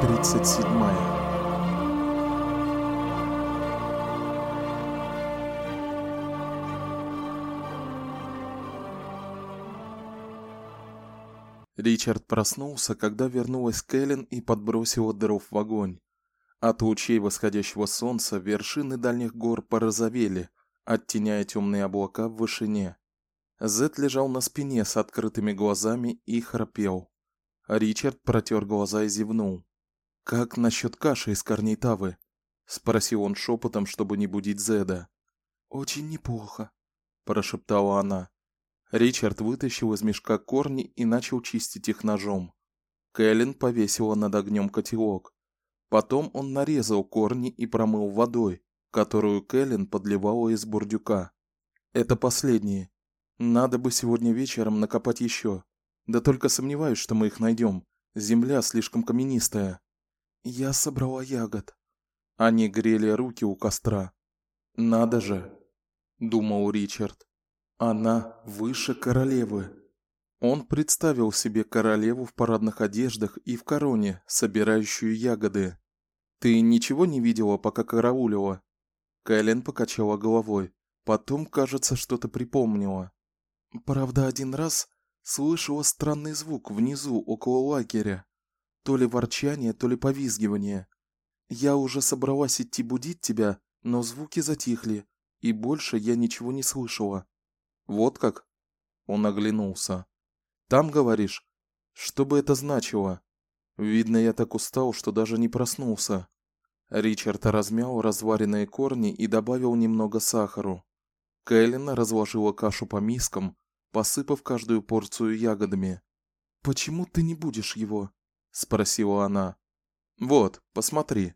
Глава 37 Ричард проснулся, когда вернулась Кэлен и подбросила дров в огонь. От лучей восходящего солнца вершины дальних гор порозовели, оттеняя темные облака в вышине. Зет лежал на спине с открытыми глазами и храпел. Ричард протер глаза и зевнул. Как насчет каши из корней тавы? спросил он шепотом, чтобы не будить Зеда. Очень неплохо, прошептала она. Ричард вытащил из мешка корни и начал чистить их ножом. Кэлен повесила над огнем котелок. Потом он нарезал корни и промыл водой, которую Кэлен подливала из бурдюка. Это последние. Надо бы сегодня вечером накопать еще. Да только сомневаюсь, что мы их найдем. Земля слишком каменистая. Я собрала ягод. Они грели руки у костра. Надо же, думал Ричард. Она выше королевы. Он представил себе королеву в парадных одеждах и в короне, собирающую ягоды. Ты ничего не видела, пока караулила? Кэлен покачала головой. Потом, кажется, что-то припомнила. Правда, один раз слышала странный звук внизу, около лагеря. То ли ворчание, то ли повизгивание. Я уже собралась идти будить тебя, но звуки затихли, и больше я ничего не слышала. Вот как? Он оглянулся. Там говоришь? Что бы это значило? Видно, я так устал, что даже не проснулся. Ричард размял разваренные корни и добавил немного сахару. Кэлен разложила кашу по мискам, посыпав каждую порцию ягодами. Почему ты не будешь его? Спросила она. Вот, посмотри,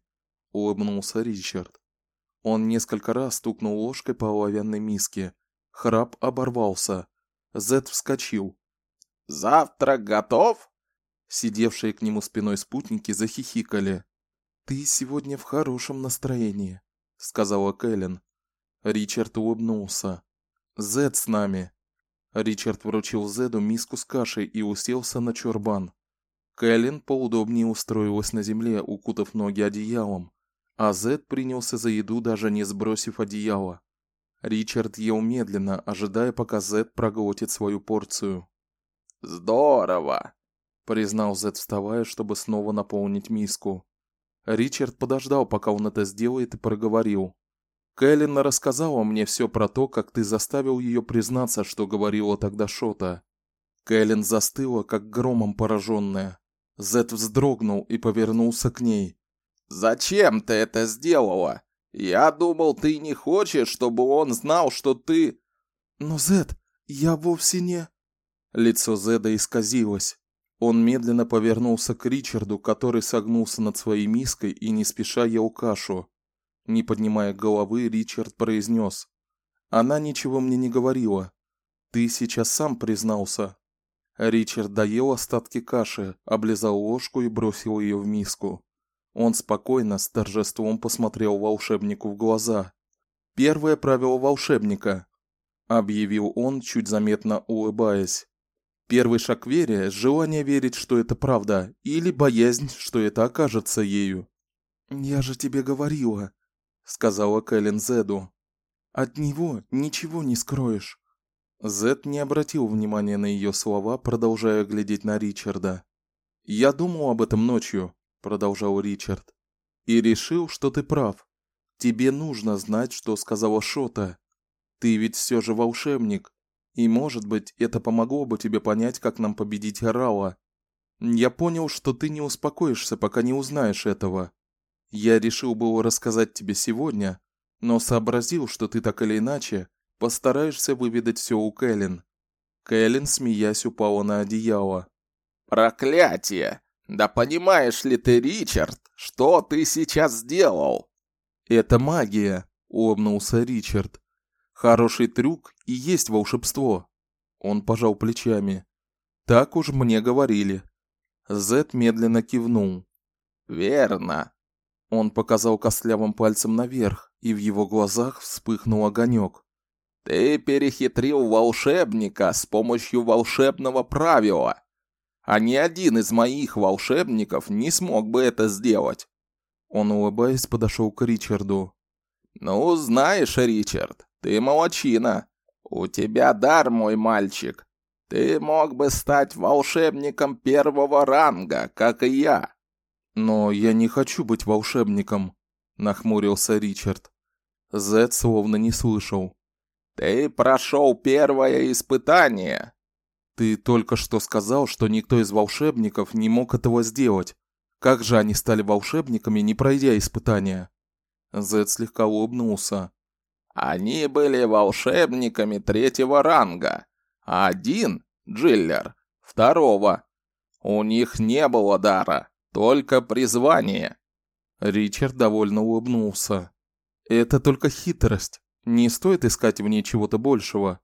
улыбнулся Ричард. Он несколько раз стукнул ложкой по оловянной миске. Храп оборвался. Зет вскочил. Завтрак готов? Сидевшие к нему спиной спутники захихикали. Ты сегодня в хорошем настроении, сказала Кэлен. Ричард улыбнулся. Зед с нами. Ричард вручил Зеду миску с кашей и уселся на чурбан. Кэлен поудобнее устроилась на земле, укутав ноги одеялом, а Зед принялся за еду, даже не сбросив одеяло. Ричард ел медленно, ожидая, пока Зед проглотит свою порцию. Здорово, признал Зед, вставая, чтобы снова наполнить миску. Ричард подождал, пока он это сделает, и проговорил: Кэлен рассказала мне все про то, как ты заставил ее признаться, что говорила тогда Шота. Кэлен застыла, как громом пораженная. Зет вздрогнул и повернулся к ней. Зачем ты это сделала? Я думал, ты не хочешь, чтобы он знал, что ты Но Зет, я вовсе не Лицо Зеда исказилось. Он медленно повернулся к Ричарду, который согнулся над своей миской и не спеша ел кашу. Не поднимая головы, Ричард произнес: "Она ничего мне не говорила. Ты сейчас сам признался". Ричард доел остатки каши, облизал ложку и бросил ее в миску. Он спокойно, с торжеством посмотрел волшебнику в глаза. Первое правило волшебника, объявил он, чуть заметно улыбаясь. Первый шаг вере желание верить, что это правда, или боязнь, что это окажется ею. Я же тебе говорила, сказала Кэлен Зеду. От него ничего не скроешь. Зед не обратил внимания на ее слова, продолжая глядеть на Ричарда. Я думал об этом ночью, продолжал Ричард, и решил, что ты прав. Тебе нужно знать, что сказала Шота. Ты ведь все же волшебник, и, может быть, это помогло бы тебе понять, как нам победить Рауа. Я понял, что ты не успокоишься, пока не узнаешь этого. Я решил было рассказать тебе сегодня, но сообразил, что ты так или иначе постараешься выведать все у Кэлен. Кэлен, смеясь, упала на одеяло. Проклятие! Да понимаешь ли ты, Ричард, что ты сейчас сделал? Это магия, улыбнулся Ричард. Хороший трюк и есть волшебство. Он пожал плечами. Так уж мне говорили. Зет медленно кивнул. Верно. Он показал костлявым пальцем наверх, и в его глазах вспыхнул огонек. Ты перехитрил волшебника с помощью волшебного правила. а ни один из моих волшебников не смог бы это сделать. Он, улыбаясь, подошел к Ричарду. «Ну, знаешь, Ричард, ты молочина. У тебя дар, мой мальчик. Ты мог бы стать волшебником первого ранга, как и я». «Но я не хочу быть волшебником», — нахмурился Ричард. Зед словно не слышал. «Ты прошел первое испытание». «Ты только что сказал, что никто из волшебников не мог этого сделать. Как же они стали волшебниками, не пройдя испытания?» Зед слегка улыбнулся. «Они были волшебниками третьего ранга, а один, Джиллер, второго. У них не было дара, только призвание». Ричард довольно улыбнулся. «Это только хитрость. Не стоит искать в ней чего-то большего».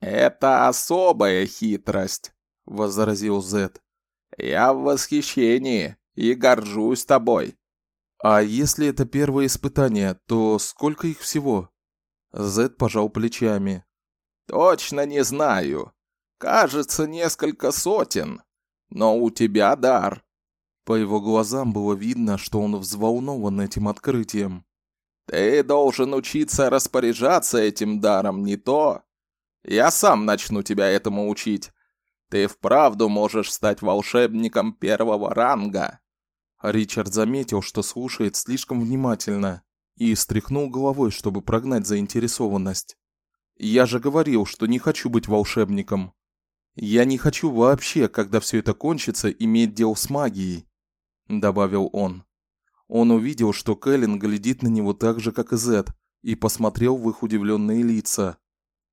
«Это особая хитрость», — возразил Зет. «Я в восхищении и горжусь тобой». «А если это первое испытание, то сколько их всего?» Зет пожал плечами. «Точно не знаю. Кажется, несколько сотен. Но у тебя дар». По его глазам было видно, что он взволнован этим открытием. «Ты должен учиться распоряжаться этим даром, не то. Я сам начну тебя этому учить. Ты вправду можешь стать волшебником первого ранга». Ричард заметил, что слушает слишком внимательно, и стряхнул головой, чтобы прогнать заинтересованность. «Я же говорил, что не хочу быть волшебником. Я не хочу вообще, когда все это кончится, иметь дело с магией», — добавил он. Он увидел, что Кэлен глядит на него так же, как и Зет, и посмотрел в их удивленные лица.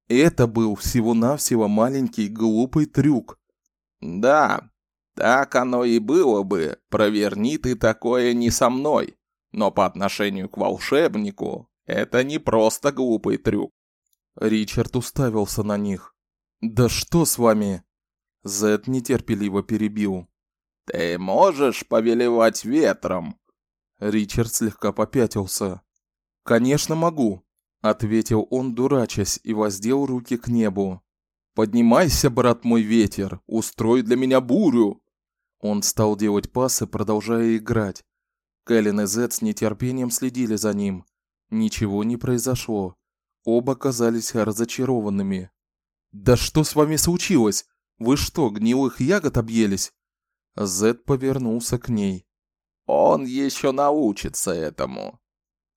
Это был всего-навсего маленький глупый трюк. «Да, так оно и было бы, проверни ты такое не со мной. Но по отношению к волшебнику, это не просто глупый трюк». Ричард уставился на них. «Да что с вами?» Зед нетерпеливо перебил. «Ты можешь повелевать ветром?» Ричард слегка попятился. «Конечно могу», — ответил он, дурачась, и воздел руки к небу. «Поднимайся, брат мой ветер, устрой для меня бурю!» Он стал делать пасы, продолжая играть. Кэлен и Зет с нетерпением следили за ним. Ничего не произошло. Оба казались разочарованными. «Да что с вами случилось? Вы что, гнилых ягод объелись?» Зет повернулся к ней. «Он еще научится этому».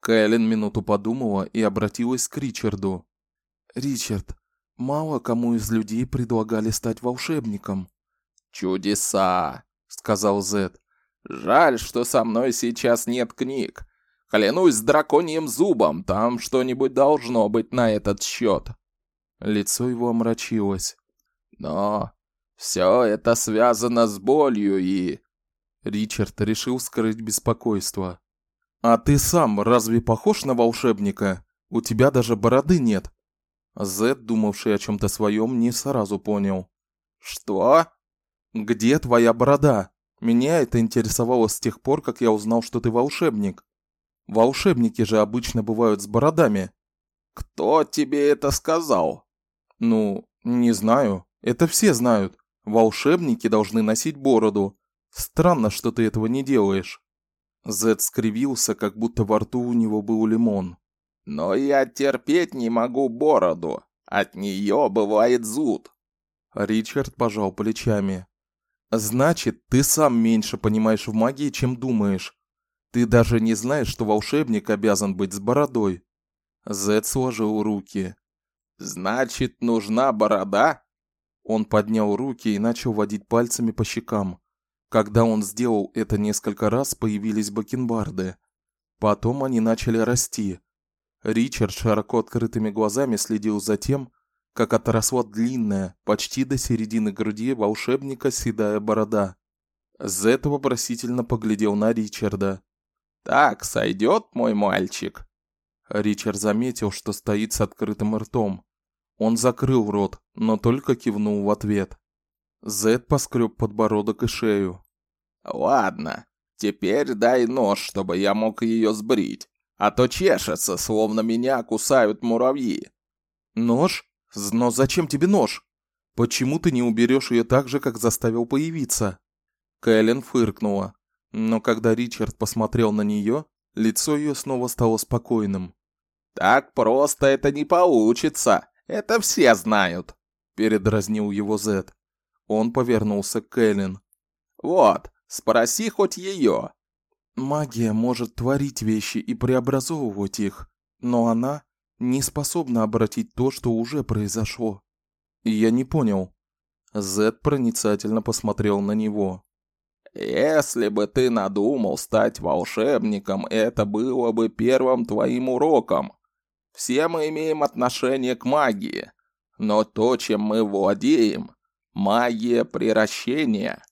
Кэлен минуту подумала и обратилась к Ричарду. «Ричард, мало кому из людей предлагали стать волшебником». «Чудеса!» сказал Зед. «Жаль, что со мной сейчас нет книг. Клянусь драконьим зубом, там что-нибудь должно быть на этот счет». Лицо его омрачилось. «Но все это связано с болью и...» Ричард решил скрыть беспокойство. «А ты сам разве похож на волшебника? У тебя даже бороды нет». Зед, думавший о чем-то своем, не сразу понял. «Что?» «Где твоя борода? Меня это интересовало с тех пор, как я узнал, что ты волшебник. Волшебники же обычно бывают с бородами». «Кто тебе это сказал?» «Ну, не знаю. Это все знают. Волшебники должны носить бороду. Странно, что ты этого не делаешь». Зед скривился, как будто во рту у него был лимон. «Но я терпеть не могу бороду. От нее бывает зуд». Ричард пожал плечами. Значит, ты сам меньше понимаешь в магии, чем думаешь. Ты даже не знаешь, что волшебник обязан быть с бородой. Зед сложил руки. Значит, нужна борода? Он поднял руки и начал водить пальцами по щекам. Когда он сделал это несколько раз, появились бакенбарды. Потом они начали расти. Ричард широко открытыми глазами следил за тем, как отросла длинная, почти до середины груди волшебника седая борода. Зет вопросительно поглядел на Ричарда. «Так сойдет, мой мальчик?» Ричард заметил, что стоит с открытым ртом. Он закрыл рот, но только кивнул в ответ. Зет поскреб подбородок и шею. «Ладно, теперь дай нож, чтобы я мог ее сбрить, а то чешется, словно меня кусают муравьи». «Нож?» «Но зачем тебе нож?» Почему ты не уберешь ее так же, как заставил появиться?» Кэлен фыркнула, но когда Ричард посмотрел на нее, лицо ее снова стало спокойным. «Так просто это не получится, это все знают», — передразнил его Зед. Он повернулся к Кэлен. «Вот, спроси хоть ее». «Магия может творить вещи и преобразовывать их, но она не способна обратить то, что уже произошло». Я не понял. Зед проницательно посмотрел на него. «Если бы ты надумал стать волшебником, это было бы первым твоим уроком. Все мы имеем отношение к магии, но то, чем мы владеем, магия приращения.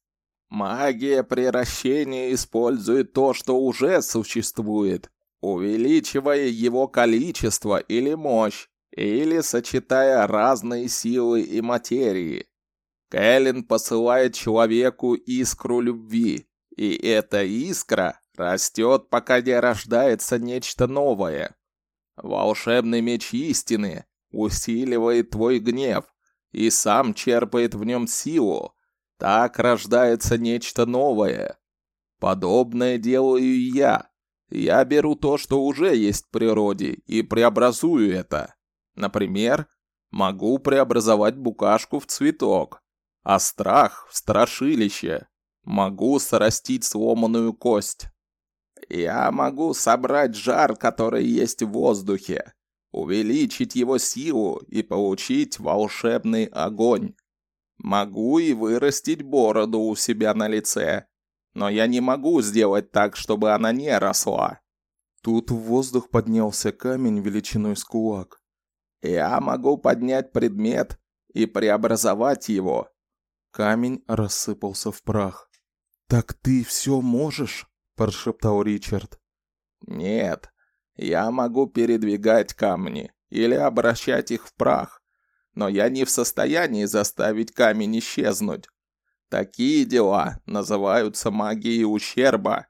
Магия приращения использует то, что уже существует, увеличивая его количество или мощь, или сочетая разные силы и материи. Кэлен посылает человеку искру любви, и эта искра растет, пока не рождается нечто новое. Волшебный меч истины усиливает твой гнев и сам черпает в нем силу. Так рождается нечто новое. Подобное делаю и я. Я беру то, что уже есть в природе, и преобразую это. Например, могу преобразовать букашку в цветок, а страх в страшилище. Могу срастить сломанную кость. Я могу собрать жар, который есть в воздухе, увеличить его силу и получить волшебный огонь. Могу и вырастить бороду у себя на лице, но я не могу сделать так, чтобы она не росла. Тут в воздух поднялся камень величиной с кулак. Я могу поднять предмет и преобразовать его, Камень рассыпался в прах. «Так ты все можешь?» – прошептал Ричард. «Нет, я могу передвигать камни или обращать их в прах, но я не в состоянии заставить камень исчезнуть. Такие дела называются магией ущерба.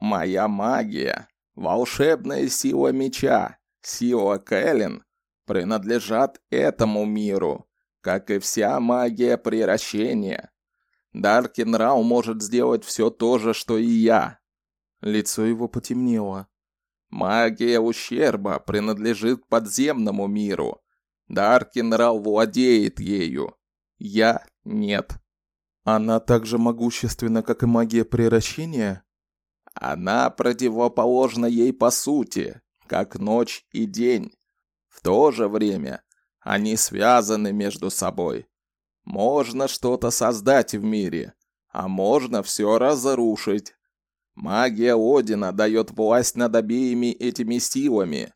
Моя магия, волшебная сила меча, сила Кэлен принадлежат этому миру как и вся магия приращения. Даркин Рау может сделать все то же, что и я. Лицо его потемнело. Магия ущерба принадлежит подземному миру. Даркин Рау владеет ею. Я нет. Она так же могущественна, как и магия приращения? Она противоположна ей по сути, как ночь и день. В то же время они связаны между собой. Можно что-то создать в мире, а можно все разрушить. Магия Одина дает власть над обеими этими силами.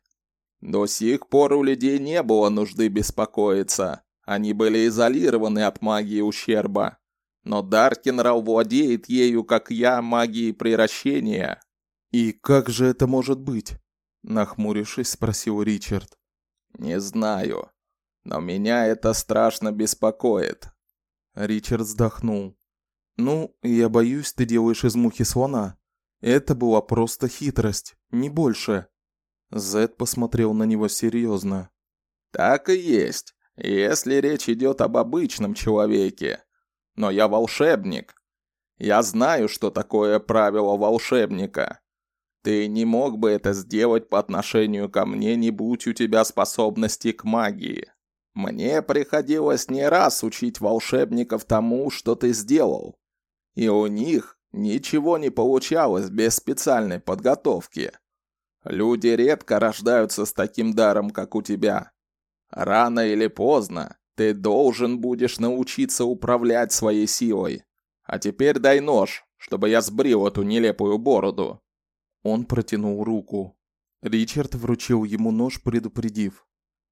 До сих пор у людей не было нужды беспокоиться. Они были изолированы от магии ущерба. Но Даркинрал владеет ею, как я, магией приращения. «И как же это может быть?» Нахмурившись, спросил Ричард. «Не знаю. Но меня это страшно беспокоит. Ричард вздохнул. Ну, я боюсь, ты делаешь из мухи слона. Это была просто хитрость, не больше. Зед посмотрел на него серьезно. Так и есть, если речь идет об обычном человеке. Но я волшебник. Я знаю, что такое правило волшебника. Ты не мог бы это сделать по отношению ко мне, не будь у тебя способности к магии. Мне приходилось не раз учить волшебников тому, что ты сделал. И у них ничего не получалось без специальной подготовки. Люди редко рождаются с таким даром, как у тебя. Рано или поздно ты должен будешь научиться управлять своей силой. А теперь дай нож, чтобы я сбрил эту нелепую бороду. Он протянул руку. Ричард вручил ему нож, предупредив.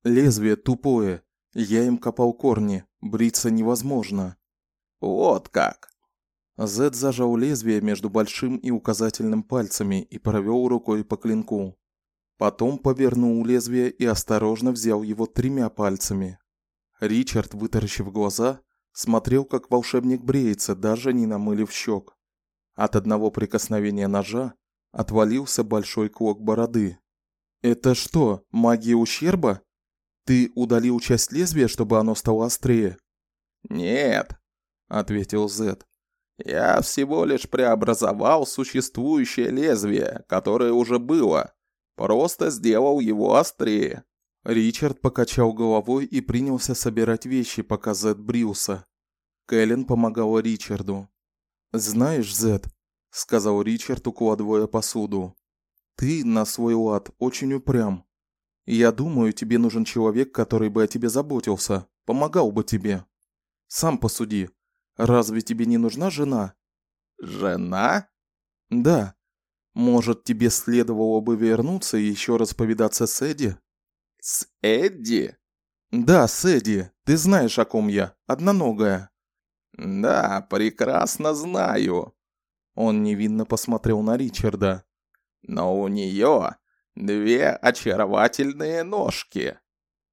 Лезвие тупое, я им копал корни, бриться невозможно. Вот как. Зед зажал лезвие между большим и указательным пальцами и провел рукой по клинку. Потом повернул лезвие и осторожно взял его тремя пальцами. Ричард, вытаращив глаза, смотрел, как волшебник бреется, даже не намылив щек. От одного прикосновения ножа отвалился большой клок бороды. Это что, магия ущерба? Ты удалил часть лезвия, чтобы оно стало острее? «Нет», — ответил Зет. «Я всего лишь преобразовал существующее лезвие, которое уже было. Просто сделал его острее». Ричард покачал головой и принялся собирать вещи, пока Зет брился. Кэлен помогала Ричарду. «Знаешь, Зет», — сказал Ричард, укладывая посуду, — «ты на свой лад очень упрям. Я думаю, тебе нужен человек, который бы о тебе заботился, помогал бы тебе. Сам посуди, разве тебе не нужна жена?» «Жена?» «Да. Может, тебе следовало бы вернуться и еще раз повидаться с Эдди?» «С Эдди?» «Да, с Эдди. Ты знаешь, о ком я. Одноногая». «Да, прекрасно знаю». Он невинно посмотрел на Ричарда. «Но у нее две очаровательные ножки».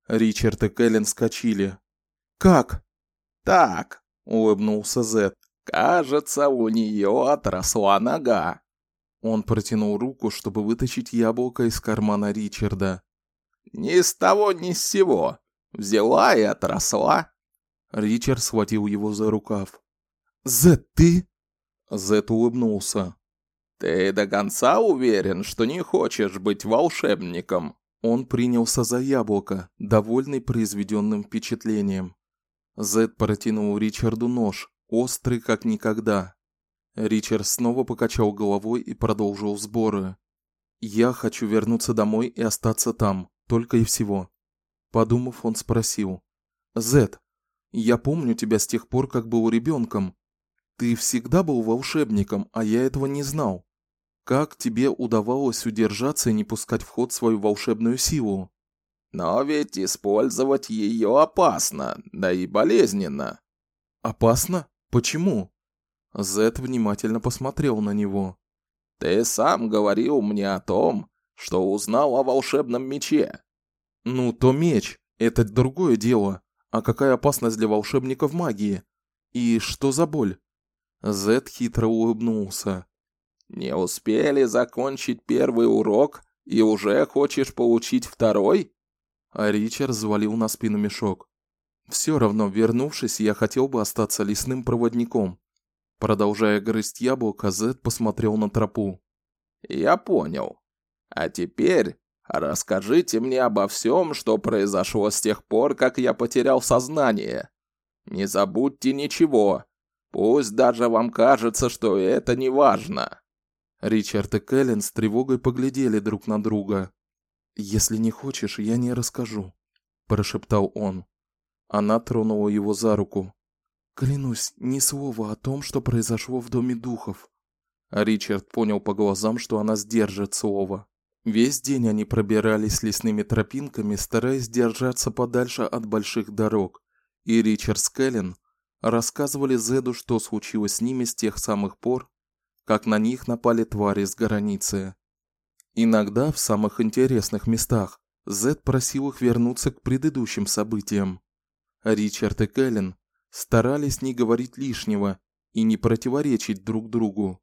Ричард и Кэлен скочили. «Как?» «Так», — улыбнулся Зет. «Кажется, у нее отросла нога». Он протянул руку, чтобы вытащить яблоко из кармана Ричарда. «Ни с того, ни с сего. Взяла и отросла». Ричард схватил его за рукав. «Зет, ты?» Зет улыбнулся. «Ты до конца уверен, что не хочешь быть волшебником?» Он принялся за яблоко, довольный произведенным впечатлением. Зет протянул Ричарду нож, острый как никогда. Ричард снова покачал головой и продолжил сборы. «Я хочу вернуться домой и остаться там, только и всего». Подумав, он спросил. «Зет, я помню тебя с тех пор, как был ребенком. Ты всегда был волшебником, а я этого не знал. Как тебе удавалось удержаться и не пускать в ход свою волшебную силу? Но ведь использовать ее опасно, да и болезненно. Опасно? Почему? Зет внимательно посмотрел на него. Ты сам говорил мне о том, что узнал о волшебном мече. Ну, то меч, это другое дело. А какая опасность для волшебников магии? И что за боль? Зет хитро улыбнулся. Не успели закончить первый урок и уже хочешь получить второй? А Ричард завалил на спину мешок. Все равно, вернувшись, я хотел бы остаться лесным проводником. Продолжая грызть яблоко, Зет посмотрел на тропу. Я понял. А теперь Расскажите мне обо всем, что произошло с тех пор, как я потерял сознание. Не забудьте ничего. Пусть даже вам кажется, что это не важно». Ричард и Кэлен с тревогой поглядели друг на друга. «Если не хочешь, я не расскажу», – прошептал он. Она тронула его за руку. «Клянусь, ни слова о том, что произошло в Доме Духов». Ричард понял по глазам, что она сдержит слово. Весь день они пробирались лесными тропинками, стараясь держаться подальше от больших дорог, и Ричард Скеллен рассказывали Зеду, что случилось с ними с тех самых пор, как на них напали твари с границы. Иногда в самых интересных местах Зед просил их вернуться к предыдущим событиям. Ричард и Кэлен старались не говорить лишнего и не противоречить друг другу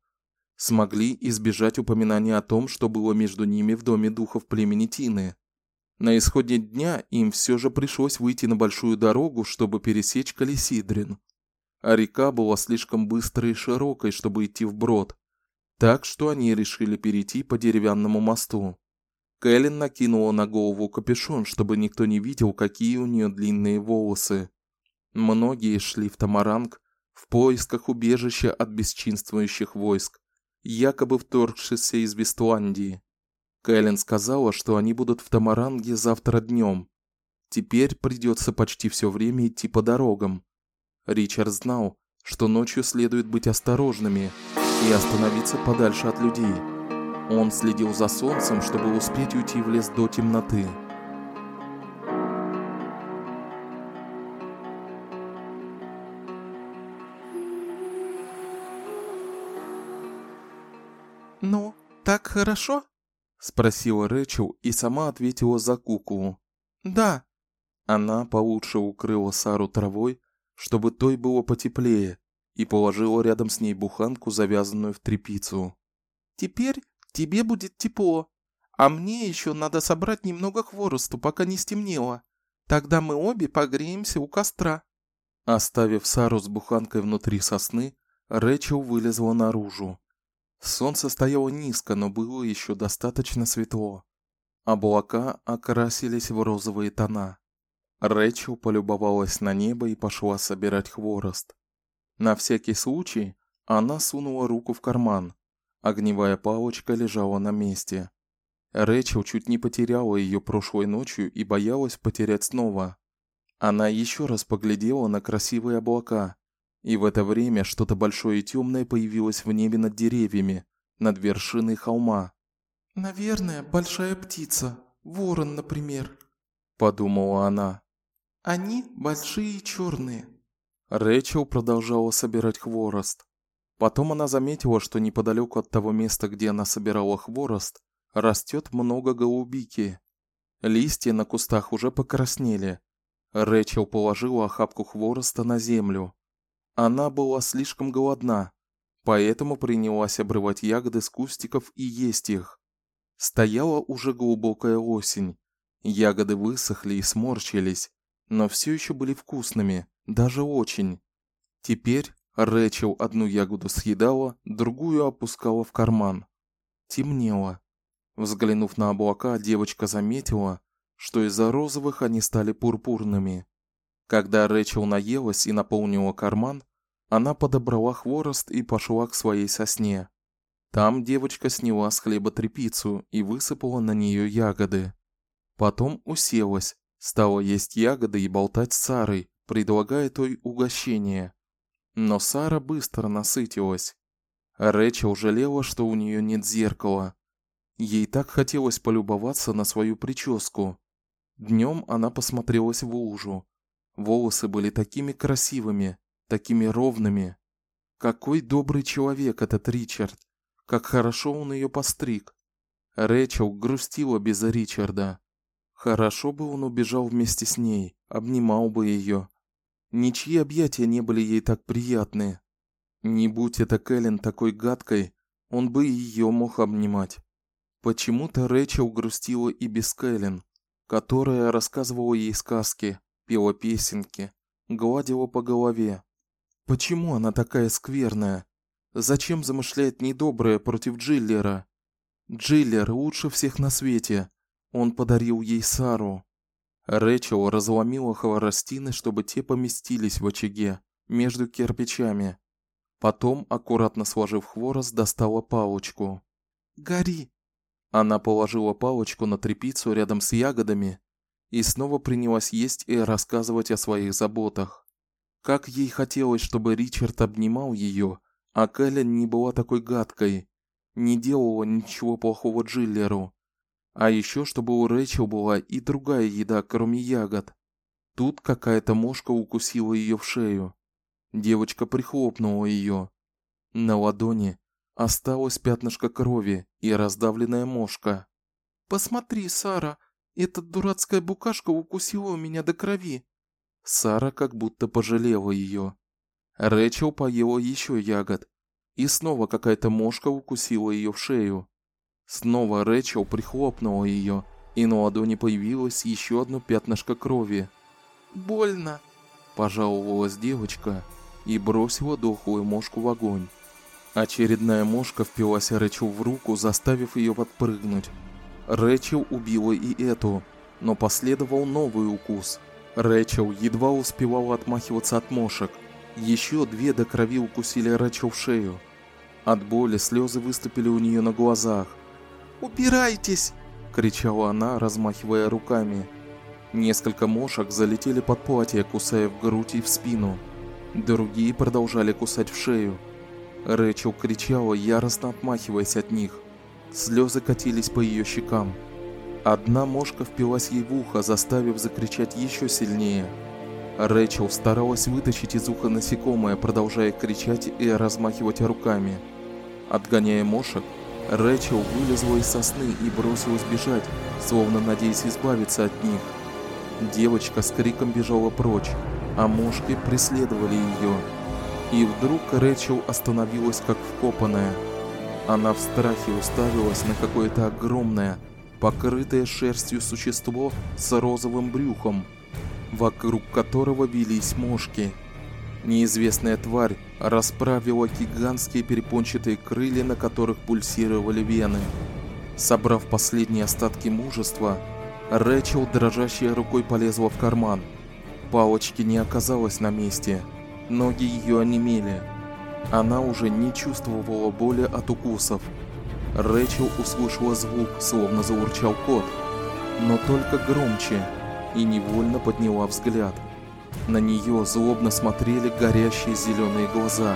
смогли избежать упоминания о том, что было между ними в доме духов племени Тины. На исходе дня им все же пришлось выйти на большую дорогу, чтобы пересечь Калисидрин. А река была слишком быстрой и широкой, чтобы идти вброд, так что они решили перейти по деревянному мосту. Кэлен накинула на голову капюшон, чтобы никто не видел, какие у нее длинные волосы. Многие шли в Тамаранг в поисках убежища от бесчинствующих войск якобы вторгшийся из Вестландии. Кэлен сказала, что они будут в Тамаранге завтра днем. Теперь придется почти все время идти по дорогам. Ричард знал, что ночью следует быть осторожными и остановиться подальше от людей. Он следил за солнцем, чтобы успеть уйти в лес до темноты. «Ну, так хорошо?» — спросила Рэчел и сама ответила за куклу. «Да». Она получше укрыла Сару травой, чтобы той было потеплее, и положила рядом с ней буханку, завязанную в тряпицу. «Теперь тебе будет тепло, а мне еще надо собрать немного хворосту, пока не стемнело. Тогда мы обе погреемся у костра». Оставив Сару с буханкой внутри сосны, Рэчел вылезла наружу. Солнце стояло низко, но было еще достаточно светло. Облака окрасились в розовые тона. Рэчел полюбовалась на небо и пошла собирать хворост. На всякий случай она сунула руку в карман. Огневая палочка лежала на месте. Рэчел чуть не потеряла ее прошлой ночью и боялась потерять снова. Она еще раз поглядела на красивые облака, и в это время что-то большое и темное появилось в небе над деревьями, над вершиной холма. Наверное, большая птица, ворон, например, подумала она. Они большие и черные. Рэчел продолжала собирать хворост. Потом она заметила, что неподалеку от того места, где она собирала хворост, растет много голубики. Листья на кустах уже покраснели. Рэчел положила охапку хвороста на землю. Она была слишком голодна, поэтому принялась обрывать ягоды с кустиков и есть их. Стояла уже глубокая осень. Ягоды высохли и сморщились, но все еще были вкусными, даже очень. Теперь Рэчел одну ягоду съедала, другую опускала в карман. Темнело. Взглянув на облака, девочка заметила, что из-за розовых они стали пурпурными. Когда Рэчел наелась и наполнила карман, она подобрала хворост и пошла к своей сосне. Там девочка сняла с хлеба трепицу и высыпала на нее ягоды. Потом уселась, стала есть ягоды и болтать с Сарой, предлагая той угощение. Но Сара быстро насытилась. Рэчел жалела, что у нее нет зеркала. Ей так хотелось полюбоваться на свою прическу. Днем она посмотрелась в лужу. Волосы были такими красивыми, такими ровными. Какой добрый человек этот Ричард. Как хорошо он ее постриг. Рэчел грустила без Ричарда. Хорошо бы он убежал вместе с ней, обнимал бы ее. Ничьи объятия не были ей так приятны. Не будь это Кэлен такой гадкой, он бы ее мог обнимать. Почему-то Рэчел грустила и без Кэлен, которая рассказывала ей сказки, пела песенки, гладила по голове. Почему она такая скверная? Зачем замышляет недоброе против Джиллера? Джиллер лучше всех на свете. Он подарил ей Сару. Рэчел разломила хворостины, чтобы те поместились в очаге между кирпичами. Потом, аккуратно сложив хворост, достала палочку. "Гори", она положила палочку на трепицу рядом с ягодами и снова принялась есть и рассказывать о своих заботах. Как ей хотелось, чтобы Ричард обнимал ее, а Кэлен не была такой гадкой, не делала ничего плохого Джиллеру. А еще чтобы у Рэчел была и другая еда, кроме ягод. Тут какая-то мошка укусила ее в шею. Девочка прихлопнула ее. На ладони Осталось пятнышко крови и раздавленная мошка. Посмотри, Сара, эта дурацкая букашка укусила меня до крови. Сара как будто пожалела ее. Рэчел поела еще ягод, и снова какая-то мошка укусила ее в шею. Снова Рэчел прихлопнула ее, и на ладони появилось еще одно пятнышко крови. Больно, пожаловалась девочка и бросила дохлую мошку в огонь. Очередная мошка впилась Рэчел в руку, заставив ее подпрыгнуть. Рэчел убила и эту, но последовал новый укус. Рэчел едва успевала отмахиваться от мошек. Еще две до крови укусили Рэчел в шею. От боли слезы выступили у нее на глазах. "Убирайтесь!" кричала она, размахивая руками. Несколько мошек залетели под платье, кусая в грудь и в спину. Другие продолжали кусать в шею. Рэчел кричала, яростно отмахиваясь от них. Слезы катились по ее щекам. Одна мошка впилась ей в ухо, заставив закричать еще сильнее. Рэчел старалась вытащить из уха насекомое, продолжая кричать и размахивать руками. Отгоняя мошек, Рэчел вылезла из сосны и бросилась бежать, словно надеясь избавиться от них. Девочка с криком бежала прочь, а мошки преследовали ее. И вдруг Рэчел остановилась как вкопанная. Она в страхе уставилась на какое-то огромное, покрытое шерстью существо с розовым брюхом, вокруг которого вились мошки. Неизвестная тварь расправила гигантские перепончатые крылья, на которых пульсировали вены. Собрав последние остатки мужества, Рэчел дрожащей рукой полезла в карман. Палочки не оказалось на месте. Ноги ее онемели. Она уже не чувствовала боли от укусов. Рэчел услышала звук, словно заурчал кот, но только громче, и невольно подняла взгляд. На нее злобно смотрели горящие зеленые глаза.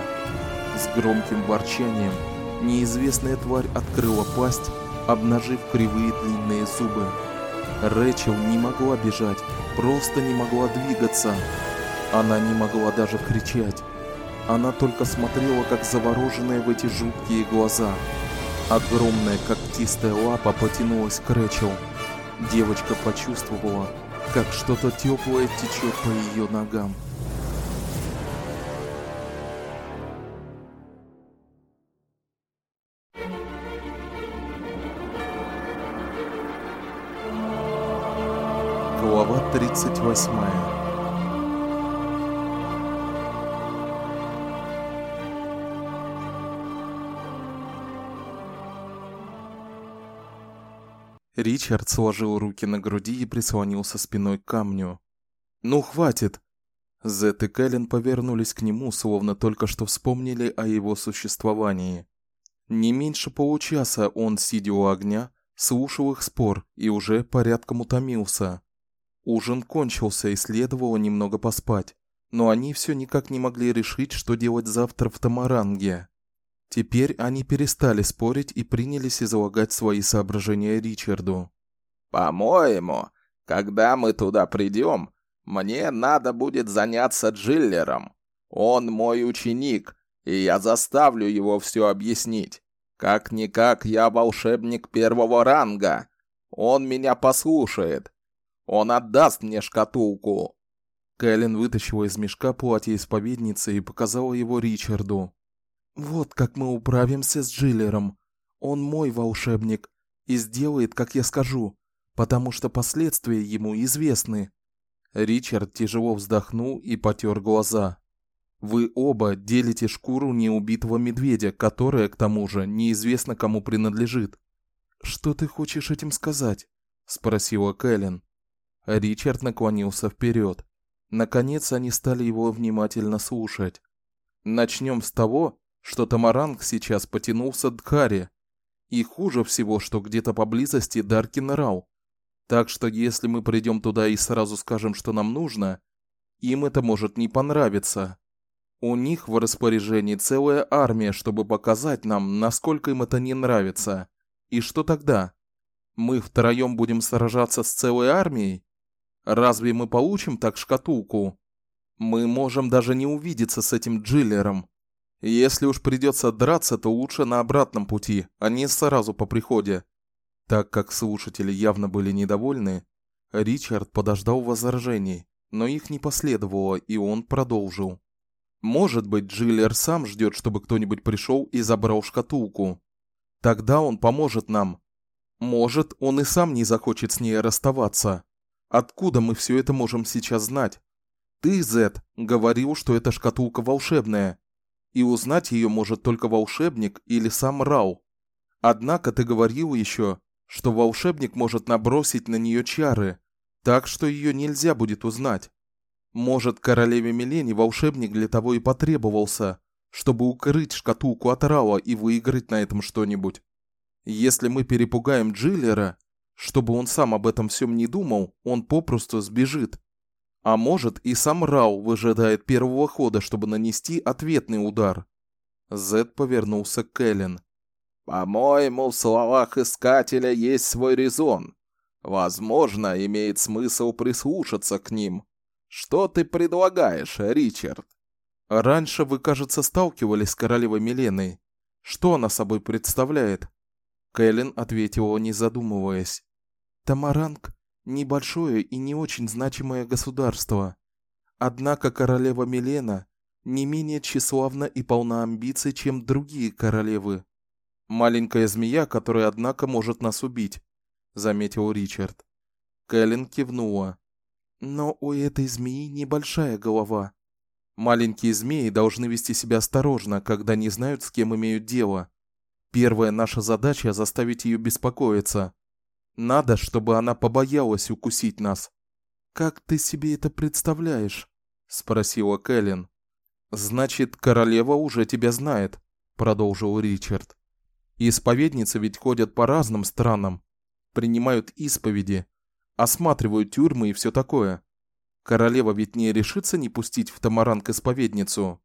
С громким ворчанием неизвестная тварь открыла пасть, обнажив кривые длинные зубы. Рэчел не могла бежать, просто не могла двигаться. Она не могла даже кричать. Она только смотрела, как завороженная в эти жуткие глаза. Огромная когтистая лапа потянулась к Рэчел. Девочка почувствовала, как что-то теплое течет по ее ногам. Глава 38 Ричард сложил руки на груди и прислонился спиной к камню. «Ну, хватит!» Зет и Кэлен повернулись к нему, словно только что вспомнили о его существовании. Не меньше получаса он, сидя у огня, слушал их спор и уже порядком утомился. Ужин кончился и следовало немного поспать, но они все никак не могли решить, что делать завтра в Тамаранге. Теперь они перестали спорить и принялись излагать свои соображения Ричарду. По-моему, когда мы туда придем, мне надо будет заняться Джиллером. Он мой ученик, и я заставлю его все объяснить. Как никак я волшебник первого ранга. Он меня послушает. Он отдаст мне шкатулку. Кэлен вытащила из мешка платье исповедницы и показала его Ричарду. Вот как мы управимся с Джиллером. Он мой волшебник и сделает, как я скажу, потому что последствия ему известны. Ричард тяжело вздохнул и потер глаза. Вы оба делите шкуру неубитого медведя, которая к тому же неизвестно кому принадлежит. Что ты хочешь этим сказать? спросила Кэлен. Ричард наклонился вперед. Наконец они стали его внимательно слушать. Начнем с того, что Тамаранг сейчас потянулся к Харе. И хуже всего, что где-то поблизости Даркин Рау. Так что если мы придем туда и сразу скажем, что нам нужно, им это может не понравиться. У них в распоряжении целая армия, чтобы показать нам, насколько им это не нравится. И что тогда? Мы втроем будем сражаться с целой армией? Разве мы получим так шкатулку? Мы можем даже не увидеться с этим Джиллером. Если уж придется драться, то лучше на обратном пути, а не сразу по приходе. Так как слушатели явно были недовольны, Ричард подождал возражений, но их не последовало, и он продолжил. Может быть, Джиллер сам ждет, чтобы кто-нибудь пришел и забрал шкатулку. Тогда он поможет нам. Может, он и сам не захочет с ней расставаться. Откуда мы все это можем сейчас знать? Ты, Зет, говорил, что эта шкатулка волшебная, и узнать ее может только волшебник или сам Рау. Однако ты говорил еще, что волшебник может набросить на нее чары, так что ее нельзя будет узнать. Может, королеве Милене волшебник для того и потребовался, чтобы укрыть шкатулку от Рауа и выиграть на этом что-нибудь. Если мы перепугаем Джиллера, чтобы он сам об этом всем не думал, он попросту сбежит. А может, и сам Рау выжидает первого хода, чтобы нанести ответный удар. Зед повернулся к Эллен. По-моему, в словах искателя есть свой резон. Возможно, имеет смысл прислушаться к ним. Что ты предлагаешь, Ричард? Раньше вы, кажется, сталкивались с королевой Миленой. Что она собой представляет? Кэлен ответила, не задумываясь. Тамаранг – небольшое и не очень значимое государство. Однако королева Милена не менее тщеславна и полна амбиций, чем другие королевы. Маленькая змея, которая, однако, может нас убить, заметил Ричард. Кэлен кивнула. Но у этой змеи небольшая голова. Маленькие змеи должны вести себя осторожно, когда не знают, с кем имеют дело. Первая наша задача заставить ее беспокоиться. Надо, чтобы она побоялась укусить нас. Как ты себе это представляешь? спросила Кэлен. Значит, королева уже тебя знает, продолжил Ричард. Исповедницы ведь ходят по разным странам, принимают исповеди, осматривают тюрьмы и все такое. Королева ведь не решится не пустить в Тамаранг исповедницу.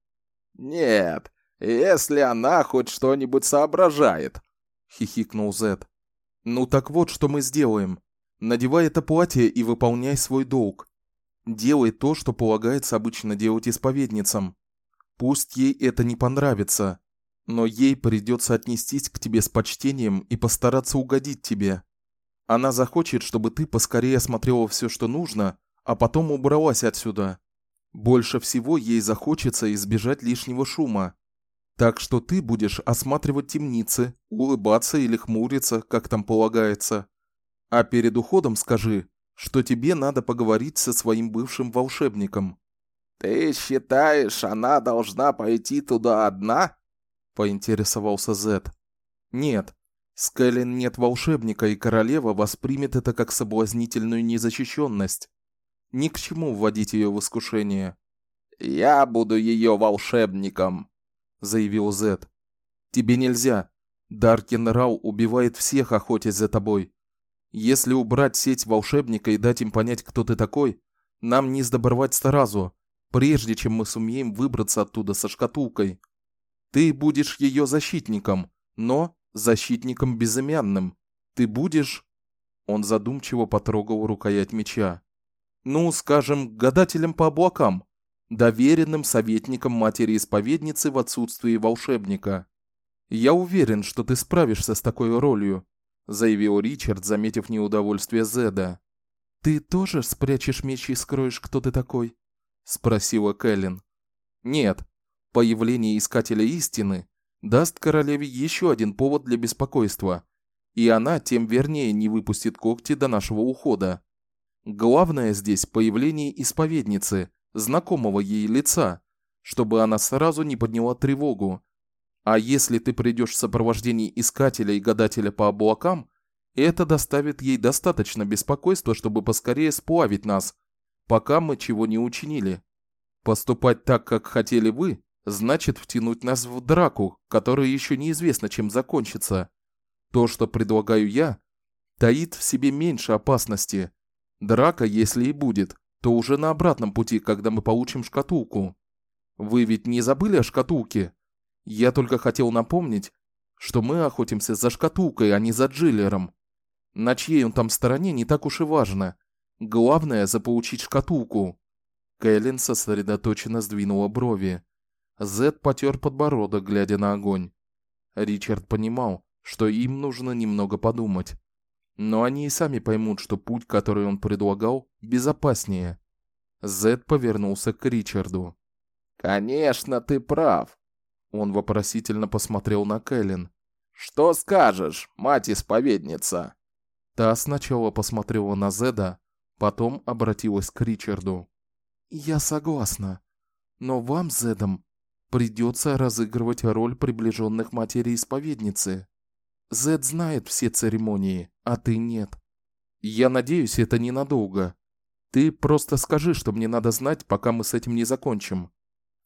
Нет, если она хоть что-нибудь соображает, хихикнул Зед. Ну так вот, что мы сделаем. Надевай это платье и выполняй свой долг. Делай то, что полагается обычно делать исповедницам. Пусть ей это не понравится, но ей придется отнестись к тебе с почтением и постараться угодить тебе. Она захочет, чтобы ты поскорее осмотрела все, что нужно, а потом убралась отсюда. Больше всего ей захочется избежать лишнего шума. Так что ты будешь осматривать темницы, улыбаться или хмуриться, как там полагается. А перед уходом скажи, что тебе надо поговорить со своим бывшим волшебником. Ты считаешь, она должна пойти туда одна? поинтересовался Зет. Нет. С Кэлен нет волшебника, и королева воспримет это как соблазнительную незащищенность. Ни к чему вводить ее в искушение. Я буду ее волшебником, заявил Зет. Тебе нельзя. Даркин Рау убивает всех, охотясь за тобой. Если убрать сеть волшебника и дать им понять, кто ты такой, нам не сдобровать сразу, прежде чем мы сумеем выбраться оттуда со шкатулкой. Ты будешь ее защитником, но защитником безымянным. Ты будешь Он задумчиво потрогал рукоять меча. Ну, скажем, гадателем по облакам, доверенным советником матери-исповедницы в отсутствии волшебника. Я уверен, что ты справишься с такой ролью заявил Ричард, заметив неудовольствие Зеда. Ты тоже спрячешь меч и скроешь, кто ты такой? спросила Кэлен. Нет. Появление искателя истины даст королеве еще один повод для беспокойства, и она тем вернее не выпустит когти до нашего ухода. Главное здесь появление исповедницы, знакомого ей лица, чтобы она сразу не подняла тревогу а если ты придешь в сопровождении искателя и гадателя по облакам, это доставит ей достаточно беспокойства, чтобы поскорее сплавить нас, пока мы чего не учинили. Поступать так, как хотели вы, значит втянуть нас в драку, которая еще неизвестно, чем закончится. То, что предлагаю я, таит в себе меньше опасности. Драка, если и будет, то уже на обратном пути, когда мы получим шкатулку. Вы ведь не забыли о шкатулке? Я только хотел напомнить, что мы охотимся за шкатулкой, а не за Джиллером. На чьей он там стороне не так уж и важно. Главное заполучить шкатулку. Кэлен сосредоточенно сдвинула брови. Зед потер подбородок, глядя на огонь. Ричард понимал, что им нужно немного подумать. Но они и сами поймут, что путь, который он предлагал, безопаснее. Зед повернулся к Ричарду. Конечно, ты прав. Он вопросительно посмотрел на Кэлен. Что скажешь, мать-исповедница? Та сначала посмотрела на Зеда, потом обратилась к Ричарду. Я согласна, но вам, Зедом, придется разыгрывать роль приближенных матери-исповедницы. Зед знает все церемонии, а ты нет. Я надеюсь, это ненадолго. Ты просто скажи, что мне надо знать, пока мы с этим не закончим.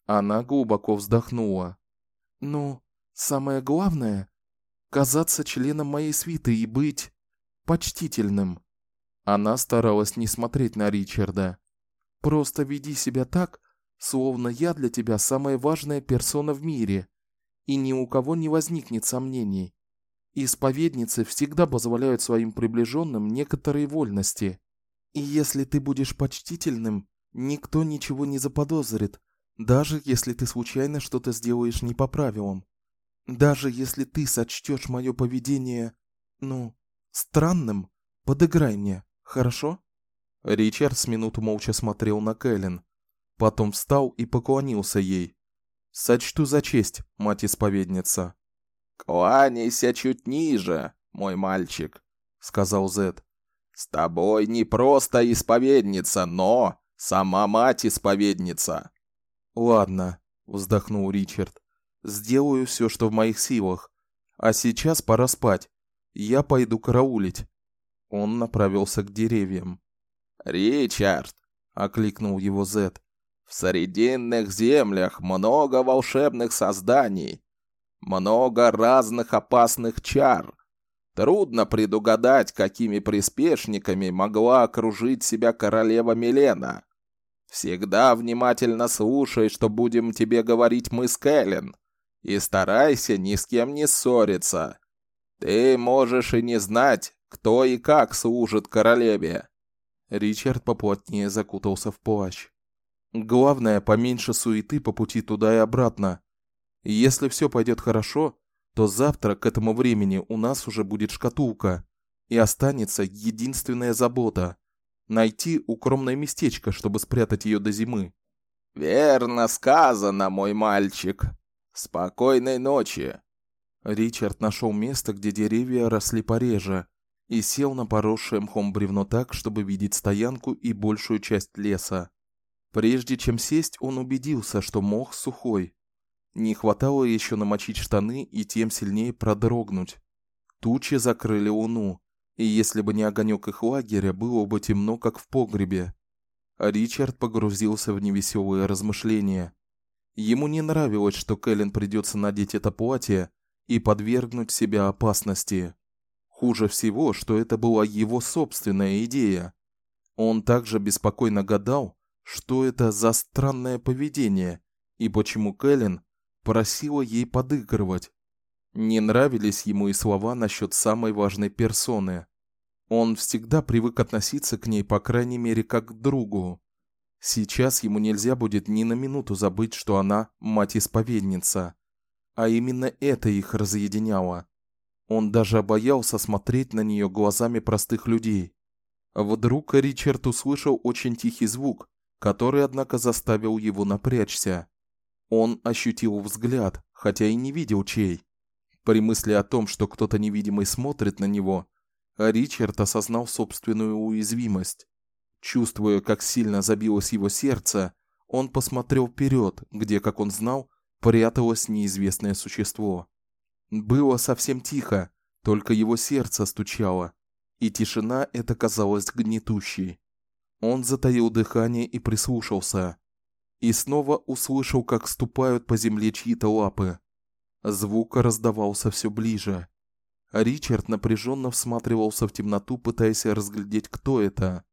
Она глубоко вздохнула. Ну, самое главное казаться членом моей свиты и быть почтительным. Она старалась не смотреть на Ричарда. Просто веди себя так, словно я для тебя самая важная персона в мире, и ни у кого не возникнет сомнений. Исповедницы всегда позволяют своим приближенным некоторые вольности. И если ты будешь почтительным, никто ничего не заподозрит, даже если ты случайно что-то сделаешь не по правилам. Даже если ты сочтешь мое поведение, ну, странным, подыграй мне, хорошо? Ричард с минуту молча смотрел на Кэлен, потом встал и поклонился ей. Сочту за честь, мать-исповедница. Кланяйся чуть ниже, мой мальчик, сказал Зед. С тобой не просто исповедница, но сама мать-исповедница. Ладно, вздохнул Ричард. Сделаю все, что в моих силах. А сейчас пора спать. Я пойду караулить. Он направился к деревьям. "Ричард", окликнул его Зет. "В срединных землях много волшебных созданий, много разных опасных чар. Трудно предугадать, какими приспешниками могла окружить себя королева Милена. Всегда внимательно слушай, что будем тебе говорить мы с Кэлен, и старайся ни с кем не ссориться. Ты можешь и не знать, кто и как служит королеве. Ричард поплотнее закутался в плащ. Главное, поменьше суеты по пути туда и обратно. Если все пойдет хорошо, то завтра к этому времени у нас уже будет шкатулка, и останется единственная забота найти укромное местечко, чтобы спрятать ее до зимы. Верно сказано, мой мальчик. Спокойной ночи. Ричард нашел место, где деревья росли пореже, и сел на поросшее мхом бревно так, чтобы видеть стоянку и большую часть леса. Прежде чем сесть, он убедился, что мох сухой, не хватало еще намочить штаны и тем сильнее продрогнуть. Тучи закрыли луну, и если бы не огонек их лагеря, было бы темно, как в погребе. А Ричард погрузился в невеселые размышления. Ему не нравилось, что Кэлен придется надеть это платье и подвергнуть себя опасности. Хуже всего, что это была его собственная идея. Он также беспокойно гадал, что это за странное поведение и почему Кэлен просила ей подыгрывать. Не нравились ему и слова насчет самой важной персоны. Он всегда привык относиться к ней, по крайней мере, как к другу. Сейчас ему нельзя будет ни на минуту забыть, что она мать-исповедница. А именно это их разъединяло. Он даже боялся смотреть на нее глазами простых людей. Вдруг Ричард услышал очень тихий звук, который, однако, заставил его напрячься. Он ощутил взгляд, хотя и не видел чей. При мысли о том, что кто-то невидимый смотрит на него, Ричард осознал собственную уязвимость. Чувствуя, как сильно забилось его сердце, он посмотрел вперед, где, как он знал, пряталось неизвестное существо. Было совсем тихо, только его сердце стучало, и тишина эта казалась гнетущей. Он затаил дыхание и прислушался и снова услышал, как ступают по земле чьи-то лапы. Звук раздавался все ближе. Ричард напряженно всматривался в темноту, пытаясь разглядеть, кто это.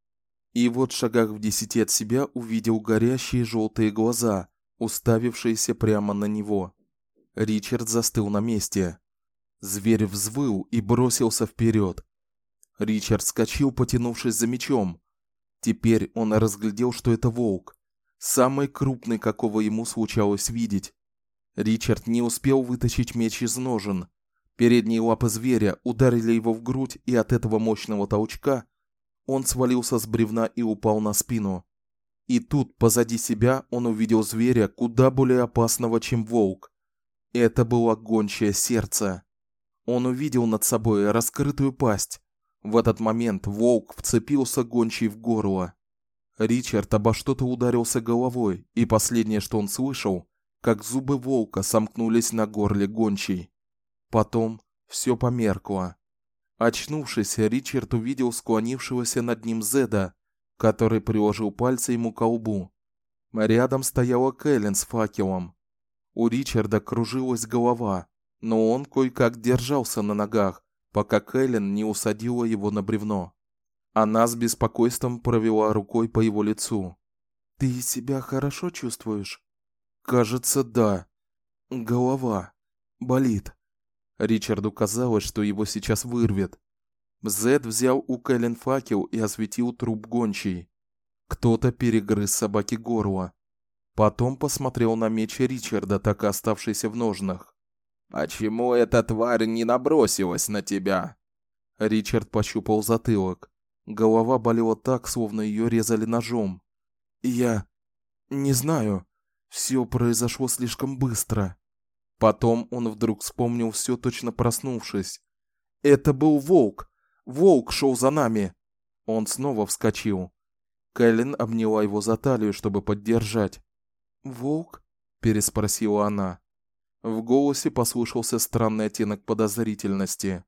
И вот в шагах в десяти от себя увидел горящие желтые глаза, уставившиеся прямо на него. Ричард застыл на месте. Зверь взвыл и бросился вперед. Ричард вскочил, потянувшись за мечом. Теперь он разглядел, что это волк самый крупный, какого ему случалось видеть. Ричард не успел вытащить меч из ножен. Передние лапы зверя ударили его в грудь, и от этого мощного толчка он свалился с бревна и упал на спину. И тут позади себя он увидел зверя куда более опасного, чем волк. Это было гончее сердце. Он увидел над собой раскрытую пасть. В этот момент волк вцепился гончей в горло. Ричард обо что-то ударился головой, и последнее, что он слышал, как зубы волка сомкнулись на горле гончей. Потом все померкло. Очнувшись, Ричард увидел склонившегося над ним Зеда, который приложил пальцы ему к лбу. Рядом стояла Кэлен с факелом. У Ричарда кружилась голова, но он кое-как держался на ногах, пока Кэлен не усадила его на бревно. Она с беспокойством провела рукой по его лицу. Ты себя хорошо чувствуешь? Кажется, да. Голова болит. Ричарду казалось, что его сейчас вырвет. Зед взял у Кэлен факел и осветил труп гончей. Кто-то перегрыз собаке горло. Потом посмотрел на меч Ричарда, так и оставшийся в ножнах. "Почему эта тварь не набросилась на тебя?" Ричард пощупал затылок. Голова болела так, словно ее резали ножом. Я не знаю, все произошло слишком быстро. Потом он вдруг вспомнил все точно проснувшись. Это был волк. Волк шел за нами. Он снова вскочил. Кэлен обняла его за талию, чтобы поддержать. Волк? переспросила она. В голосе послышался странный оттенок подозрительности.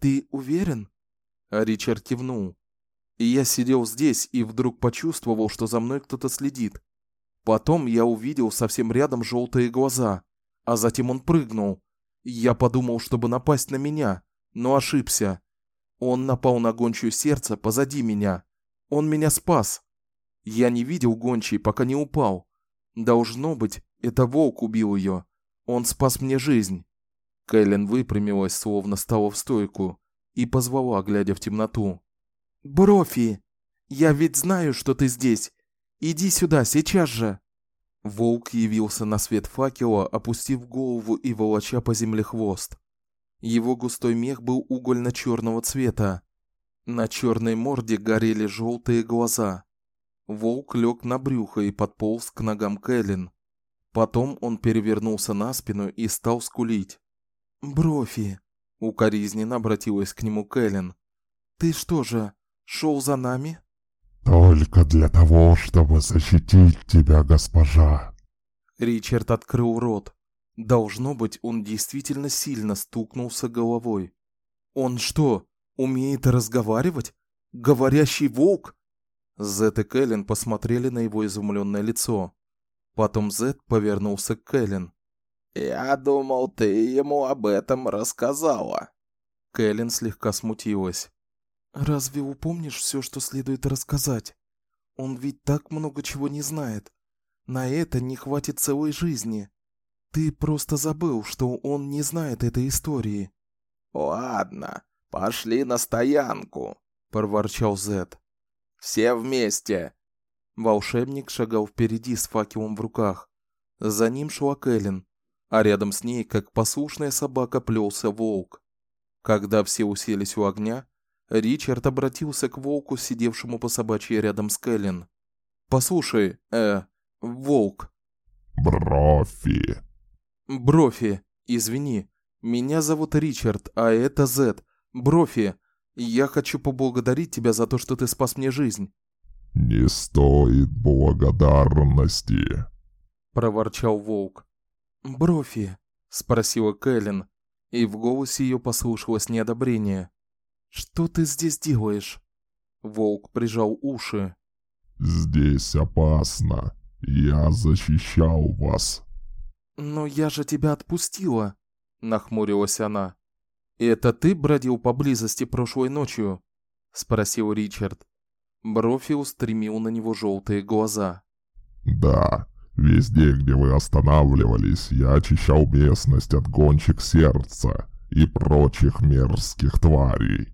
Ты уверен? Ричард кивнул. И я сидел здесь и вдруг почувствовал, что за мной кто-то следит. Потом я увидел совсем рядом желтые глаза, а затем он прыгнул. Я подумал, чтобы напасть на меня, но ошибся. Он напал на гончую сердце позади меня. Он меня спас. Я не видел гончей, пока не упал. Должно быть, это волк убил ее. Он спас мне жизнь. Кэлен выпрямилась, словно стала в стойку, и позвала, глядя в темноту: "Брофи, я ведь знаю, что ты здесь. Иди сюда сейчас же". Волк явился на свет факела, опустив голову и волоча по земле хвост. Его густой мех был угольно черного цвета. На черной морде горели желтые глаза. Волк лег на брюхо и подполз к ногам Кэлен. Потом он перевернулся на спину и стал скулить. "Брофи", укоризненно обратилась к нему Кэлен. "Ты что же, шел за нами?" «Только для того, чтобы защитить тебя, госпожа!» Ричард открыл рот. Должно быть, он действительно сильно стукнулся головой. «Он что, умеет разговаривать? Говорящий волк?» Зет и Кэлен посмотрели на его изумленное лицо. Потом Зет повернулся к Кэлен. «Я думал, ты ему об этом рассказала». Кэлен слегка смутилась. Разве упомнишь все, что следует рассказать? Он ведь так много чего не знает. На это не хватит целой жизни. Ты просто забыл, что он не знает этой истории. Ладно, пошли на стоянку, проворчал Зет. Все вместе. Волшебник шагал впереди с факелом в руках. За ним шла Кэлен, а рядом с ней, как послушная собака, плелся волк. Когда все уселись у огня, Ричард обратился к волку, сидевшему по собачьи рядом с Кэлен. Послушай, э, волк. Брофи. Брофи, извини. Меня зовут Ричард, а это Зет. Брофи, я хочу поблагодарить тебя за то, что ты спас мне жизнь. Не стоит благодарности, проворчал волк. Брофи, спросила Кэлен, и в голосе ее послышалось неодобрение. Что ты здесь делаешь? Волк прижал уши. Здесь опасно. Я защищал вас. Но я же тебя отпустила, нахмурилась она. Это ты бродил поблизости прошлой ночью? спросил Ричард. Брофи устремил на него желтые глаза. Да, везде, где вы останавливались, я очищал местность от гончих сердца и прочих мерзких тварей.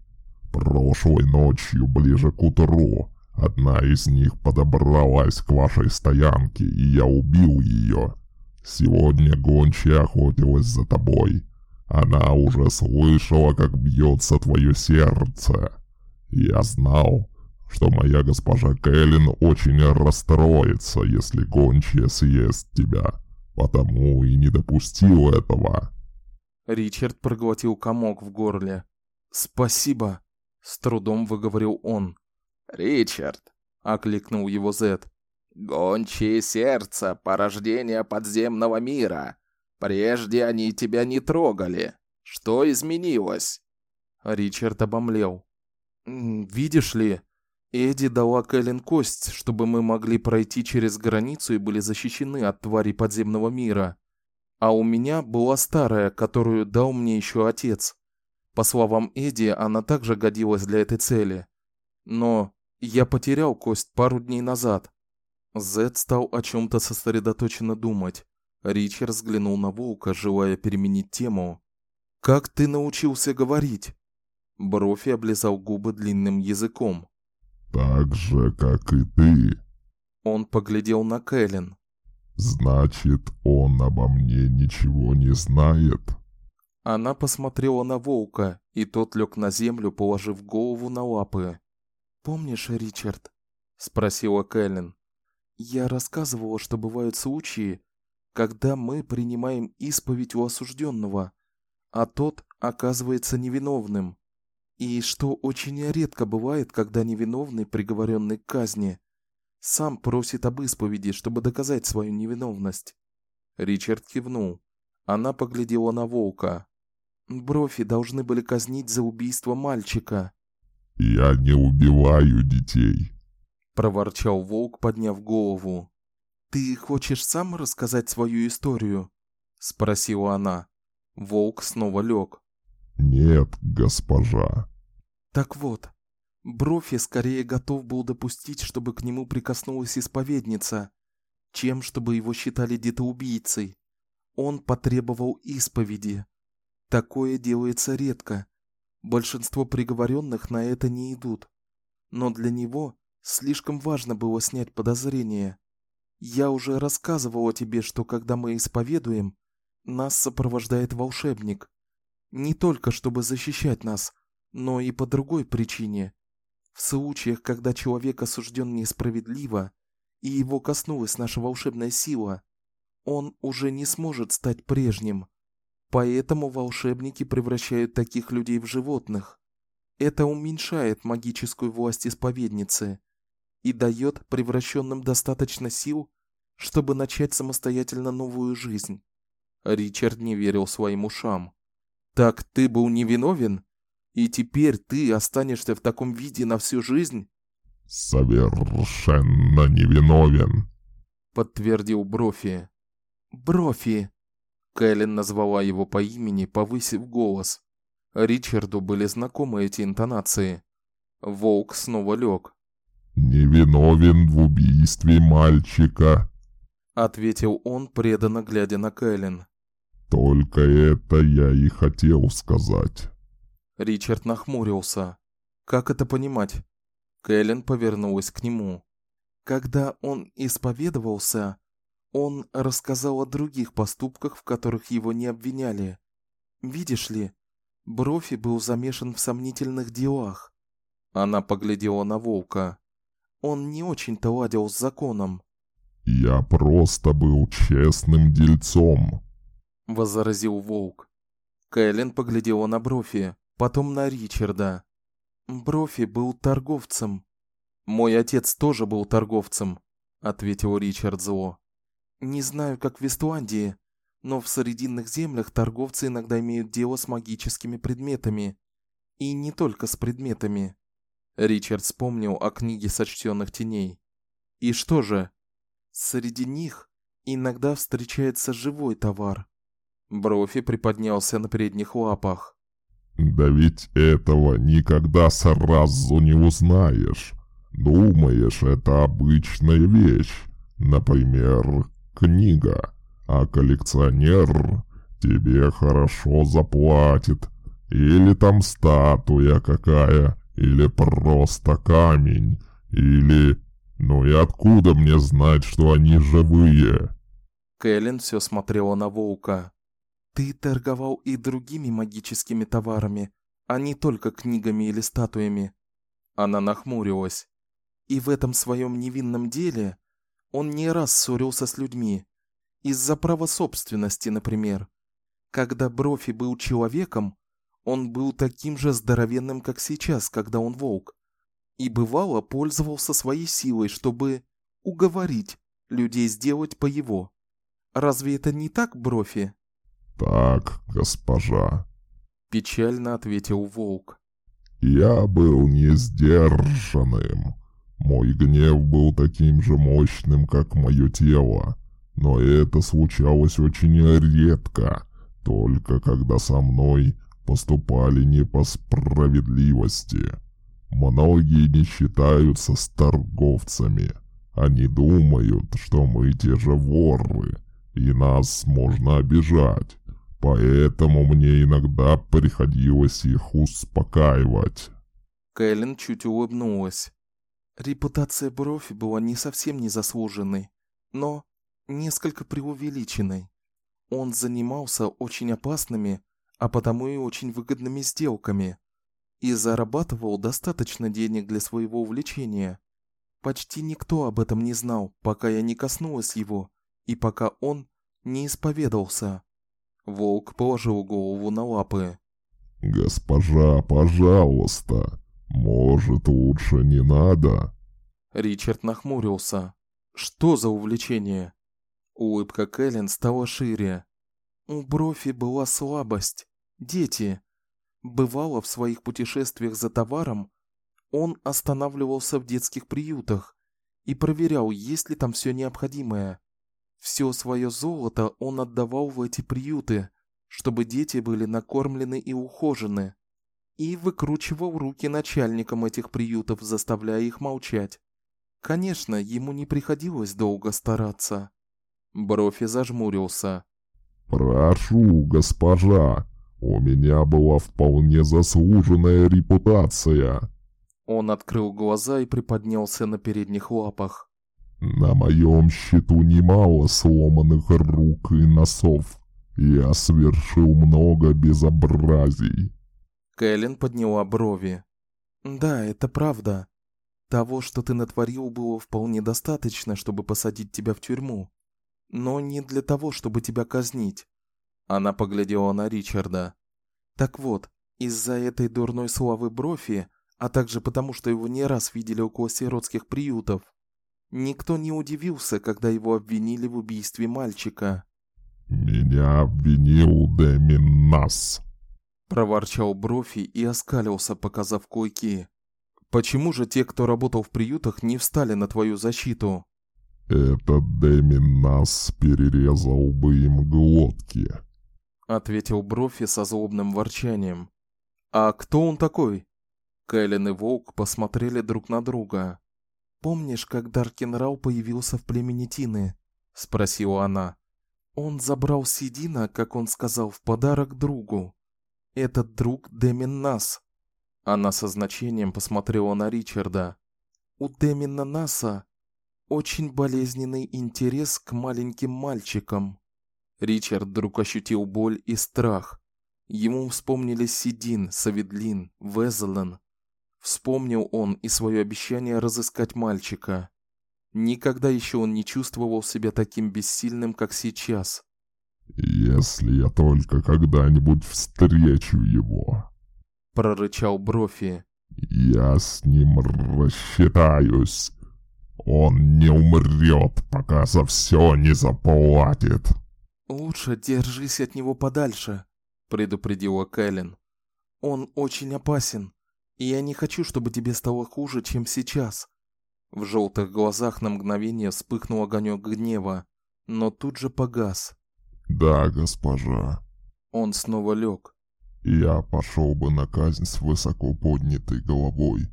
Прошлой ночью, ближе к утру, одна из них подобралась к вашей стоянке, и я убил ее. Сегодня гончая охотилась за тобой. Она уже слышала, как бьется твое сердце. Я знал, что моя госпожа Кэлен очень расстроится, если гончая съест тебя, потому и не допустил этого. Ричард проглотил комок в горле. Спасибо. С трудом выговорил он. «Ричард!» — окликнул его Зет. «Гончие сердца, порождение подземного мира. Прежде они тебя не трогали. Что изменилось?» Ричард обомлел. «Видишь ли, Эдди дала Кэлен кость, чтобы мы могли пройти через границу и были защищены от тварей подземного мира. А у меня была старая, которую дал мне еще отец. По словам Эдди, она также годилась для этой цели. Но я потерял кость пару дней назад. Зед стал о чем то сосредоточенно думать. Ричард взглянул на Волка, желая переменить тему. Как ты научился говорить? Брофи облизал губы длинным языком. Так же, как и ты. Он поглядел на Кэлен. Значит, он обо мне ничего не знает. Она посмотрела на волка, и тот лег на землю, положив голову на лапы. "Помнишь, Ричард?" спросила Кэлен. "Я рассказывала, что бывают случаи, когда мы принимаем исповедь у осужденного, а тот оказывается невиновным, и что очень редко бывает, когда невиновный, приговоренный к казни, Сам просит об исповеди, чтобы доказать свою невиновность. Ричард кивнул. Она поглядела на волка. Брофи должны были казнить за убийство мальчика. Я не убиваю детей, проворчал волк, подняв голову. Ты хочешь сам рассказать свою историю? спросила она. Волк снова лег. Нет, госпожа. Так вот, Брофи скорее готов был допустить, чтобы к нему прикоснулась исповедница, чем чтобы его считали детоубийцей. Он потребовал исповеди. Такое делается редко. Большинство приговоренных на это не идут. Но для него слишком важно было снять подозрения. Я уже рассказывала тебе, что когда мы исповедуем, нас сопровождает волшебник. Не только чтобы защищать нас, но и по другой причине. В случаях, когда человек осужден несправедливо, и его коснулась наша волшебная сила, он уже не сможет стать прежним. Поэтому волшебники превращают таких людей в животных. Это уменьшает магическую власть исповедницы и дает превращенным достаточно сил, чтобы начать самостоятельно новую жизнь. Ричард не верил своим ушам. Так ты был невиновен? И теперь ты останешься в таком виде на всю жизнь? Совершенно невиновен, подтвердил Брофи. Брофи. Кэлен назвала его по имени, повысив голос. Ричарду были знакомы эти интонации. Волк снова лег. Невиновен в убийстве мальчика, ответил он, преданно глядя на Кэлен. Только это я и хотел сказать. Ричард нахмурился. Как это понимать? Кэлен повернулась к нему. Когда он исповедовался, он рассказал о других поступках, в которых его не обвиняли. Видишь ли, Брофи был замешан в сомнительных делах. Она поглядела на волка. Он не очень-то ладил с законом. Я просто был честным дельцом, возразил волк. Кэлен поглядела на Брофи потом на Ричарда. Брофи был торговцем. Мой отец тоже был торговцем, ответил Ричард зло. Не знаю, как в Вестландии, но в срединных землях торговцы иногда имеют дело с магическими предметами, и не только с предметами. Ричард вспомнил о книге сочтённых теней. И что же? Среди них иногда встречается живой товар. Брофи приподнялся на передних лапах. Да ведь этого никогда сразу не узнаешь. Думаешь, это обычная вещь, например, книга, а коллекционер тебе хорошо заплатит. Или там статуя какая, или просто камень, или... Ну и откуда мне знать, что они живые? Кэлен все смотрела на волка. Ты торговал и другими магическими товарами, а не только книгами или статуями. Она нахмурилась. И в этом своем невинном деле он не раз ссорился с людьми из-за права собственности, например. Когда Брофи был человеком, он был таким же здоровенным, как сейчас, когда он волк. И бывало пользовался своей силой, чтобы уговорить людей сделать по его. Разве это не так, Брофи? «Так, госпожа», — печально ответил волк. «Я был не сдержанным. Мой гнев был таким же мощным, как мое тело, но это случалось очень редко, только когда со мной поступали не по справедливости. Многие не считаются с торговцами. Они думают, что мы те же воры, и нас можно обижать. Поэтому мне иногда приходилось их успокаивать. Кэлен чуть улыбнулась. Репутация Брофи была не совсем незаслуженной, но несколько преувеличенной. Он занимался очень опасными, а потому и очень выгодными сделками и зарабатывал достаточно денег для своего увлечения. Почти никто об этом не знал, пока я не коснулась его и пока он не исповедался. Волк положил голову на лапы. «Госпожа, пожалуйста, может, лучше не надо?» Ричард нахмурился. Что за увлечение? Улыбка Кэлен стала шире. У Брофи была слабость. Дети. Бывало в своих путешествиях за товаром, он останавливался в детских приютах и проверял, есть ли там все необходимое. Все свое золото он отдавал в эти приюты, чтобы дети были накормлены и ухожены, и выкручивал руки начальникам этих приютов, заставляя их молчать. Конечно, ему не приходилось долго стараться. Брофи зажмурился. «Прошу, госпожа, у меня была вполне заслуженная репутация». Он открыл глаза и приподнялся на передних лапах. На моем счету немало сломанных рук и носов. Я совершил много безобразий. Кэлен подняла брови. Да, это правда. Того, что ты натворил, было вполне достаточно, чтобы посадить тебя в тюрьму, но не для того, чтобы тебя казнить. Она поглядела на Ричарда. Так вот, из-за этой дурной славы Брофи, а также потому, что его не раз видели около сиротских приютов, Никто не удивился, когда его обвинили в убийстве мальчика. «Меня обвинил Демин Нас», — проворчал Брофи и оскалился, показав клыки. «Почему же те, кто работал в приютах, не встали на твою защиту?» «Этот Демин Нас перерезал бы им глотки», — ответил Брофи со злобным ворчанием. «А кто он такой?» Кэлен и Волк посмотрели друг на друга. «Помнишь, как Даркин Рау появился в племени Тины?» — спросила она. «Он забрал Сидина, как он сказал, в подарок другу. Этот друг Демин Нас». Она со значением посмотрела на Ричарда. «У Демина Наса очень болезненный интерес к маленьким мальчикам». Ричард вдруг ощутил боль и страх. Ему вспомнились Сидин, Саведлин, Везелен, Вспомнил он и свое обещание разыскать мальчика. Никогда еще он не чувствовал себя таким бессильным, как сейчас. Если я только когда-нибудь встречу его, прорычал Брофи. Я с ним рассчитаюсь. Он не умрет, пока за все не заплатит. Лучше держись от него подальше, предупредила Кэлен. Он очень опасен. И я не хочу, чтобы тебе стало хуже, чем сейчас. В желтых глазах на мгновение вспыхнул огонек гнева, но тут же погас. Да, госпожа. Он снова лег. Я пошел бы на казнь с высоко поднятой головой.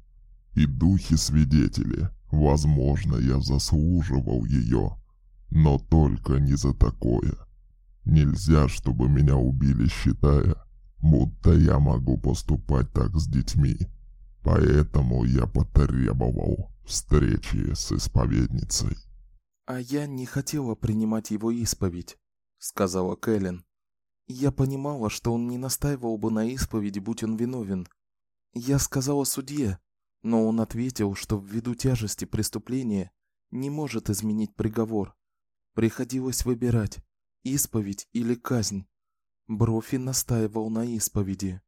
И духи-свидетели, возможно, я заслуживал ее, но только не за такое. Нельзя, чтобы меня убили, считая, будто я могу поступать так с детьми. Поэтому я потребовал встречи с исповедницей. А я не хотела принимать его исповедь, сказала Кэлен. Я понимала, что он не настаивал бы на исповеди, будь он виновен. Я сказала судье, но он ответил, что ввиду тяжести преступления не может изменить приговор. Приходилось выбирать исповедь или казнь. Брофи настаивал на исповеди.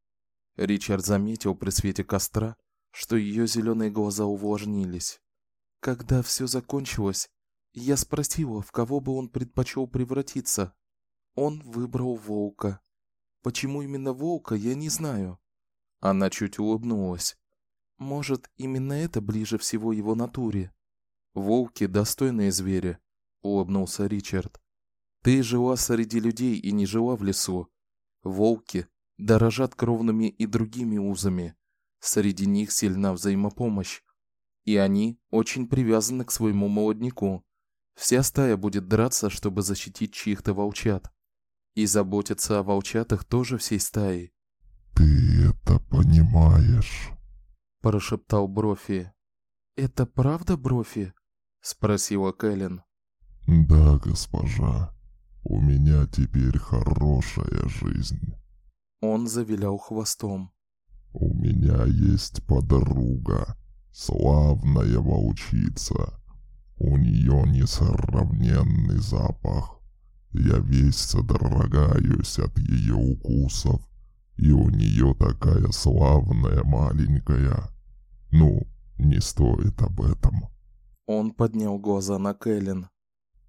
Ричард заметил при свете костра, что ее зеленые глаза увлажнились. Когда все закончилось, я спросила, в кого бы он предпочел превратиться. Он выбрал волка. Почему именно волка, я не знаю. Она чуть улыбнулась. Может, именно это ближе всего его натуре. Волки достойные звери, улыбнулся Ричард. Ты жила среди людей и не жила в лесу. Волки дорожат кровными и другими узами. Среди них сильна взаимопомощь, и они очень привязаны к своему молодняку. Вся стая будет драться, чтобы защитить чьих-то волчат. И заботиться о волчатах тоже всей стаей. Ты это понимаешь? прошептал Брофи. Это правда, Брофи? спросила Кэлен. Да, госпожа. У меня теперь хорошая жизнь. Он завилял хвостом. У меня есть подруга, славная волчица. У нее несравненный запах. Я весь содрогаюсь от ее укусов, и у нее такая славная маленькая. Ну, не стоит об этом. Он поднял глаза на Кэлен.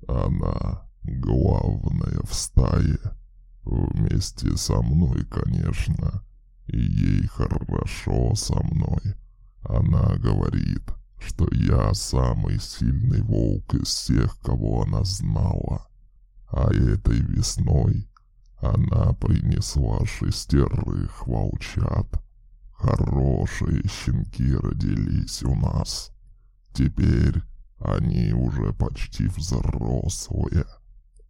Она главная в стае. Вместе со мной, конечно. И ей хорошо со мной. Она говорит, что я самый сильный волк из всех, кого она знала. А этой весной она принесла шестерых волчат. Хорошие щенки родились у нас. Теперь они уже почти взрослые.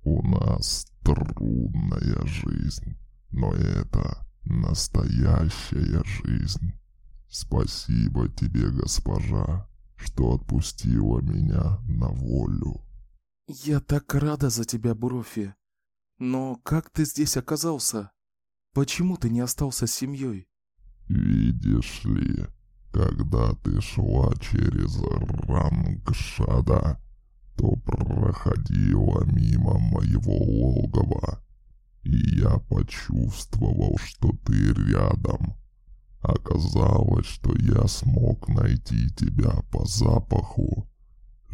У нас трудная жизнь, но это настоящая жизнь. Спасибо тебе, госпожа, что отпустила меня на волю. Я так рада за тебя, Брофи. Но как ты здесь оказался? Почему ты не остался с семьей? Видишь ли, когда ты шла через Рангшада, то проходила мимо моего логова, и я почувствовал, что ты рядом. Оказалось, что я смог найти тебя по запаху.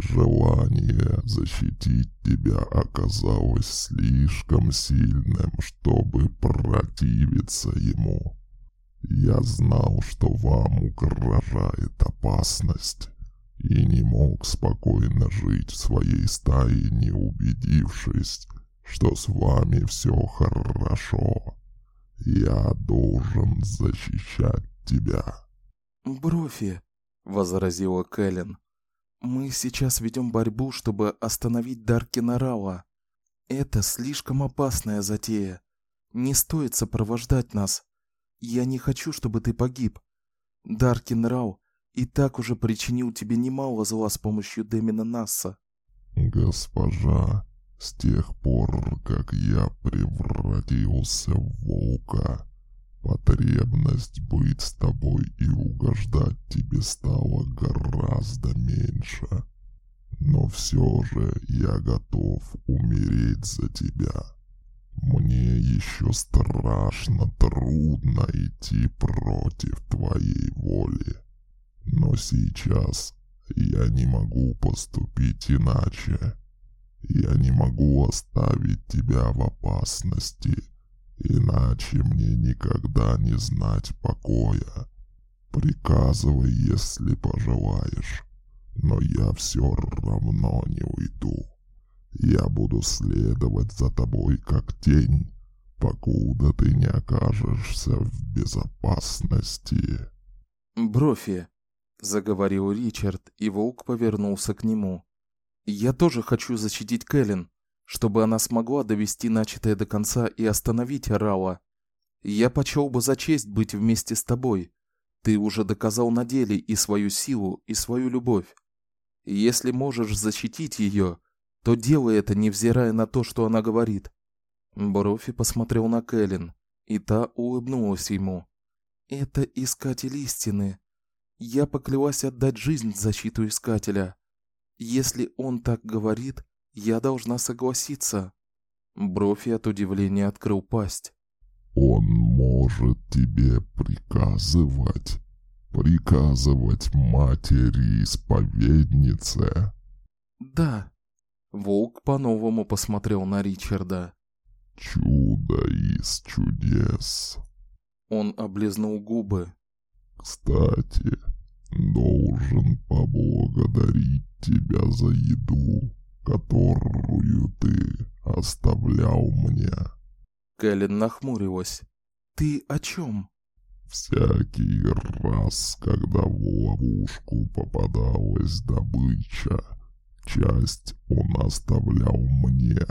Желание защитить тебя оказалось слишком сильным, чтобы противиться ему. Я знал, что вам угрожает опасность, и не мог спокойно жить в своей стае, не убедившись, что с вами все хорошо. Я должен защищать тебя. Брофи, возразила Кэлен. Мы сейчас ведем борьбу, чтобы остановить Даркина Рауа. Это слишком опасная затея. Не стоит сопровождать нас. Я не хочу, чтобы ты погиб. Даркин Рау и так уже причинил тебе немало зла с помощью Демина Насса. Госпожа, с тех пор, как я превратился в волка, потребность быть с тобой и угождать тебе стала гораздо меньше. Но все же я готов умереть за тебя. Мне еще страшно трудно идти против твоей воли. Но сейчас я не могу поступить иначе. Я не могу оставить тебя в опасности, иначе мне никогда не знать покоя. Приказывай, если пожелаешь, но я все равно не уйду. Я буду следовать за тобой как тень, покуда ты не окажешься в безопасности. Брофи, заговорил Ричард, и волк повернулся к нему. Я тоже хочу защитить Кэлен, чтобы она смогла довести начатое до конца и остановить Рауа. Я почел бы за честь быть вместе с тобой. Ты уже доказал на деле и свою силу, и свою любовь. Если можешь защитить ее, то делай это, невзирая на то, что она говорит. Брофи посмотрел на Кэлен, и та улыбнулась ему. Это искатель истины. Я поклялась отдать жизнь в защиту искателя. Если он так говорит, я должна согласиться. Брофи от удивления открыл пасть. Он может тебе приказывать, приказывать матери-исповеднице. Да, Волк по-новому посмотрел на Ричарда. Чудо из чудес. Он облизнул губы. Кстати, должен поблагодарить тебя за еду, которую ты оставлял мне. Кэлен нахмурилась. Ты о чем? Всякий раз, когда в ловушку попадалась добыча, часть он оставлял мне.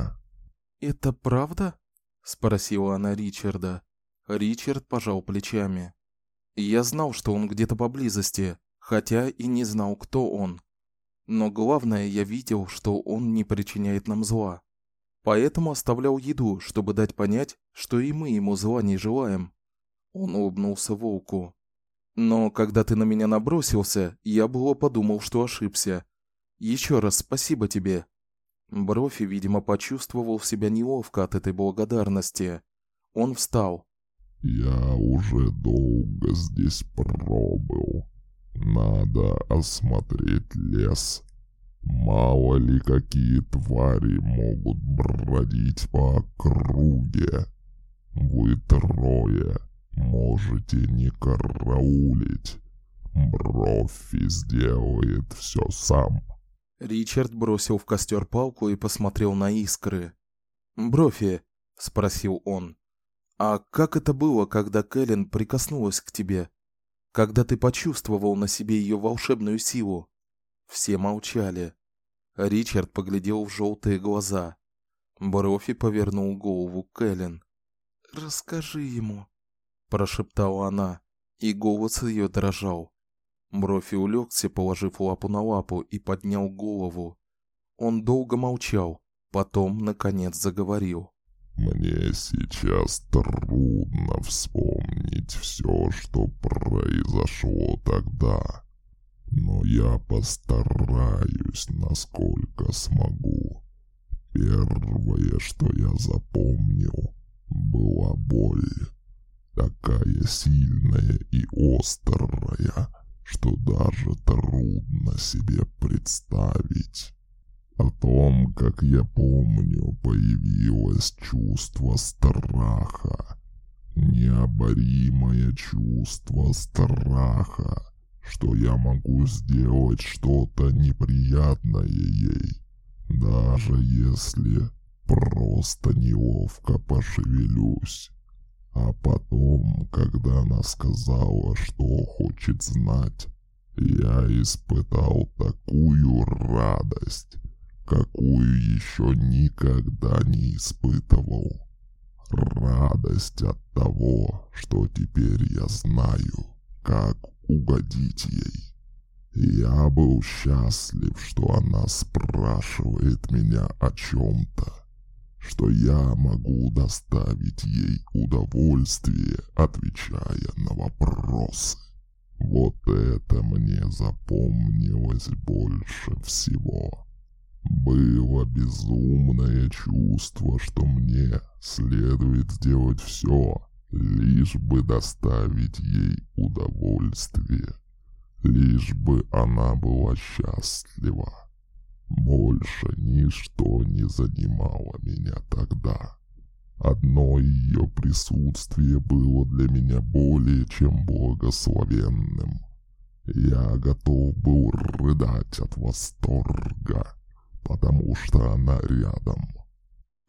Это правда? спросила она Ричарда. Ричард пожал плечами. Я знал, что он где-то поблизости, хотя и не знал, кто он. Но главное, я видел, что он не причиняет нам зла. Поэтому оставлял еду, чтобы дать понять, что и мы ему зла не желаем. Он улыбнулся волку. Но когда ты на меня набросился, я было подумал, что ошибся. Еще раз спасибо тебе. Брофи, видимо, почувствовал себя неловко от этой благодарности. Он встал. Я уже долго здесь пробыл. Надо осмотреть лес. Мало ли какие твари могут бродить по округе. Вы трое можете не караулить. Брофи сделает все сам. Ричард бросил в костер палку и посмотрел на искры. «Брофи», — спросил он, — «а как это было, когда Кэлен прикоснулась к тебе? Когда ты почувствовал на себе ее волшебную силу?» Все молчали. Ричард поглядел в желтые глаза. Брофи повернул голову к Кэлен. «Расскажи ему», — прошептала она, и голос ее дрожал. Брофи улегся, положив лапу на лапу, и поднял голову. Он долго молчал, потом, наконец, заговорил. «Мне сейчас трудно вспомнить все, что произошло тогда, но я постараюсь, насколько смогу. Первое, что я запомнил, была боль, такая сильная и острая, что даже трудно себе представить. О том, как я помню, появилось чувство страха. Необоримое чувство страха, что я могу сделать что-то неприятное ей, даже если просто неловко пошевелюсь. А потом, когда она сказала, что хочет знать, я испытал такую радость, какую еще никогда не испытывал. Радость от того, что теперь я знаю, как угодить ей. Я был счастлив, что она спрашивает меня о чем-то что я могу доставить ей удовольствие, отвечая на вопросы. Вот это мне запомнилось больше всего. Было безумное чувство, что мне следует сделать все, лишь бы доставить ей удовольствие, лишь бы она была счастлива. Больше ничто не занимало меня тогда. Одно ее присутствие было для меня более чем благословенным. Я готов был рыдать от восторга, потому что она рядом.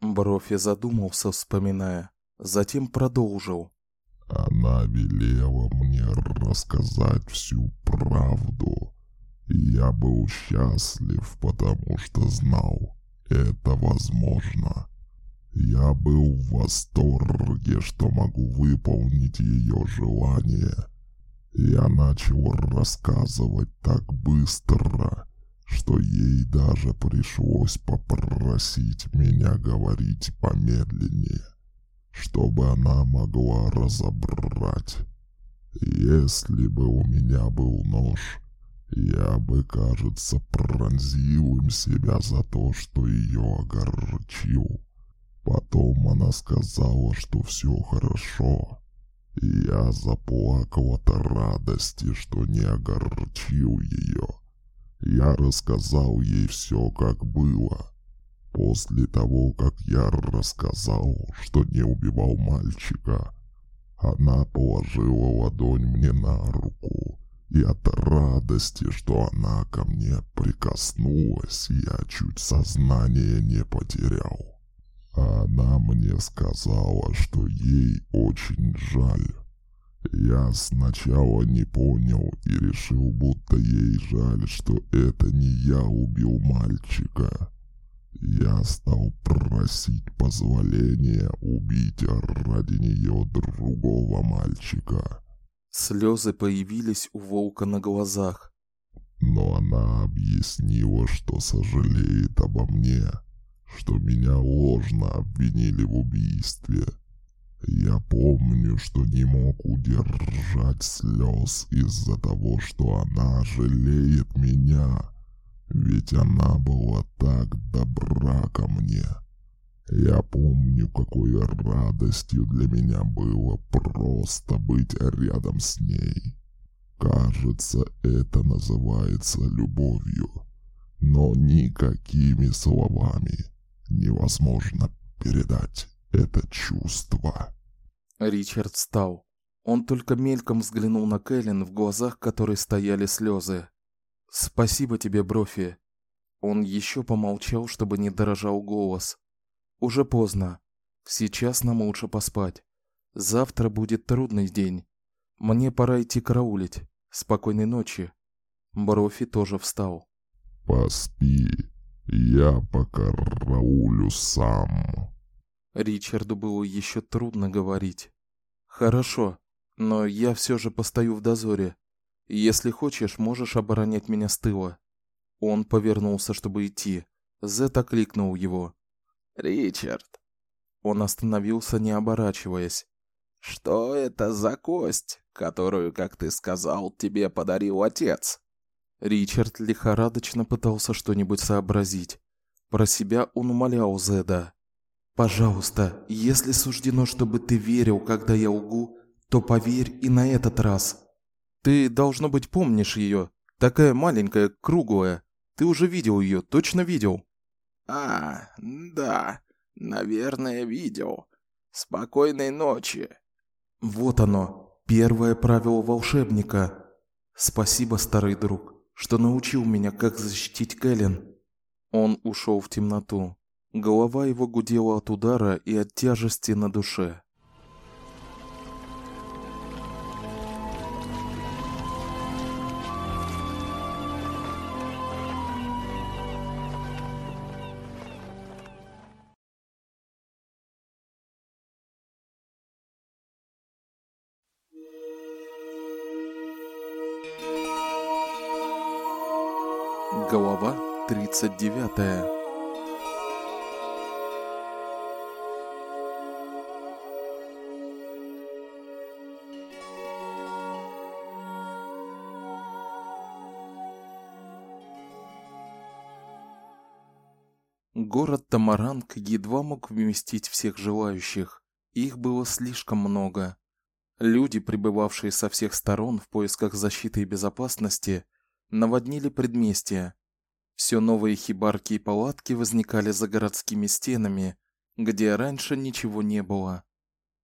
Брофи задумался, вспоминая, затем продолжил. Она велела мне рассказать всю правду я был счастлив, потому что знал, это возможно. Я был в восторге, что могу выполнить ее желание. Я начал рассказывать так быстро, что ей даже пришлось попросить меня говорить помедленнее, чтобы она могла разобрать. Если бы у меня был нож, я бы, кажется, пронзил им себя за то, что ее огорчил. Потом она сказала, что все хорошо. И я заплакал от радости, что не огорчил ее. Я рассказал ей все, как было. После того, как я рассказал, что не убивал мальчика, она положила ладонь мне на руку и от радости, что она ко мне прикоснулась, я чуть сознание не потерял. Она мне сказала, что ей очень жаль. Я сначала не понял и решил, будто ей жаль, что это не я убил мальчика. Я стал просить позволения убить ради нее другого мальчика. Слезы появились у волка на глазах. Но она объяснила, что сожалеет обо мне, что меня ложно обвинили в убийстве. Я помню, что не мог удержать слез из-за того, что она жалеет меня, ведь она была так добра ко мне. Я помню, какой радостью для меня было просто быть рядом с ней. Кажется, это называется любовью. но никакими словами невозможно передать это чувство. Ричард встал. Он только мельком взглянул на Кэлен, в глазах которой стояли слезы. Спасибо тебе, Брофи. Он еще помолчал, чтобы не дрожал голос. Уже поздно. Сейчас нам лучше поспать. Завтра будет трудный день. Мне пора идти караулить. Спокойной ночи. Брофи тоже встал. Поспи. Я пока караулю сам. Ричарду было еще трудно говорить. Хорошо, но я все же постою в дозоре. Если хочешь, можешь оборонять меня с тыла. Он повернулся, чтобы идти. Зет окликнул его. Ричард. Он остановился, не оборачиваясь. Что это за кость, которую, как ты сказал, тебе подарил отец? Ричард лихорадочно пытался что-нибудь сообразить. Про себя он умолял Зеда: Пожалуйста, если суждено, чтобы ты верил, когда я лгу, то поверь и на этот раз. Ты должно быть помнишь ее, такая маленькая, круглая. Ты уже видел ее, точно видел? А, да, наверное, видел. Спокойной ночи. Вот оно, первое правило волшебника. Спасибо, старый друг, что научил меня, как защитить Кэлен. Он ушел в темноту. Голова его гудела от удара и от тяжести на душе. Глава 39. Город Тамаранг едва мог вместить всех желающих. Их было слишком много. Люди, прибывавшие со всех сторон в поисках защиты и безопасности, наводнили предместья. Все новые хибарки и палатки возникали за городскими стенами, где раньше ничего не было.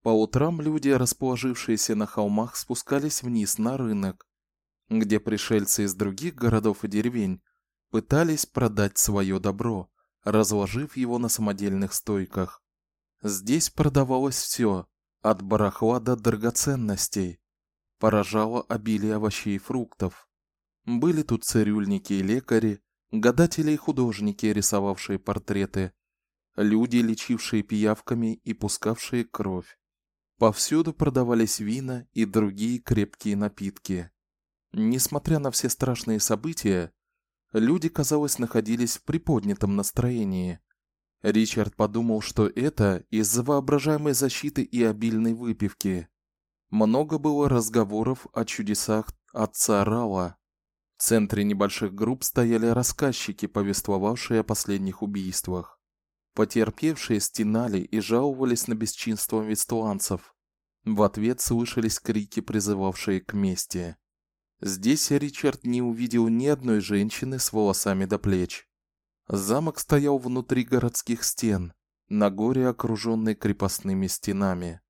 По утрам люди, расположившиеся на холмах, спускались вниз на рынок, где пришельцы из других городов и деревень пытались продать свое добро разложив его на самодельных стойках. Здесь продавалось все, от барахла до драгоценностей. Поражало обилие овощей и фруктов. Были тут цирюльники и лекари, гадатели и художники, рисовавшие портреты, люди, лечившие пиявками и пускавшие кровь. Повсюду продавались вина и другие крепкие напитки. Несмотря на все страшные события, Люди, казалось, находились в приподнятом настроении. Ричард подумал, что это из-за воображаемой защиты и обильной выпивки. Много было разговоров о чудесах отца Рала. В центре небольших групп стояли рассказчики, повествовавшие о последних убийствах. Потерпевшие стенали и жаловались на бесчинство вестуанцев. В ответ слышались крики, призывавшие к мести. Здесь Ричард не увидел ни одной женщины с волосами до плеч. Замок стоял внутри городских стен, на горе, окруженный крепостными стенами.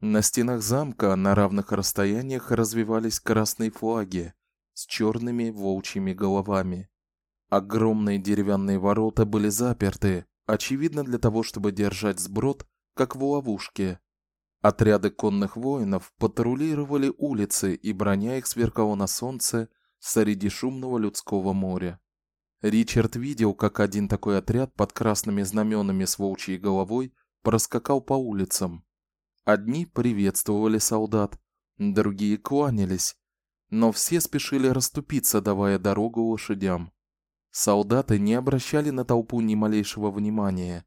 На стенах замка на равных расстояниях развивались красные флаги с черными волчьими головами. Огромные деревянные ворота были заперты, очевидно для того, чтобы держать сброд как в ловушке. Отряды конных воинов патрулировали улицы, и броня их сверкала на солнце среди шумного людского моря. Ричард видел, как один такой отряд под красными знаменами с волчьей головой проскакал по улицам. Одни приветствовали солдат, другие кланялись, но все спешили расступиться, давая дорогу лошадям. Солдаты не обращали на толпу ни малейшего внимания,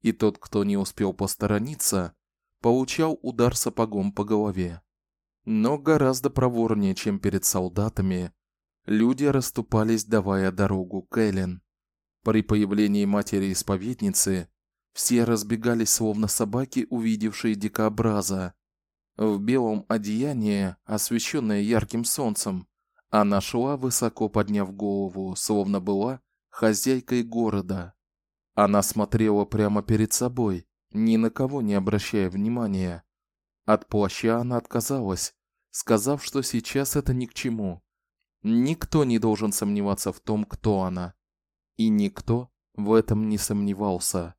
и тот, кто не успел посторониться, получал удар сапогом по голове. Но гораздо проворнее, чем перед солдатами, люди расступались, давая дорогу Кэлен. При появлении матери-исповедницы все разбегались словно собаки, увидевшие дикобраза. В белом одеянии, освещенное ярким солнцем, она шла высоко подняв голову, словно была хозяйкой города. Она смотрела прямо перед собой, ни на кого не обращая внимания. От плаща она отказалась, сказав, что сейчас это ни к чему. Никто не должен сомневаться в том, кто она. И никто в этом не сомневался.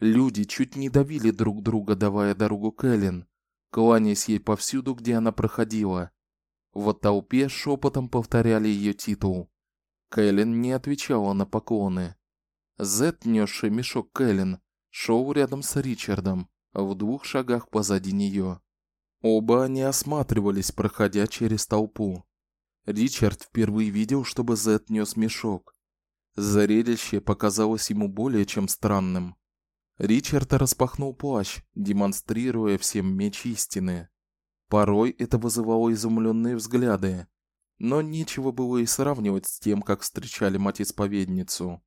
Люди чуть не давили друг друга, давая дорогу Кэлен, кланяясь ей повсюду, где она проходила. В толпе шепотом повторяли ее титул. Кэлен не отвечала на поклоны. Зет, несший мешок Кэлен, шел рядом с Ричардом, в двух шагах позади нее. Оба они осматривались, проходя через толпу. Ричард впервые видел, чтобы Зет нес мешок. Зрелище показалось ему более чем странным. Ричард распахнул плащ, демонстрируя всем меч истины. Порой это вызывало изумленные взгляды, но нечего было и сравнивать с тем, как встречали мать-исповедницу.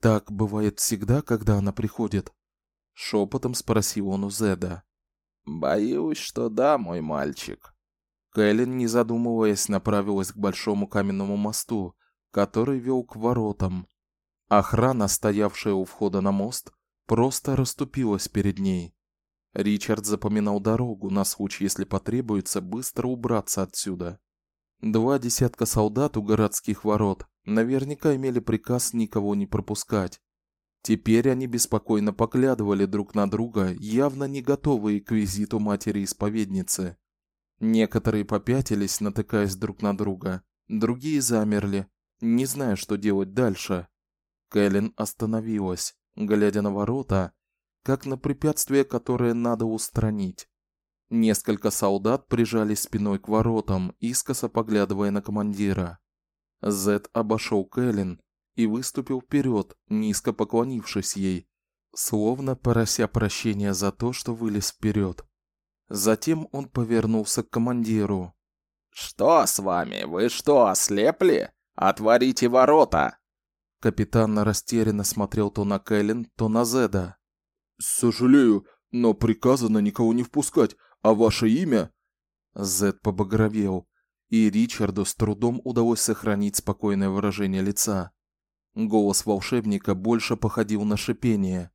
Так бывает всегда, когда она приходит, шепотом спросил он у Зеда. Боюсь, что да, мой мальчик. Кэлен, не задумываясь, направилась к большому каменному мосту, который вел к воротам. Охрана, стоявшая у входа на мост, просто расступилась перед ней. Ричард запоминал дорогу на случай, если потребуется быстро убраться отсюда. Два десятка солдат у городских ворот наверняка имели приказ никого не пропускать. Теперь они беспокойно поглядывали друг на друга, явно не готовые к визиту матери-исповедницы. Некоторые попятились, натыкаясь друг на друга, другие замерли, не зная, что делать дальше. Кэлен остановилась, глядя на ворота, как на препятствие, которое надо устранить. Несколько солдат прижались спиной к воротам, искоса поглядывая на командира. Зет обошел Кэлен и выступил вперед, низко поклонившись ей, словно прося прощения за то, что вылез вперед. Затем он повернулся к командиру. Что с вами? Вы что, ослепли? Отворите ворота. Капитан растерянно смотрел то на Кэлен, то на Зеда. Сожалею, но приказано никого не впускать. А ваше имя? Зед побагровел, и Ричарду с трудом удалось сохранить спокойное выражение лица. Голос волшебника больше походил на шипение.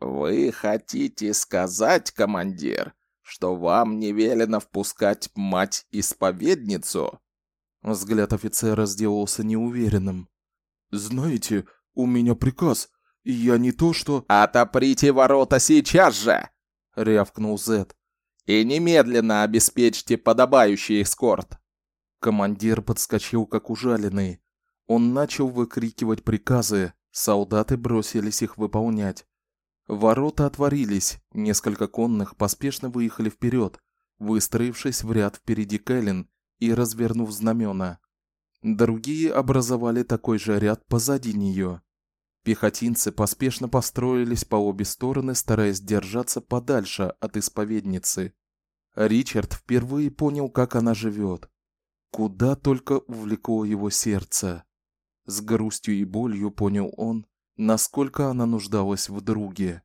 Вы хотите сказать, командир, что вам не велено впускать мать-исповедницу? Взгляд офицера сделался неуверенным. Знаете, у меня приказ, и я не то что Отоприте ворота сейчас же, рявкнул Зед. И немедленно обеспечьте подобающий эскорт. Командир подскочил как ужаленный. Он начал выкрикивать приказы, солдаты бросились их выполнять. Ворота отворились, несколько конных поспешно выехали вперед, выстроившись в ряд впереди Кэлен и развернув знамена. Другие образовали такой же ряд позади нее. Пехотинцы поспешно построились по обе стороны, стараясь держаться подальше от исповедницы. Ричард впервые понял, как она живет. Куда только увлекло его сердце. С грустью и болью понял он, насколько она нуждалась в друге.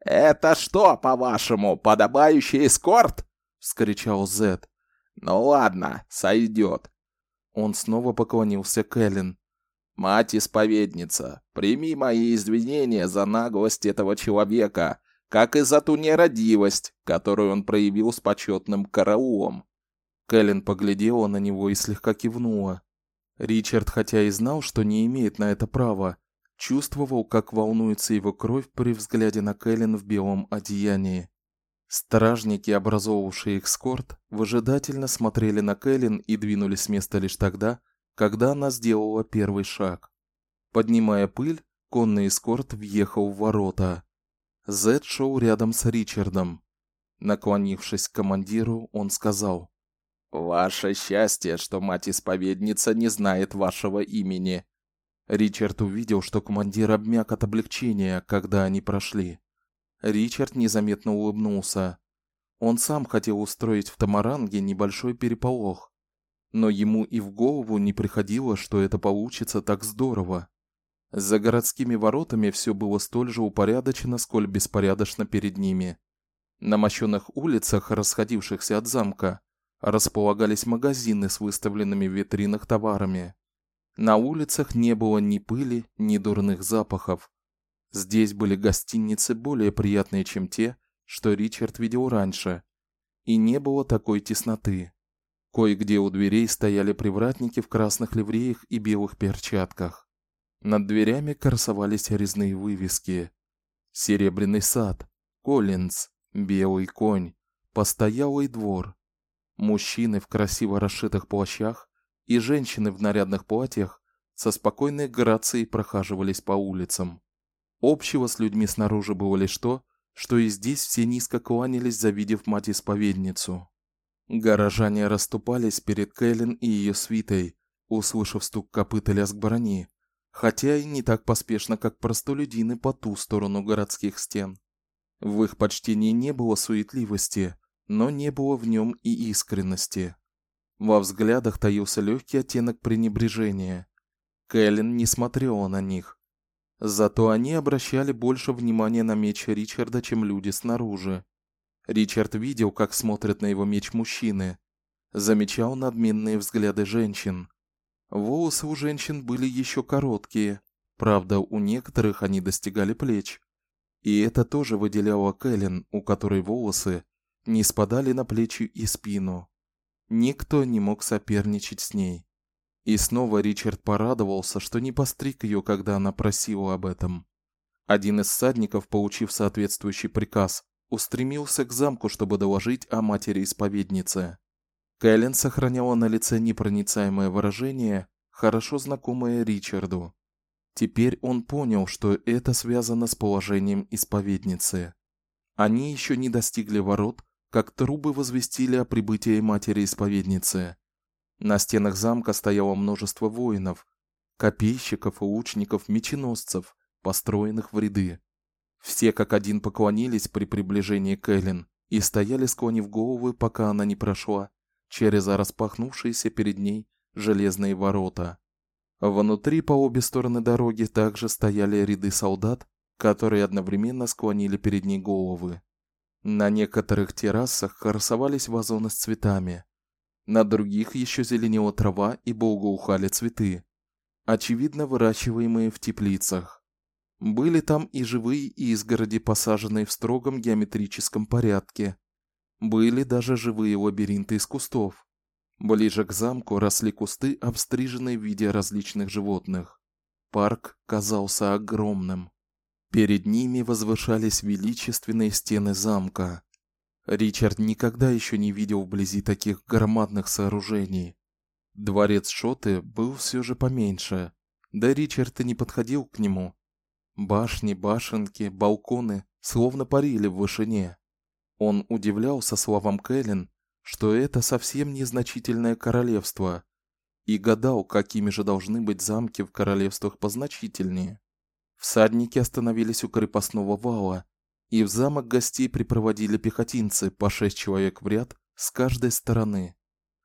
Это что, по-вашему, подобающий эскорт? вскричал Зед. Ну ладно, сойдет. Он снова поклонился Кэлен. Мать-исповедница, прими мои извинения за наглость этого человека, как и за ту нерадивость, которую он проявил с почетным караулом. Кэлен поглядела на него и слегка кивнула. Ричард, хотя и знал, что не имеет на это права, чувствовал, как волнуется его кровь при взгляде на Кэлен в белом одеянии. Стражники, образовавшие эскорт, выжидательно смотрели на Кэлен и двинулись с места лишь тогда, когда она сделала первый шаг. Поднимая пыль, конный эскорт въехал в ворота. Зед шел рядом с Ричардом. Наклонившись к командиру, он сказал: Ваше счастье, что мать-исповедница не знает вашего имени. Ричард увидел, что командир обмяк от облегчения, когда они прошли. Ричард незаметно улыбнулся. Он сам хотел устроить в Тамаранге небольшой переполох, но ему и в голову не приходило, что это получится так здорово. За городскими воротами все было столь же упорядочено, сколь беспорядочно перед ними. На мощенных улицах, расходившихся от замка, располагались магазины с выставленными в витринах товарами. На улицах не было ни пыли, ни дурных запахов. Здесь были гостиницы более приятные, чем те, что Ричард видел раньше, и не было такой тесноты. Кое-где у дверей стояли привратники в красных ливреях и белых перчатках. Над дверями красовались резные вывески: Серебряный сад, Коллинз, Белый конь, Постоялый двор. Мужчины в красиво расшитых плащах и женщины в нарядных платьях со спокойной грацией прохаживались по улицам. Общего с людьми снаружи было лишь то, что и здесь все низко кланялись, завидев мать-исповедницу. Горожане расступались перед Кэлен и ее свитой, услышав стук копыт и лязг брони, хотя и не так поспешно, как простолюдины по ту сторону городских стен. В их почтении не было суетливости, но не было в нем и искренности. Во взглядах таился легкий оттенок пренебрежения. Кэлен не смотрела на них. Зато они обращали больше внимания на меч Ричарда, чем люди снаружи. Ричард видел, как смотрят на его меч мужчины, замечал надменные взгляды женщин. Волосы у женщин были еще короткие, правда, у некоторых они достигали плеч. И это тоже выделяло Кэлен, у которой волосы не спадали на плечи и спину. Никто не мог соперничать с ней. И снова Ричард порадовался, что не постриг ее, когда она просила об этом. Один из садников, получив соответствующий приказ, устремился к замку, чтобы доложить о матери-исповеднице. Кэлен сохраняла на лице непроницаемое выражение, хорошо знакомое Ричарду. Теперь он понял, что это связано с положением исповедницы. Они еще не достигли ворот, как трубы возвестили о прибытии матери-исповедницы. На стенах замка стояло множество воинов, копейщиков и лучников, меченосцев, построенных в ряды. Все как один поклонились при приближении к и стояли склонив головы, пока она не прошла через распахнувшиеся перед ней железные ворота. Внутри по обе стороны дороги также стояли ряды солдат, которые одновременно склонили перед ней головы. На некоторых террасах красовались вазоны с цветами. На других еще зеленела трава и благоухали цветы, очевидно выращиваемые в теплицах. Были там и живые изгороди, посаженные в строгом геометрическом порядке. Были даже живые лабиринты из кустов. Ближе к замку росли кусты, обстриженные в виде различных животных. Парк казался огромным. Перед ними возвышались величественные стены замка. Ричард никогда еще не видел вблизи таких громадных сооружений. Дворец Шоты был все же поменьше, да Ричард и не подходил к нему. Башни, башенки, балконы словно парили в вышине. Он удивлялся словам Кэлен, что это совсем незначительное королевство, и гадал, какими же должны быть замки в королевствах позначительнее. Всадники остановились у крепостного вала, и в замок гостей припроводили пехотинцы по шесть человек в ряд с каждой стороны.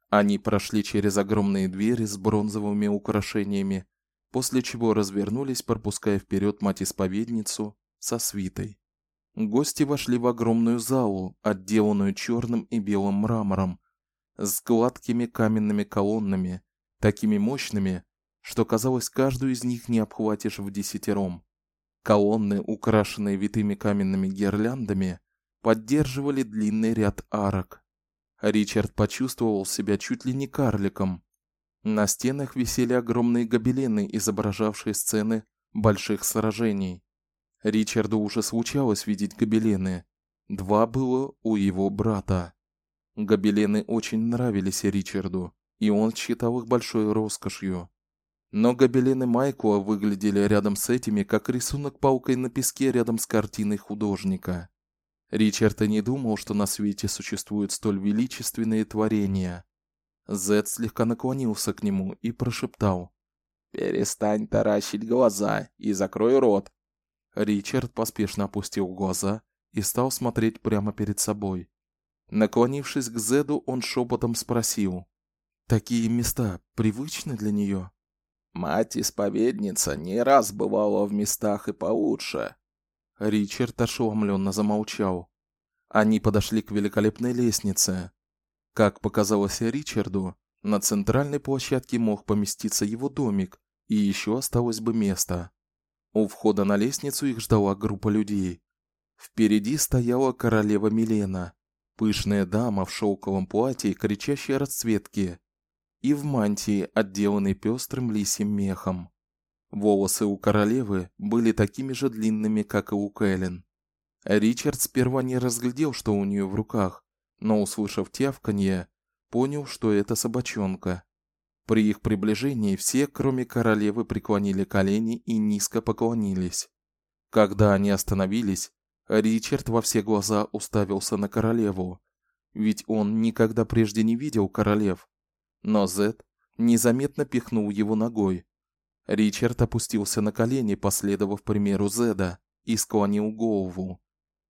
Они прошли через огромные двери с бронзовыми украшениями, после чего развернулись, пропуская вперед мать-исповедницу со свитой. Гости вошли в огромную залу, отделанную черным и белым мрамором, с гладкими каменными колоннами, такими мощными, что казалось, каждую из них не обхватишь в десятером. Колонны, украшенные витыми каменными гирляндами, поддерживали длинный ряд арок. Ричард почувствовал себя чуть ли не карликом. На стенах висели огромные гобелены, изображавшие сцены больших сражений. Ричарду уже случалось видеть гобелены. Два было у его брата. Гобелены очень нравились Ричарду, и он считал их большой роскошью. Но гобелены Майкла выглядели рядом с этими как рисунок палкой на песке рядом с картиной художника. Ричард и не думал, что на свете существуют столь величественные творения. Зед слегка наклонился к нему и прошептал: "Перестань таращить глаза и закрой рот". Ричард поспешно опустил глаза и стал смотреть прямо перед собой. Наклонившись к Зеду, он шепотом спросил: "Такие места привычны для нее? Мать-исповедница не раз бывала в местах и получше. Ричард ошеломленно замолчал. Они подошли к великолепной лестнице. Как показалось Ричарду, на центральной площадке мог поместиться его домик и еще осталось бы место. У входа на лестницу их ждала группа людей. Впереди стояла королева Милена, пышная дама в шелковом платье кричащей расцветки и в мантии, отделанной пестрым лисьим мехом. Волосы у королевы были такими же длинными, как и у Кэлен. Ричард сперва не разглядел, что у нее в руках, но услышав тявканье, понял, что это собачонка. При их приближении все, кроме королевы, преклонили колени и низко поклонились. Когда они остановились, Ричард во все глаза уставился на королеву, ведь он никогда прежде не видел королев. Но Зет незаметно пихнул его ногой. Ричард опустился на колени, последовав примеру Зеда, и склонил голову.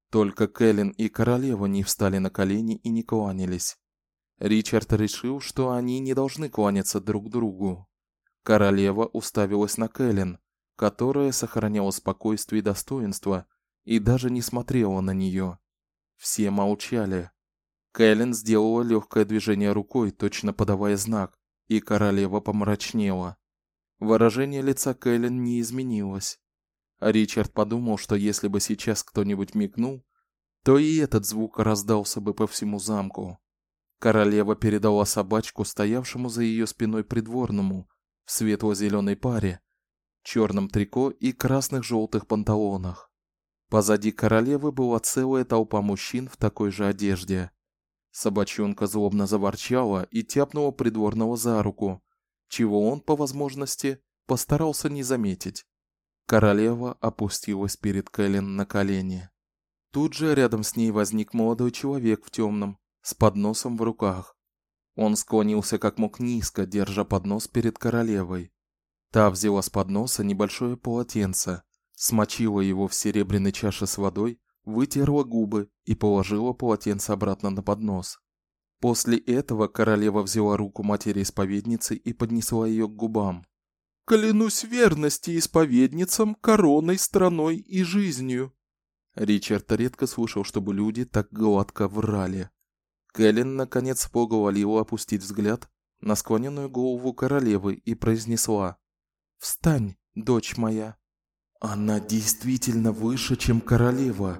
Только Кэлен и королева не встали на колени и не кланялись. Ричард решил, что они не должны кланяться друг другу. Королева уставилась на Кэлен, которая сохраняла спокойствие и достоинство, и даже не смотрела на нее. Все молчали. Кэлен сделала легкое движение рукой, точно подавая знак, и королева помрачнела. Выражение лица Кэлен не изменилось. Ричард подумал, что если бы сейчас кто-нибудь мигнул, то и этот звук раздался бы по всему замку. Королева передала собачку стоявшему за ее спиной придворному в светло зеленой паре, черном трико и красных желтых панталонах. Позади королевы была целая толпа мужчин в такой же одежде. Собачонка злобно заворчала и тяпнула придворного за руку, чего он по возможности постарался не заметить. Королева опустилась перед Кэлен на колени. Тут же рядом с ней возник молодой человек в темном, с подносом в руках. Он склонился как мог низко, держа поднос перед королевой. Та взяла с подноса небольшое полотенце, смочила его в серебряной чаше с водой, вытерла губы и положила полотенце обратно на поднос. После этого королева взяла руку матери-исповедницы и поднесла ее к губам. «Клянусь верности исповедницам, короной, страной и жизнью!» Ричард редко слышал, чтобы люди так гладко врали. Кэлен наконец поговорила опустить взгляд на склоненную голову королевы и произнесла: "Встань, дочь моя". Она действительно выше, чем королева,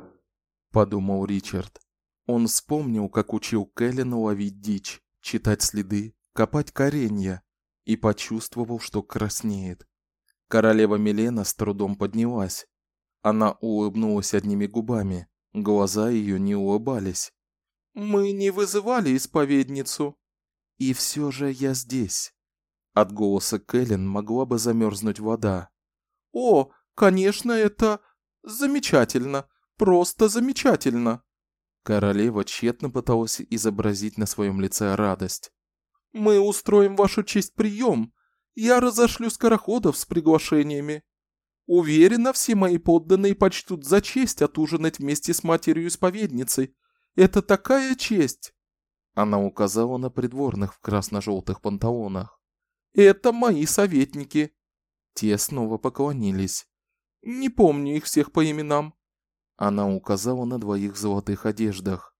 подумал Ричард. Он вспомнил, как учил Кэлен ловить дичь, читать следы, копать коренья и почувствовал, что краснеет. Королева Милена с трудом поднялась. Она улыбнулась одними губами, глаза ее не улыбались. Мы не вызывали исповедницу. И все же я здесь. От голоса Кэлен могла бы замерзнуть вода. О, конечно, это замечательно, просто замечательно. Королева тщетно пыталась изобразить на своем лице радость. Мы устроим вашу честь прием. Я разошлю скороходов с приглашениями. Уверена, все мои подданные почтут за честь отужинать вместе с матерью-исповедницей это такая честь!» Она указала на придворных в красно-желтых панталонах. «Это мои советники!» Те снова поклонились. «Не помню их всех по именам». Она указала на двоих в золотых одеждах.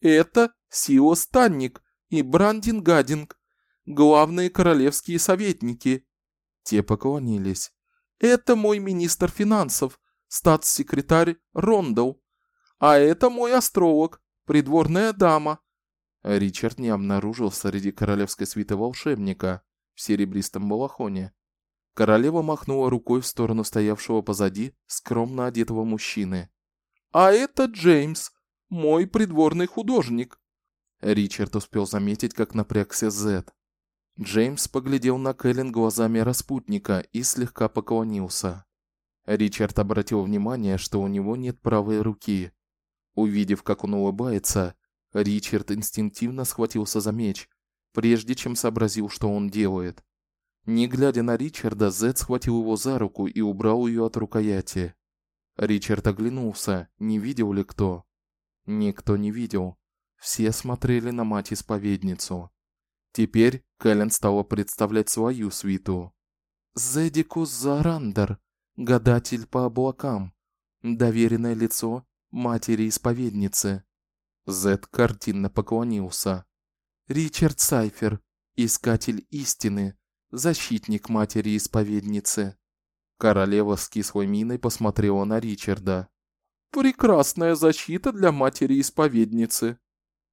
«Это Сио Станник и Брандин Гадинг, главные королевские советники». Те поклонились. «Это мой министр финансов, статс-секретарь Рондоу. А это мой астролог, придворная дама. Ричард не обнаружил среди королевской свиты волшебника в серебристом балахоне. Королева махнула рукой в сторону стоявшего позади скромно одетого мужчины. А это Джеймс, мой придворный художник. Ричард успел заметить, как напрягся Зет. Джеймс поглядел на Кэлен глазами распутника и слегка поклонился. Ричард обратил внимание, что у него нет правой руки. Увидев, как он улыбается, Ричард инстинктивно схватился за меч, прежде чем сообразил, что он делает. Не глядя на Ричарда, Зед схватил его за руку и убрал ее от рукояти. Ричард оглянулся, не видел ли кто. Никто не видел. Все смотрели на мать-исповедницу. Теперь Кэлен стала представлять свою свиту. Зедикус Зарандер, гадатель по облакам, доверенное лицо матери-исповедницы. Зет картинно поклонился. Ричард Сайфер, искатель истины, защитник матери-исповедницы. Королева с кислой миной посмотрела на Ричарда. Прекрасная защита для матери-исповедницы.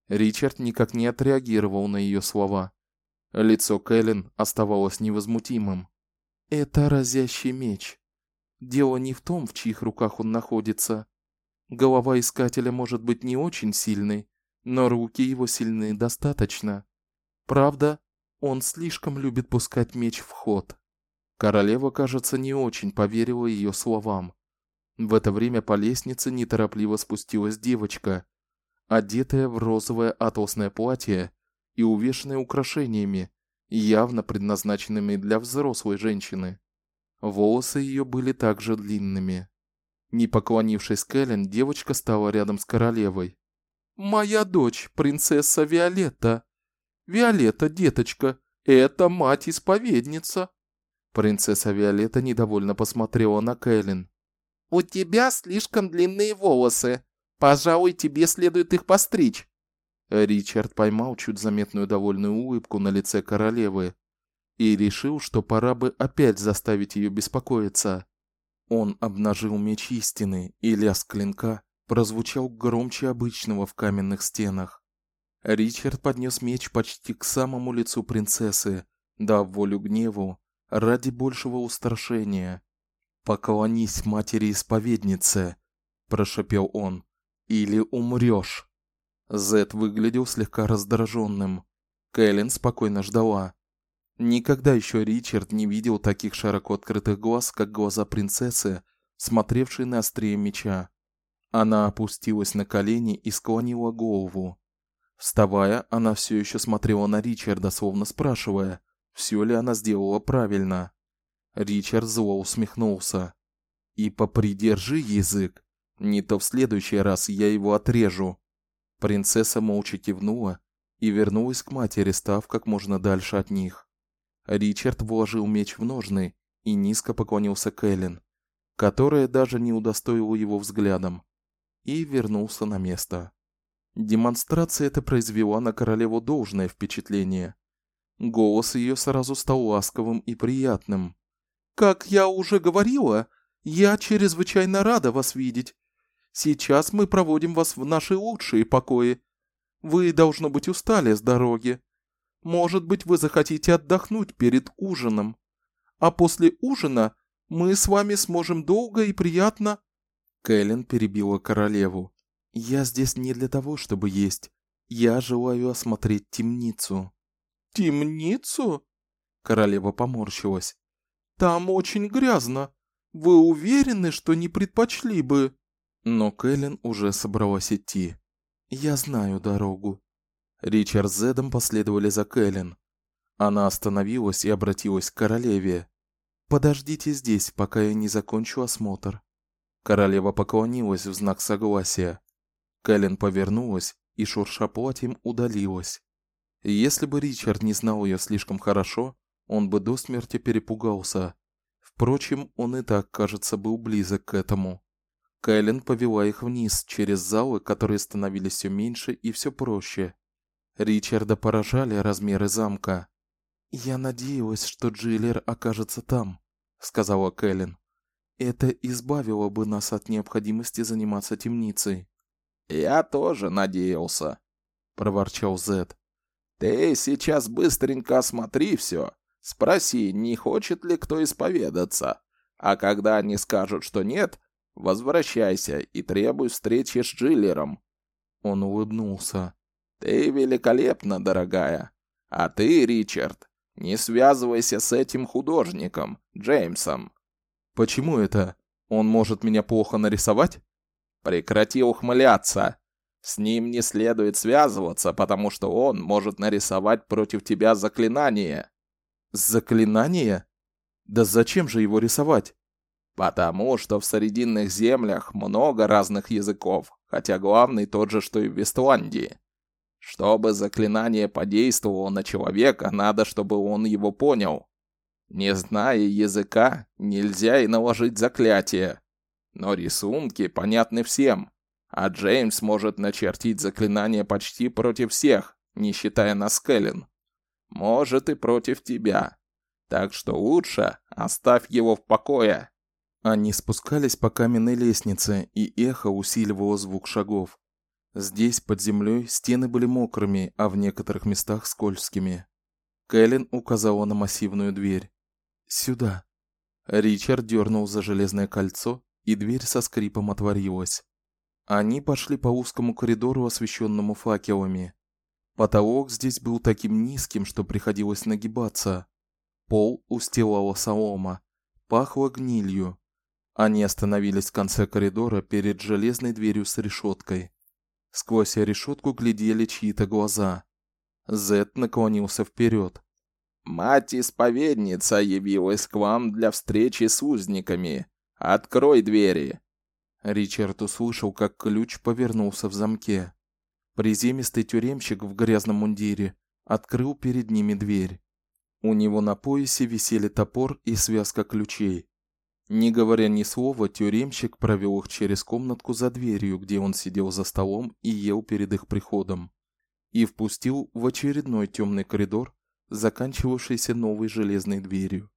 Ричард никак не отреагировал на ее слова. Лицо Кэлен оставалось невозмутимым. Это разящий меч. Дело не в том, в чьих руках он находится. Голова искателя может быть не очень сильной, но руки его сильны достаточно. Правда, он слишком любит пускать меч в ход. Королева, кажется, не очень поверила ее словам. В это время по лестнице неторопливо спустилась девочка, одетая в розовое атласное платье и увешанная украшениями, явно предназначенными для взрослой женщины. Волосы ее были также длинными. Не поклонившись Кэлен, девочка стала рядом с королевой. «Моя дочь, принцесса Виолетта. Виолетта, деточка, это мать-исповедница». Принцесса Виолетта недовольно посмотрела на Кэлен. «У тебя слишком длинные волосы. Пожалуй, тебе следует их постричь». Ричард поймал чуть заметную довольную улыбку на лице королевы и решил, что пора бы опять заставить ее беспокоиться. Он обнажил меч истины, и лязг клинка прозвучал громче обычного в каменных стенах. Ричард поднес меч почти к самому лицу принцессы, дав волю гневу ради большего устрашения. «Поклонись матери-исповеднице», – прошепел он, – «или умрёшь». Зет выглядел слегка раздраженным. Кэлен спокойно ждала. Никогда еще Ричард не видел таких широко открытых глаз, как глаза принцессы, смотревшей на острие меча. Она опустилась на колени и склонила голову. Вставая, она все еще смотрела на Ричарда, словно спрашивая, все ли она сделала правильно. Ричард зло усмехнулся. И попридержи язык, не то в следующий раз я его отрежу. Принцесса молча кивнула и вернулась к матери, став как можно дальше от них. Ричард вложил меч в ножны и низко поклонился Кэлен, которая даже не удостоила его взглядом, и вернулся на место. Демонстрация эта произвела на королеву должное впечатление. Голос ее сразу стал ласковым и приятным. Как я уже говорила, я чрезвычайно рада вас видеть. Сейчас мы проводим вас в наши лучшие покои. Вы должно быть устали с дороги. Может быть, вы захотите отдохнуть перед ужином. А после ужина мы с вами сможем долго и приятно Кэлен перебила королеву. Я здесь не для того, чтобы есть. Я желаю осмотреть темницу. Темницу? Королева поморщилась. Там очень грязно. Вы уверены, что не предпочли бы но Кэлен уже собралась идти. Я знаю дорогу. Ричард с Зедом последовали за Кэлен. Она остановилась и обратилась к королеве. Подождите здесь, пока я не закончу осмотр. Королева поклонилась в знак согласия. Кэлен повернулась и шурша платьем удалилась. Если бы Ричард не знал ее слишком хорошо, он бы до смерти перепугался. Впрочем, он и так, кажется, был близок к этому. Кэлен повела их вниз через залы, которые становились все меньше и все проще. Ричарда поражали размеры замка. Я надеялась, что Джиллер окажется там, сказала Кэлен. Это избавило бы нас от необходимости заниматься темницей. Я тоже надеялся, проворчал Зед. Ты сейчас быстренько осмотри все. Спроси, не хочет ли кто исповедаться. А когда они скажут, что нет, Возвращайся и требуй встречи с Джиллером». Он улыбнулся. «Ты великолепна, дорогая. А ты, Ричард, не связывайся с этим художником, Джеймсом». «Почему это? Он может меня плохо нарисовать?» «Прекрати ухмыляться. С ним не следует связываться, потому что он может нарисовать против тебя заклинание». «Заклинание? Да зачем же его рисовать?» Потому что в Срединных землях много разных языков, хотя главный тот же, что и в Вестландии. Чтобы заклинание подействовало на человека, надо, чтобы он его понял. Не зная языка, нельзя и наложить заклятие. Но рисунки понятны всем, а Джеймс может начертить заклинание почти против всех, не считая нас Кэлен. Может и против тебя. Так что лучше оставь его в покое. Они спускались по каменной лестнице, и эхо усиливало звук шагов. Здесь, под землей, стены были мокрыми, а в некоторых местах скользкими. Кэлен указала на массивную дверь. «Сюда». Ричард дернул за железное кольцо, и дверь со скрипом отворилась. Они пошли по узкому коридору, освещенному факелами. Потолок здесь был таким низким, что приходилось нагибаться. Пол устилала солома, пахло гнилью. Они остановились в конце коридора перед железной дверью с решеткой. Сквозь решетку глядели чьи-то глаза. Зет наклонился вперед. «Мать-исповедница явилась к вам для встречи с узниками. Открой двери!» Ричард услышал, как ключ повернулся в замке. Приземистый тюремщик в грязном мундире открыл перед ними дверь. У него на поясе висели топор и связка ключей. Не говоря ни слова, тюремщик провел их через комнатку за дверью, где он сидел за столом и ел перед их приходом, и впустил в очередной темный коридор, заканчивавшийся новой железной дверью.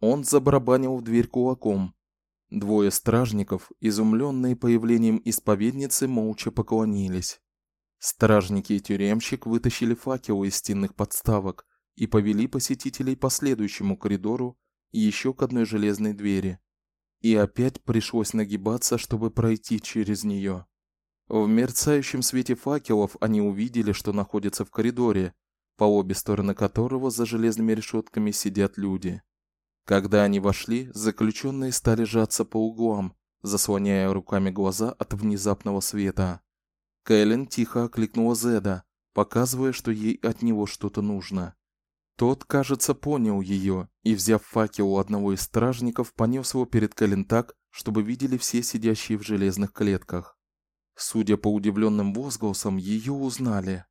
Он забарабанил в дверь кулаком. Двое стражников, изумленные появлением исповедницы, молча поклонились. Стражники и тюремщик вытащили факелы из стенных подставок и повели посетителей по следующему коридору еще к одной железной двери. И опять пришлось нагибаться, чтобы пройти через нее. В мерцающем свете факелов они увидели, что находятся в коридоре, по обе стороны которого за железными решетками сидят люди. Когда они вошли, заключенные стали сжаться по углам, заслоняя руками глаза от внезапного света. Кэлен тихо окликнула Зеда, показывая, что ей от него что-то нужно. Тот, кажется, понял ее и, взяв факел у одного из стражников, понес его перед Кэлен так, чтобы видели все сидящие в железных клетках. Судя по удивленным возгласам, ее узнали.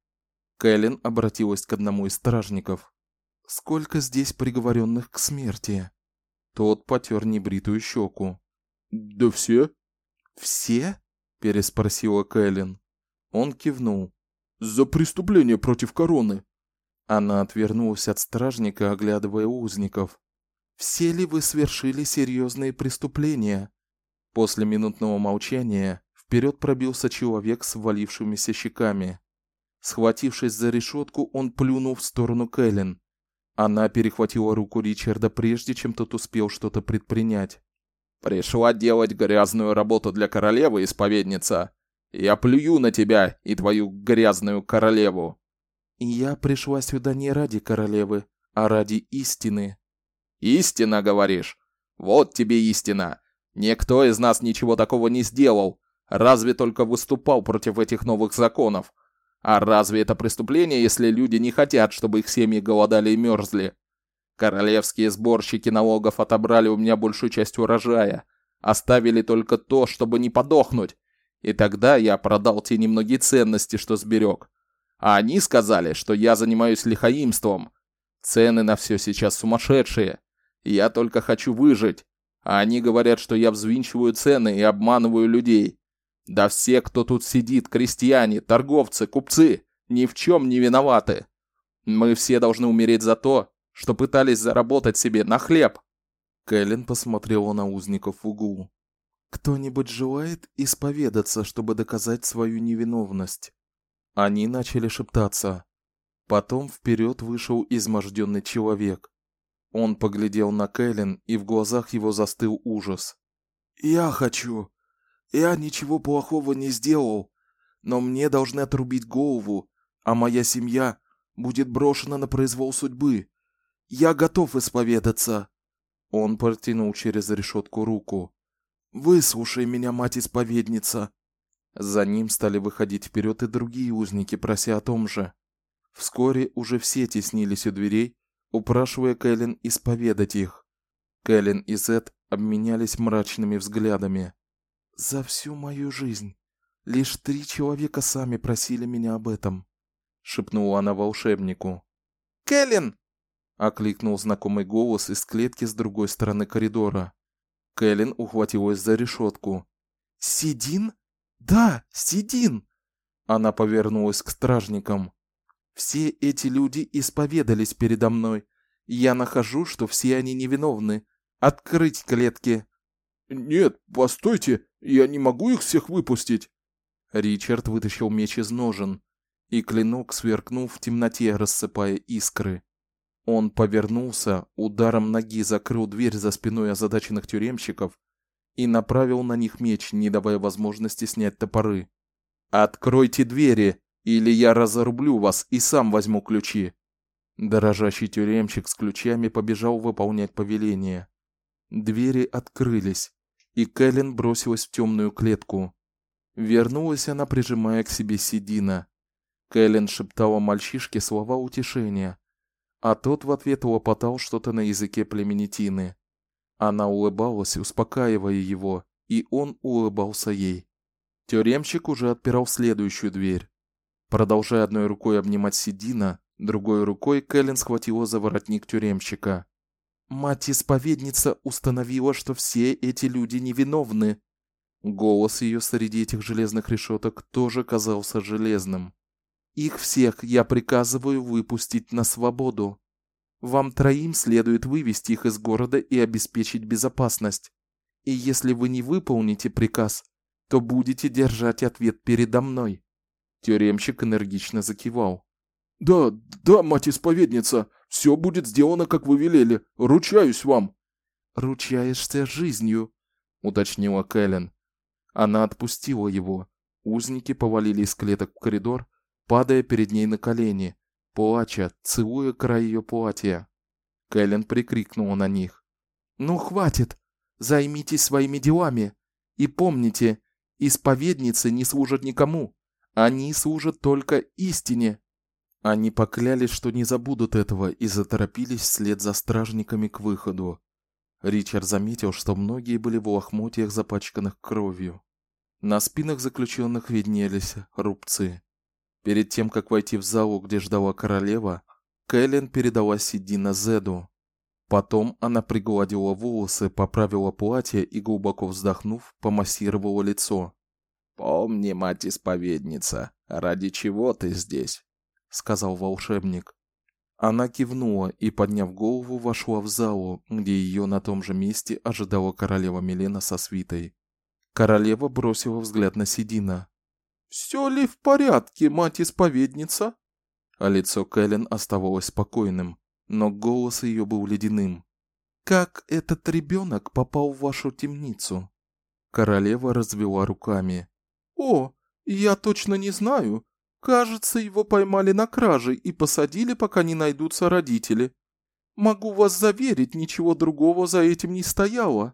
Кэлен обратилась к одному из стражников. Сколько здесь приговоренных к смерти? Тот потер небритую щеку. Да все. Все? переспросила Кэлен. Он кивнул. За преступление против короны. Она отвернулась от стражника, оглядывая узников. Все ли вы совершили серьезные преступления? После минутного молчания вперед пробился человек с валившимися щеками. Схватившись за решетку, он плюнул в сторону Кэлен. Она перехватила руку Ричарда прежде, чем тот успел что-то предпринять. Пришла делать грязную работу для королевы, исповедница. Я плюю на тебя и твою грязную королеву. Я пришла сюда не ради королевы, а ради истины. Истина, говоришь? Вот тебе истина. Никто из нас ничего такого не сделал, разве только выступал против этих новых законов. А разве это преступление, если люди не хотят, чтобы их семьи голодали и мерзли? Королевские сборщики налогов отобрали у меня большую часть урожая, оставили только то, чтобы не подохнуть. И тогда я продал те немногие ценности, что сберег. А они сказали, что я занимаюсь лихаимством. Цены на все сейчас сумасшедшие. Я только хочу выжить. А они говорят, что я взвинчиваю цены и обманываю людей. Да все, кто тут сидит, крестьяне, торговцы, купцы, ни в чем не виноваты. Мы все должны умереть за то, что пытались заработать себе на хлеб. Кэлен посмотрела на узников в углу. Кто-нибудь желает исповедаться, чтобы доказать свою невиновность? Они начали шептаться. Потом вперед вышел изможденный человек. Он поглядел на Кэлен, и в глазах его застыл ужас. Я хочу. Я ничего плохого не сделал, но мне должны отрубить голову, а моя семья будет брошена на произвол судьбы. Я готов исповедаться. Он протянул через решетку руку. Выслушай меня, мать-исповедница. За ним стали выходить вперед и другие узники, прося о том же. Вскоре уже все теснились у дверей, упрашивая Кэлен исповедать их. Кэлен и Зет обменялись мрачными взглядами. За всю мою жизнь лишь три человека сами просили меня об этом, шепнула она волшебнику. Кэлен! окликнул знакомый голос из клетки с другой стороны коридора. Кэлен ухватилась за решетку. Сидин? Да, Сидин. Она повернулась к стражникам. Все эти люди исповедались передо мной Я нахожу, что все они невиновны. Открыть клетки. Нет, постойте, я не могу их всех выпустить. Ричард вытащил меч из ножен, и клинок сверкнул в темноте, рассыпая искры. Он повернулся, ударом ноги закрыл дверь за спиной озадаченных тюремщиков и направил на них меч, не давая возможности снять топоры. Откройте двери, или я разорублю вас и сам возьму ключи. Дорожащий тюремщик с ключами побежал выполнять повеление. Двери открылись, и Кэлен бросилась в темную клетку. Вернулась она, прижимая к себе Сидина. Кэлен шептала мальчишке слова утешения, а тот в ответ лопотал что-то на языке племенитины. Она улыбалась, успокаивая его, и он улыбался ей. Тюремщик уже отпирал следующую дверь. Продолжая одной рукой обнимать Сидина, другой рукой Кэлен схватила за воротник тюремщика. Мать-исповедница установила, что все эти люди невиновны. Голос ее среди этих железных решеток тоже казался железным. Их всех я приказываю выпустить на свободу. Вам троим следует вывести их из города и обеспечить безопасность. И если вы не выполните приказ, то будете держать ответ передо мной. Тюремщик энергично закивал. Да, да, мать-исповедница, все будет сделано, как вы велели. Ручаюсь вам. Ручаешься жизнью, уточнила Кэлен. Она отпустила его. Узники повалили из клеток в коридор, падая перед ней на колени, плача, целуя край ее платья. Кэлен прикрикнула на них: "Ну хватит. Займитесь своими делами и помните, исповедницы не служат никому. Они служат только истине". Они поклялись, что не забудут этого, и заторопились вслед за стражниками к выходу. Ричард заметил, что многие были в лохмотьях, запачканных кровью. На спинах заключенных виднелись рубцы. Перед тем, как войти в залу, где ждала королева, Кэлен передала Сидина Зеду. Потом она пригладила волосы, поправила платье и глубоко вздохнув, помассировала лицо. Помни, мать-исповедница, ради чего ты здесь? Сказал волшебник. Она кивнула и, подняв голову, вошла в залу, где ее на том же месте ожидала королева Милена со свитой. Королева бросила взгляд на Сидина. Все ли в порядке, мать-исповедница? А лицо Кэлен оставалось спокойным, но голос ее был ледяным. Как этот ребенок попал в вашу темницу? Королева развела руками. О, я точно не знаю. Кажется, его поймали на краже и посадили, пока не найдутся родители. Могу вас заверить, ничего другого за этим не стояло.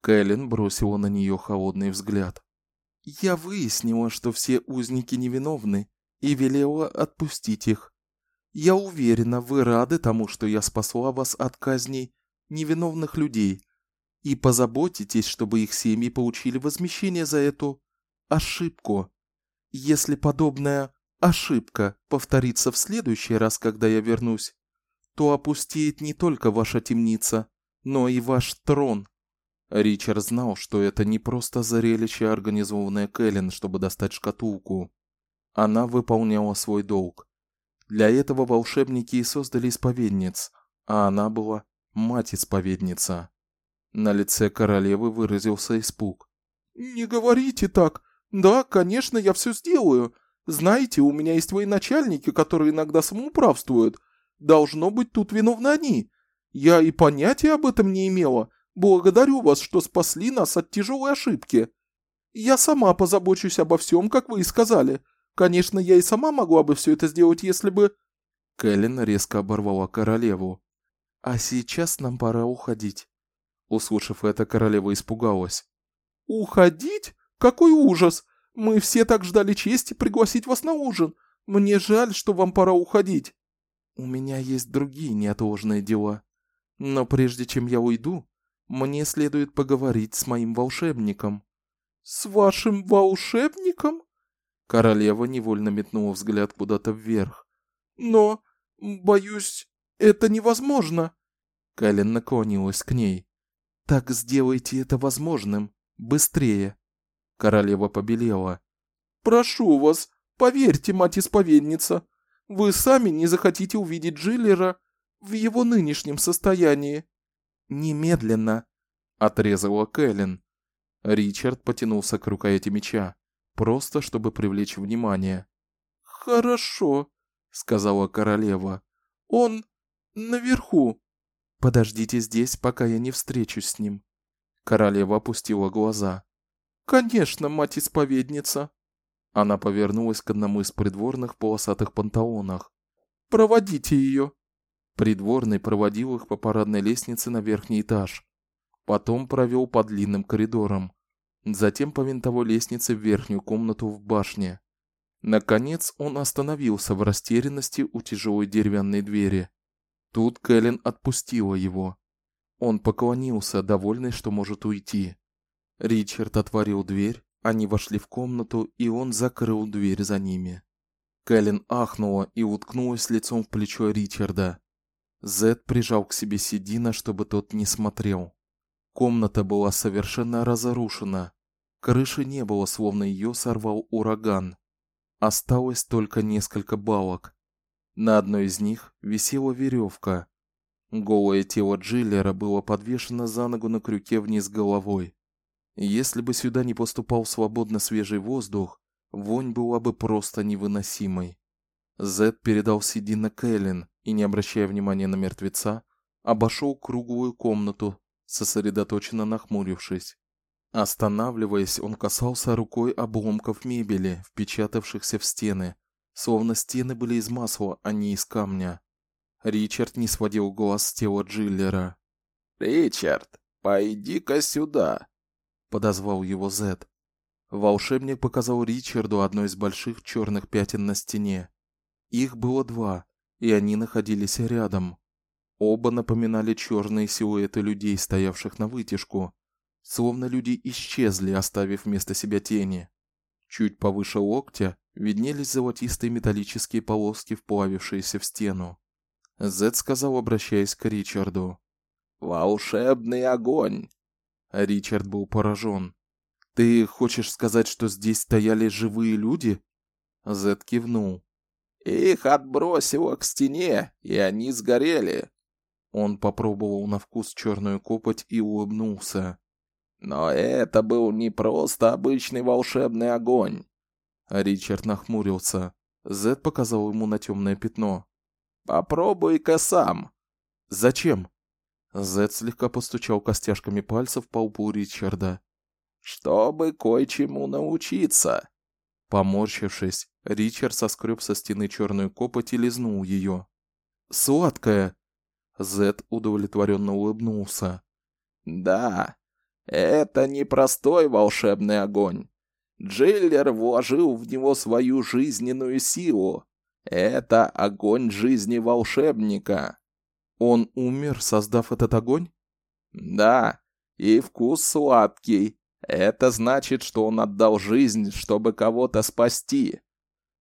Кэлен бросила на нее холодный взгляд. Я выяснила, что все узники невиновны, и велела отпустить их. Я уверена, вы рады тому, что я спасла вас от казней невиновных людей, и позаботитесь, чтобы их семьи получили возмещение за эту ошибку. Если подобная ошибка повторится в следующий раз, когда я вернусь, то опустеет не только ваша темница, но и ваш трон. Ричард знал, что это не просто зрелище, организованное Кэлен, чтобы достать шкатулку. Она выполняла свой долг. Для этого волшебники и создали исповедниц, а она была мать-исповедница. На лице королевы выразился испуг. Не говорите так. Да, конечно, я все сделаю. Знаете, у меня есть военачальники, которые иногда самоуправствуют. Должно быть, тут виновны они. Я и понятия об этом не имела. Благодарю вас, что спасли нас от тяжелой ошибки. Я сама позабочусь обо всем, как вы и сказали. Конечно, я и сама могла бы все это сделать, если бы...» Кэлен резко оборвала королеву. «А сейчас нам пора уходить». Услышав это, королева испугалась. «Уходить? Какой ужас! Мы все так ждали чести пригласить вас на ужин. Мне жаль, что вам пора уходить. У меня есть другие неотложные дела. Но прежде чем я уйду, мне следует поговорить с моим волшебником. С вашим волшебником? Королева невольно метнула взгляд куда-то вверх. Но, боюсь, это невозможно. Кэлен наклонилась к ней. Так сделайте это возможным, быстрее. Королева побелела. Прошу вас, поверьте, мать-исповедница, вы сами не захотите увидеть Джиллера. в его нынешнем состоянии. Немедленно, отрезала Кэлен. Ричард потянулся к рукояти меча, просто чтобы привлечь внимание. Хорошо, сказала королева. Он наверху. Подождите здесь, пока я не встречусь с ним. Королева опустила глаза. Конечно, мать-исповедница. Она повернулась к одному из придворных полосатых панталонах. Проводите ее. Придворный проводил их по парадной лестнице на верхний этаж. Потом провел по длинным коридорам. Затем по винтовой лестнице в верхнюю комнату в башне. Наконец он остановился в растерянности у тяжелой деревянной двери. Тут Кэлен отпустила его. Он поклонился, довольный, что может уйти. Ричард отворил дверь, они вошли в комнату, и он закрыл дверь за ними. Кэлен ахнула и уткнулась лицом в плечо Ричарда. Зед прижал к себе Сидина, чтобы тот не смотрел. Комната была совершенно разрушена. Крыши не было, словно ее сорвал ураган. Осталось только несколько балок. На одной из них висела веревка. Голое тело Джиллера было подвешено за ногу на крюке вниз головой. Если бы сюда не поступал свободно свежий воздух, вонь была бы просто невыносимой. Зед передал Сидина Кэлен и, не обращая внимания на мертвеца, обошел круглую комнату, сосредоточенно нахмурившись. Останавливаясь, он касался рукой обломков мебели, впечатавшихся в стены, словно стены были из масла, а не из камня. Ричард не сводил глаз с тела Джиллера. "Ричард, пойди-ка сюда", подозвал его Зед. Волшебник показал Ричарду одно из больших черных пятен на стене. Их было два, и они находились рядом. Оба напоминали черные силуэты людей, стоявших на вытяжку, словно люди исчезли, оставив вместо себя тени. Чуть повыше локтя виднелись золотистые металлические полоски, вплавившиеся в стену. Зед сказал, обращаясь к Ричарду: "Волшебный огонь". Ричард был поражен. "Ты хочешь сказать, что здесь стояли живые люди?" Зед кивнул. Их отбросило к стене, и они сгорели. Он попробовал на вкус черную копоть и улыбнулся. Но это был не просто обычный волшебный огонь. Ричард нахмурился. Зед показал ему на темное пятно. Попробуй-ка сам. Зачем? Зед слегка постучал костяшками пальцев по лбу Ричарда. Чтобы кое-чему научиться. Поморщившись, Ричард соскреб со стены черную копоть и лизнул ее. Сладкая. Зед удовлетворенно улыбнулся. Да, это не простой волшебный огонь. Джиллер вложил в него свою жизненную силу. Это огонь жизни волшебника. Он умер, создав этот огонь? Да, и вкус сладкий. Это значит, что он отдал жизнь, чтобы кого-то спасти.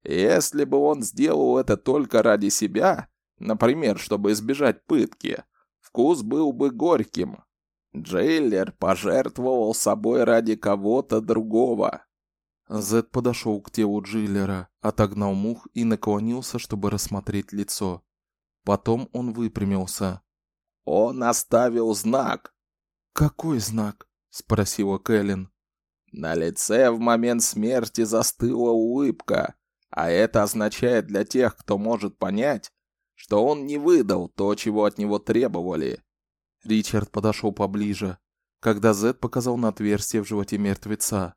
Если бы он сделал это только ради себя, например, чтобы избежать пытки, вкус был бы горьким. Джейлер пожертвовал собой ради кого-то другого. Зед подошел к телу Джиллера, отогнал мух и наклонился, чтобы рассмотреть лицо. Потом он выпрямился. Он оставил знак. Какой знак? спросила Кэлен. На лице в момент смерти застыла улыбка, а это означает для тех, кто может понять, что он не выдал то, чего от него требовали. Ричард подошел поближе, когда Зед показал на отверстие в животе мертвеца.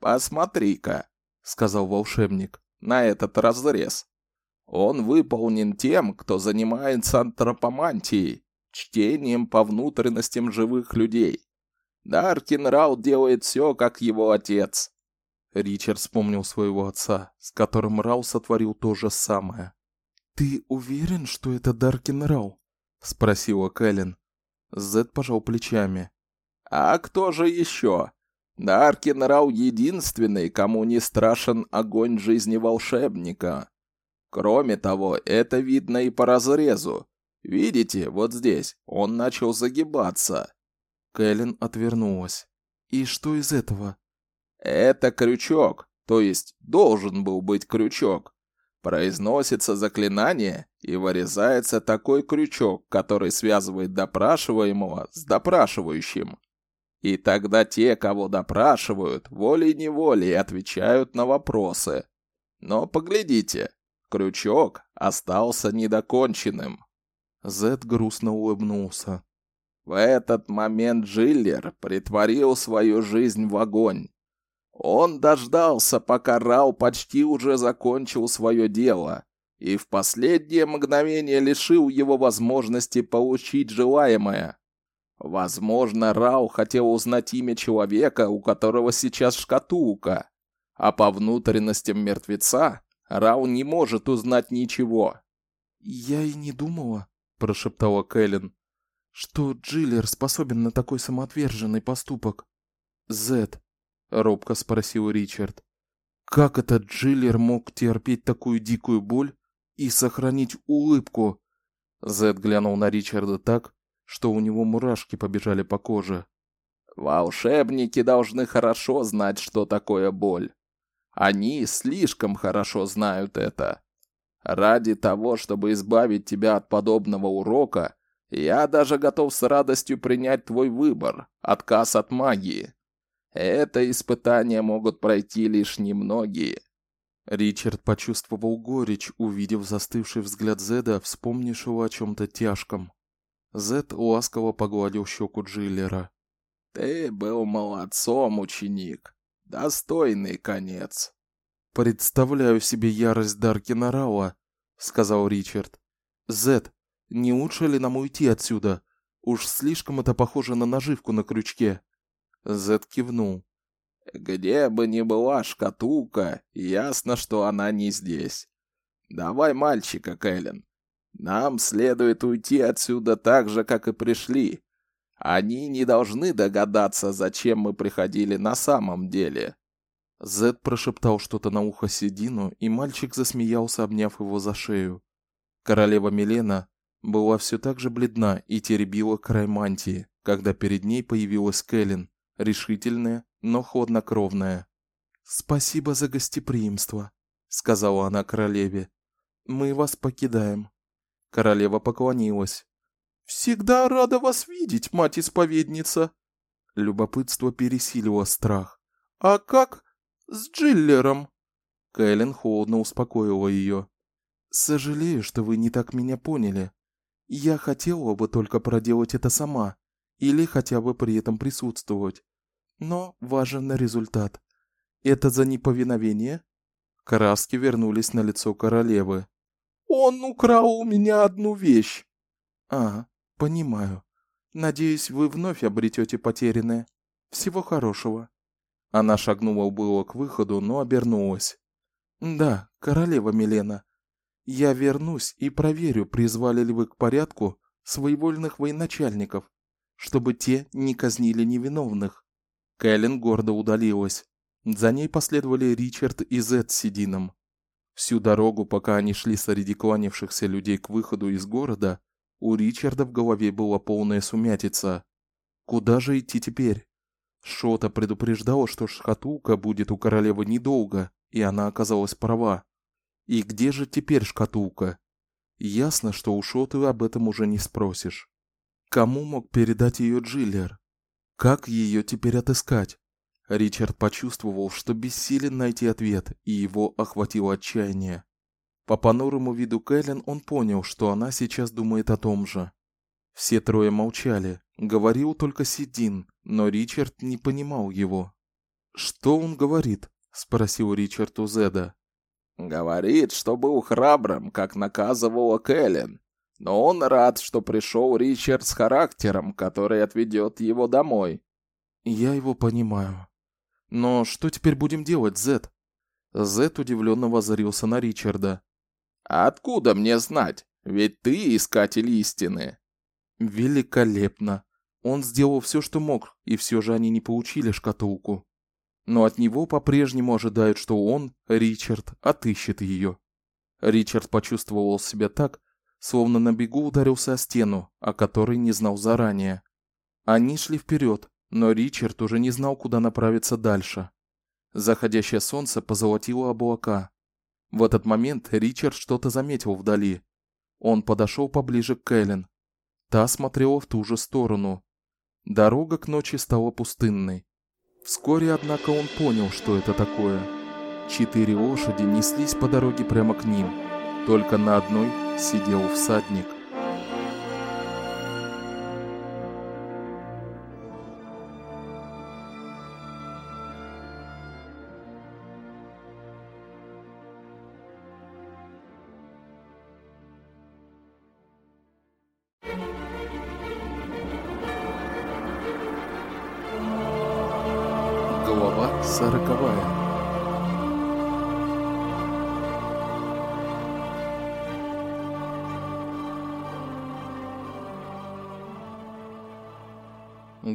"Посмотри-ка", сказал волшебник. "На этот разрез. Он выполнен тем, кто занимается антропомантией, чтением по внутренностям живых людей. Даркин Рау делает все, как его отец. Ричард вспомнил своего отца, с которым Рау сотворил то же самое. Ты уверен, что это Даркин Рау? спросила Кэлен. Зед пожал плечами. А кто же еще? Даркин Рау единственный, кому не страшен огонь жизни волшебника. Кроме того, это видно и по разрезу. Видите, вот здесь он начал загибаться. Кэлен отвернулась. И что из этого? Это крючок, то есть должен был быть крючок. Произносится заклинание, и вырезается такой крючок, который связывает допрашиваемого с допрашивающим. И тогда те, кого допрашивают, волей-неволей отвечают на вопросы. Но поглядите, крючок остался недоконченным. Зед грустно улыбнулся. В этот момент Джиллер притворил свою жизнь в огонь. Он дождался, пока Рау почти уже закончил свое дело, и в последнее мгновение лишил его возможности получить желаемое. Возможно, Рау хотел узнать имя человека, у которого сейчас шкатулка, а по внутренностям мертвеца Рау не может узнать ничего. «Я и не думала», — прошептала Кэлен, что Джиллер способен на такой самоотверженный поступок. «Зет», — робко спросил Ричард, — «как этот Джиллер мог терпеть такую дикую боль и сохранить улыбку?» Зет глянул на Ричарда так, что у него мурашки побежали по коже. «Волшебники должны хорошо знать, что такое боль. Они слишком хорошо знают это. Ради того, чтобы избавить тебя от подобного урока, я даже готов с радостью принять твой выбор, отказ от магии. Это испытание могут пройти лишь немногие. Ричард почувствовал горечь, увидев застывший взгляд Зеда, вспомнившего о чем-то тяжком. Зед ласково погладил щеку Джиллера. «Ты был молодцом, ученик. Достойный конец». «Представляю себе ярость Даркина Рауа», — сказал Ричард. «Зед, не лучше ли нам уйти отсюда? Уж слишком это похоже на наживку на крючке. Зед кивнул. Где бы ни была шкатулка, ясно, что она не здесь. Давай мальчика, Кэлен. Нам следует уйти отсюда так же, как и пришли. Они не должны догадаться, зачем мы приходили на самом деле. Зед прошептал что-то на ухо Седину, и мальчик засмеялся, обняв его за шею. Королева Милена была все так же бледна и теребила край мантии, когда перед ней появилась Кэлен, решительная, но хладнокровная. «Спасибо за гостеприимство», — сказала она королеве. «Мы вас покидаем». Королева поклонилась. «Всегда рада вас видеть, мать-исповедница!» Любопытство пересилило страх. «А как с Джиллером?» Кэлен холодно успокоила ее. «Сожалею, что вы не так меня поняли. Я хотела бы только проделать это сама, или хотя бы при этом присутствовать. Но важен результат. Это за неповиновение? Краски вернулись на лицо королевы. Он украл у меня одну вещь. А, понимаю. Надеюсь, вы вновь обретете потерянное. Всего хорошего. Она шагнула было к выходу, но обернулась. Да, королева Милена, я вернусь и проверю, призвали ли вы к порядку своевольных военачальников, чтобы те не казнили невиновных. Кэлен гордо удалилась. За ней последовали Ричард и Зет с Сидином. Всю дорогу, пока они шли среди кланявшихся людей к выходу из города, у Ричарда в голове была полная сумятица. Куда же идти теперь? Шота предупреждала, что шкатулка будет у королевы недолго, и она оказалась права. И где же теперь шкатулка? Ясно, что у Шоты об этом уже не спросишь. Кому мог передать ее Джиллер? Как ее теперь отыскать? Ричард почувствовал, что бессилен найти ответ, и его охватило отчаяние. По понурому виду Кэлен он понял, что она сейчас думает о том же. Все трое молчали. Говорил только Сидин, но Ричард не понимал его. "Что он говорит?" спросил Ричард у Зеда. Говорит, что был храбрым, как наказывала Кэлен. Но он рад, что пришел Ричард с характером, который отведет его домой. Я его понимаю. Но что теперь будем делать, Зет? Зет удивленно воззрился на Ричарда. Откуда мне знать? Ведь ты искатель истины. Великолепно. Он сделал все, что мог, и все же они не получили шкатулку но от него по-прежнему ожидают, что он, Ричард, отыщет ее. Ричард почувствовал себя так, словно на бегу ударился о стену, о которой не знал заранее. Они шли вперед, но Ричард уже не знал, куда направиться дальше. Заходящее солнце позолотило облака. В этот момент Ричард что-то заметил вдали. Он подошел поближе к Кэлен. Та смотрела в ту же сторону. Дорога к ночи стала пустынной. Вскоре, однако, он понял, что это такое. Четыре лошади неслись по дороге прямо к ним. Только на одной сидел всадник.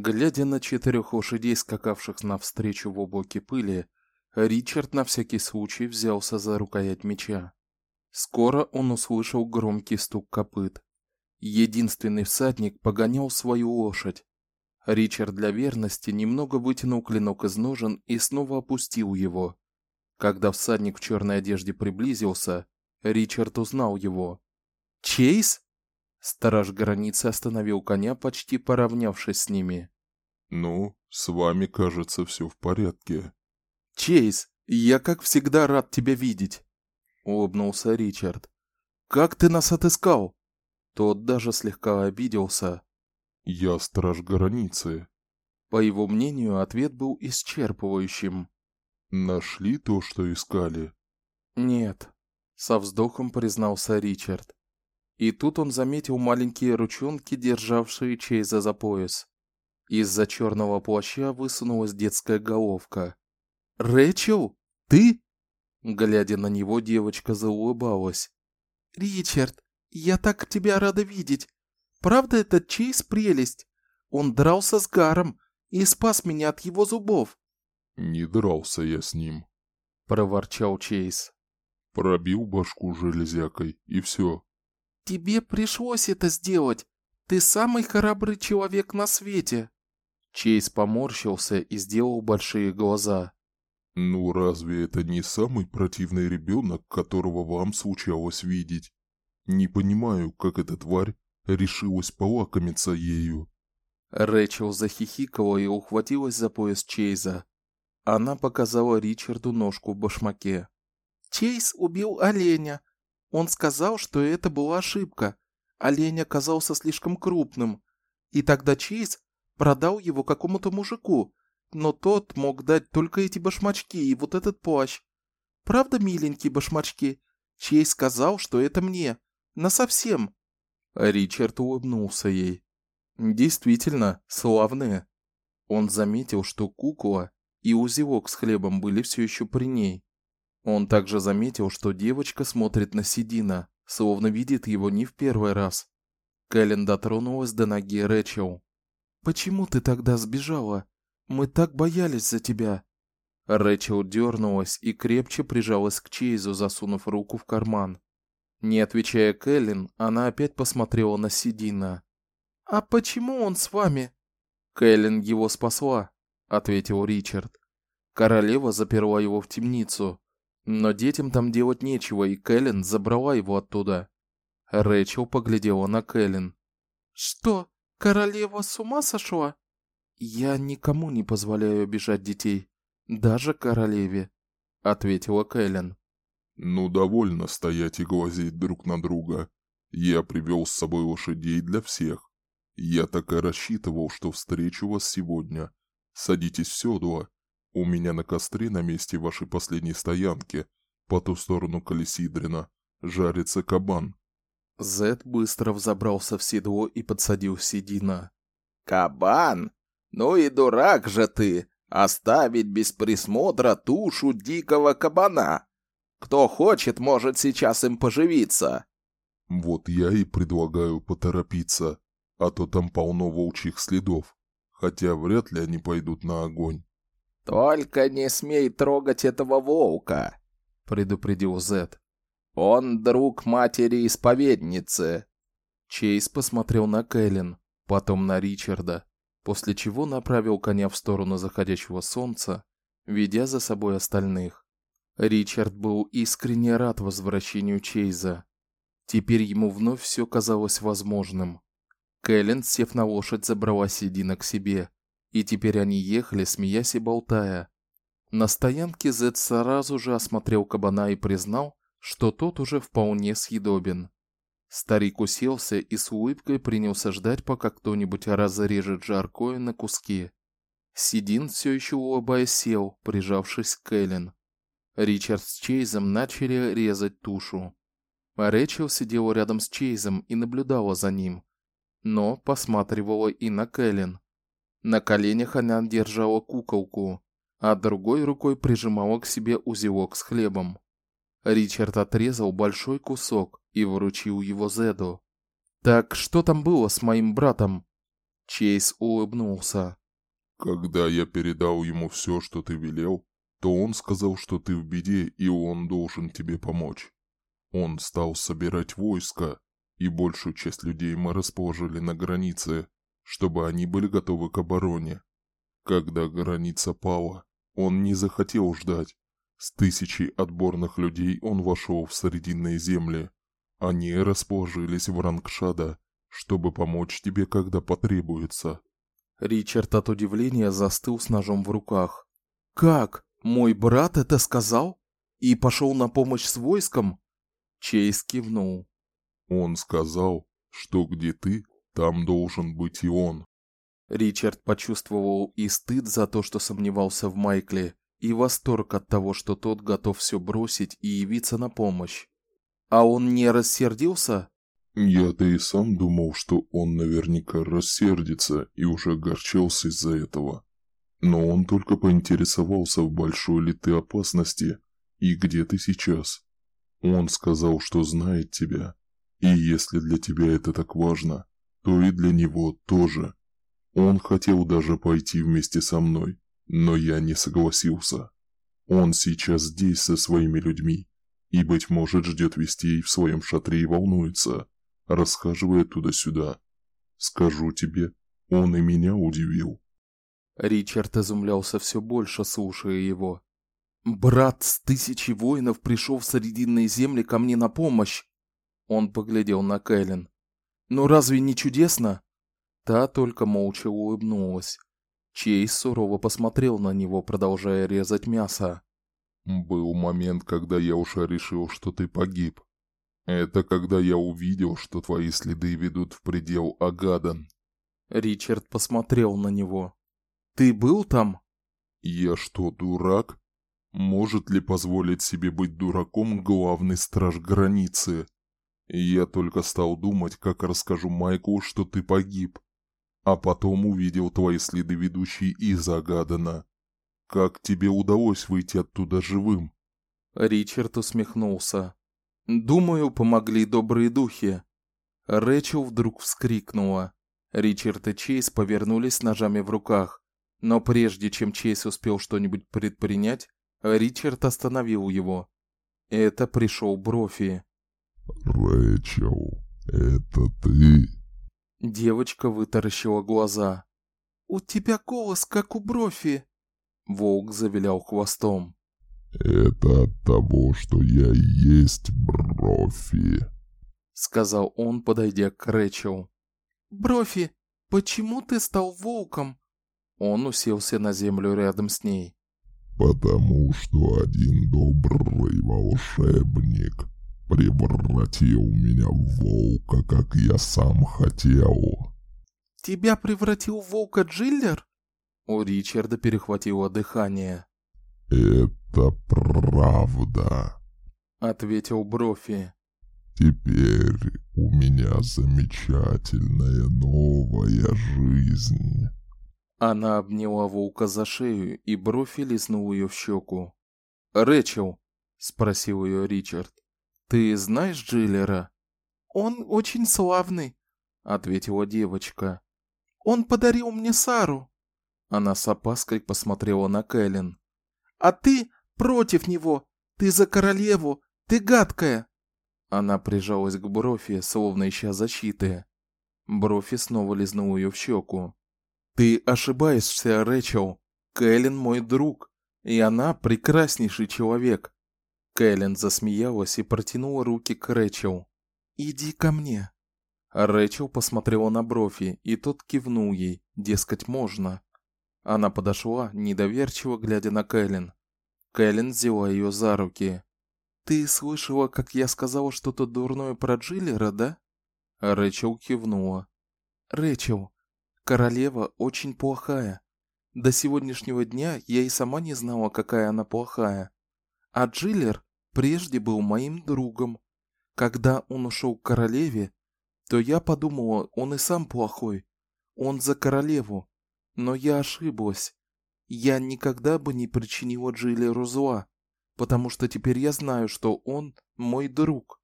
Глядя на четырех лошадей, скакавших навстречу в облаке пыли, Ричард на всякий случай взялся за рукоять меча. Скоро он услышал громкий стук копыт. Единственный всадник погонял свою лошадь. Ричард для верности немного вытянул клинок из ножен и снова опустил его. Когда всадник в черной одежде приблизился, Ричард узнал его. Чейз? Сторож границы остановил коня, почти поравнявшись с ними. Ну, с вами, кажется, все в порядке. Чейз, я как всегда рад тебя видеть, улыбнулся Ричард. Как ты нас отыскал? Тот даже слегка обиделся. Я страж границы. По его мнению, ответ был исчерпывающим. Нашли то, что искали? Нет, со вздохом признался Ричард. И тут он заметил маленькие ручонки, державшие Чейза за пояс. Из-за черного плаща высунулась детская головка. "Рэчел, ты?" Глядя на него, девочка заулыбалась. "Ричард, я так тебя рада видеть. Правда, этот Чейз прелесть. Он дрался с Гаром и спас меня от его зубов". Не дрался я с ним, проворчал Чейз. Пробил башку железякой и все. Тебе пришлось это сделать. Ты самый храбрый человек на свете. Чейз поморщился и сделал большие глаза. Ну разве это не самый противный ребенок, которого вам случалось видеть? Не понимаю, как эта тварь решилась полакомиться ею. Рэчел захихикала и ухватилась за пояс Чейза. Она показала Ричарду ножку в башмаке. Чейз убил оленя, он сказал, что это была ошибка. Олень оказался слишком крупным, и тогда Чейз продал его какому-то мужику, но тот мог дать только эти башмачки и вот этот плащ. Правда, миленькие башмачки? Чейз сказал, что это мне, на совсем. Ричард улыбнулся ей. Действительно, славные. Он заметил, что кукла и узелок с хлебом были все еще при ней. Он также заметил, что девочка смотрит на Сидина, словно видит его не в первый раз. Кэлен дотронулась до ноги Рэчел. Почему ты тогда сбежала? Мы так боялись за тебя. Рэчел дернулась и крепче прижалась к Чейзу, засунув руку в карман. Не отвечая Кэлен, она опять посмотрела на Сидина. А почему он с вами? Кэлен его спасла, ответил Ричард. Королева заперла его в темницу, но детям там делать нечего, и Кэлен забрала его оттуда. Рэчел поглядела на Кэлен. Что, королева с ума сошла? Я никому не позволяю обижать детей, даже королеве, ответила Кэлен. Ну довольно стоять и глазеть друг на друга. Я привел с собой лошадей для всех. Я так и рассчитывал, что встречу вас сегодня. Садитесь в седло, у меня на костре на месте вашей последней стоянки, по ту сторону Колесидрина, жарится кабан. Зед быстро взобрался в седло и подсадил Сидина. Кабан? Ну и дурак же ты, оставить без присмотра тушу дикого кабана. Кто хочет, может сейчас им поживиться. Вот я и предлагаю поторопиться, а то там полно волчьих следов, хотя вряд ли они пойдут на огонь. «Только не смей трогать этого волка», — предупредил Зет. «Он друг матери-исповедницы». Чейз посмотрел на Кэлен, потом на Ричарда, после чего направил коня в сторону заходящего солнца, ведя за собой остальных. Ричард был искренне рад возвращению Чейза. Теперь ему вновь все казалось возможным. Кэлен, сев на лошадь, забрала Седина к себе, и теперь они ехали, смеясь и болтая. На стоянке Зед сразу же осмотрел кабана и признал, что тот уже вполне съедобен. Старик уселся и с улыбкой принялся ждать, пока кто-нибудь разрежет жаркое на куски. Сидин все еще улыбаясь сел, прижавшись к Кэлен. Ричард с Чейзом начали резать тушу. Рэчел сидела рядом с Чейзом и наблюдала за ним, но посматривала и на Кэлен. На коленях она держала куколку, а другой рукой прижимала к себе узелок с хлебом. Ричард отрезал большой кусок и вручил его Зеду. Так что там было с моим братом? Чейз улыбнулся. Когда я передал ему все, что ты велел, то он сказал, что ты в беде и он должен тебе помочь. Он стал собирать войско, и большую часть людей мы расположили на границе, чтобы они были готовы к обороне. Когда граница пала, он не захотел ждать, с тысячей отборных людей он вошел в Срединные земли. Они расположились в Рангшада, чтобы помочь тебе, когда потребуется. Ричард от удивления застыл с ножом в руках. Как? Мой брат это сказал? И пошел на помощь с войском? Чейз кивнул. Он сказал, что где ты, там должен быть и он. Ричард почувствовал и стыд за то, что сомневался в Майкле, и восторг от того, что тот готов все бросить и явиться на помощь. А он не рассердился? Я-то и сам думал, что он наверняка рассердится и уже огорчался из-за этого. Но он только поинтересовался, в большой ли ты опасности и где ты сейчас. Он сказал, что знает тебя, и если для тебя это так важно, то и для него тоже. Он хотел даже пойти вместе со мной, но я не согласился. Он сейчас здесь со своими людьми и, быть может, ждет вестей в своем шатре и волнуется, расхаживая туда-сюда. Скажу тебе, он и меня удивил. Ричард изумлялся все больше, слушая его. Брат с тысячи воинов пришел в Срединные земли ко мне на помощь. Он поглядел на Кэлен. Но разве не чудесно? Та только молча улыбнулась. Чейз сурово посмотрел на него, продолжая резать мясо. Был момент, когда я уже решил, что ты погиб. Это когда я увидел, что твои следы ведут в предел Агадан. Ричард посмотрел на него. Ты был там? Я что, дурак? Может ли позволить себе быть дураком главный страж границы? Я только стал думать, как расскажу Майку, что ты погиб а потом увидел твои следы, ведущие из Агадана. Как тебе удалось выйти оттуда живым? Ричард усмехнулся. Думаю, помогли добрые духи. Рэчел вдруг вскрикнула. Ричард и Чейз повернулись ножами в руках, но прежде чем Чейз успел что-нибудь предпринять, Ричард остановил его. Это пришел Брофи. Рэчел, это ты? Девочка вытаращила глаза. У тебя голос как у Брофи. Волк завилял хвостом. Это от того, что я и есть Брофи, сказал он, подойдя к Рэчел. Брофи, почему ты стал волком? Он уселся на землю рядом с ней. Потому что один добрый волшебник превратил меня в волка, как я сам хотел. Тебя превратил в волка Джиллер? У Ричарда перехватило дыхание. Это правда, ответил Брофи. Теперь у меня замечательная новая жизнь. Она обняла волка за шею, и Брофи лизнул ее в щеку. "Рэчел?" спросил ее Ричард. Ты знаешь Джиллера? Он очень славный, ответила девочка. Он подарил мне Сару. Она с опаской посмотрела на Кэлен. А ты против него. Ты за королеву. Ты гадкая. Она прижалась к Брофи, словно ища защиты. Брофи снова лизнул ее в щеку. Ты ошибаешься, Рэчел. Кэлен мой друг, и она прекраснейший человек. Кэлен засмеялась и протянула руки к Рэчел. Иди ко мне. Рэчел посмотрела на Брофи, и тот кивнул ей, дескать, можно. Она подошла, недоверчиво глядя на Кэлен. Кэлен взяла ее за руки. Ты слышала, как я сказала что-то дурное про Джиллера, да? Рэчел кивнула. Рэчел, королева очень плохая. До сегодняшнего дня я и сама не знала, какая она плохая. А Джиллер прежде был моим другом. Когда он ушел к королеве, то я подумала, он и сам плохой. Он за королеву. Но я ошиблась. Я никогда бы не причинила Джиллеру зла, потому что теперь я знаю, что он мой друг.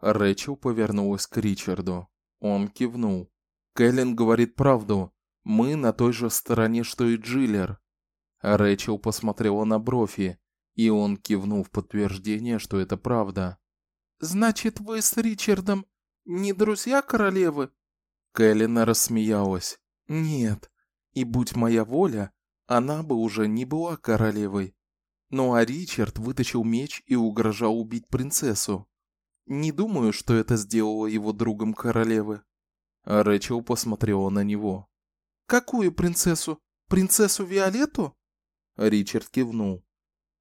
Рэчел повернулась к Ричарду. Он кивнул. Кэлен говорит правду. Мы на той же стороне, что и Джиллер. Рэчел посмотрела на Брофи, и он кивнул в подтверждение, что это правда. Значит, вы с Ричардом не друзья королевы? Кэлен рассмеялась. Нет. И будь моя воля, она бы уже не была королевой. Ну а Ричард вытащил меч и угрожал убить принцессу. Не думаю, что это сделало его другом королевы. А Рэчел посмотрела на него. Какую принцессу? Принцессу Виолетту? Ричард кивнул.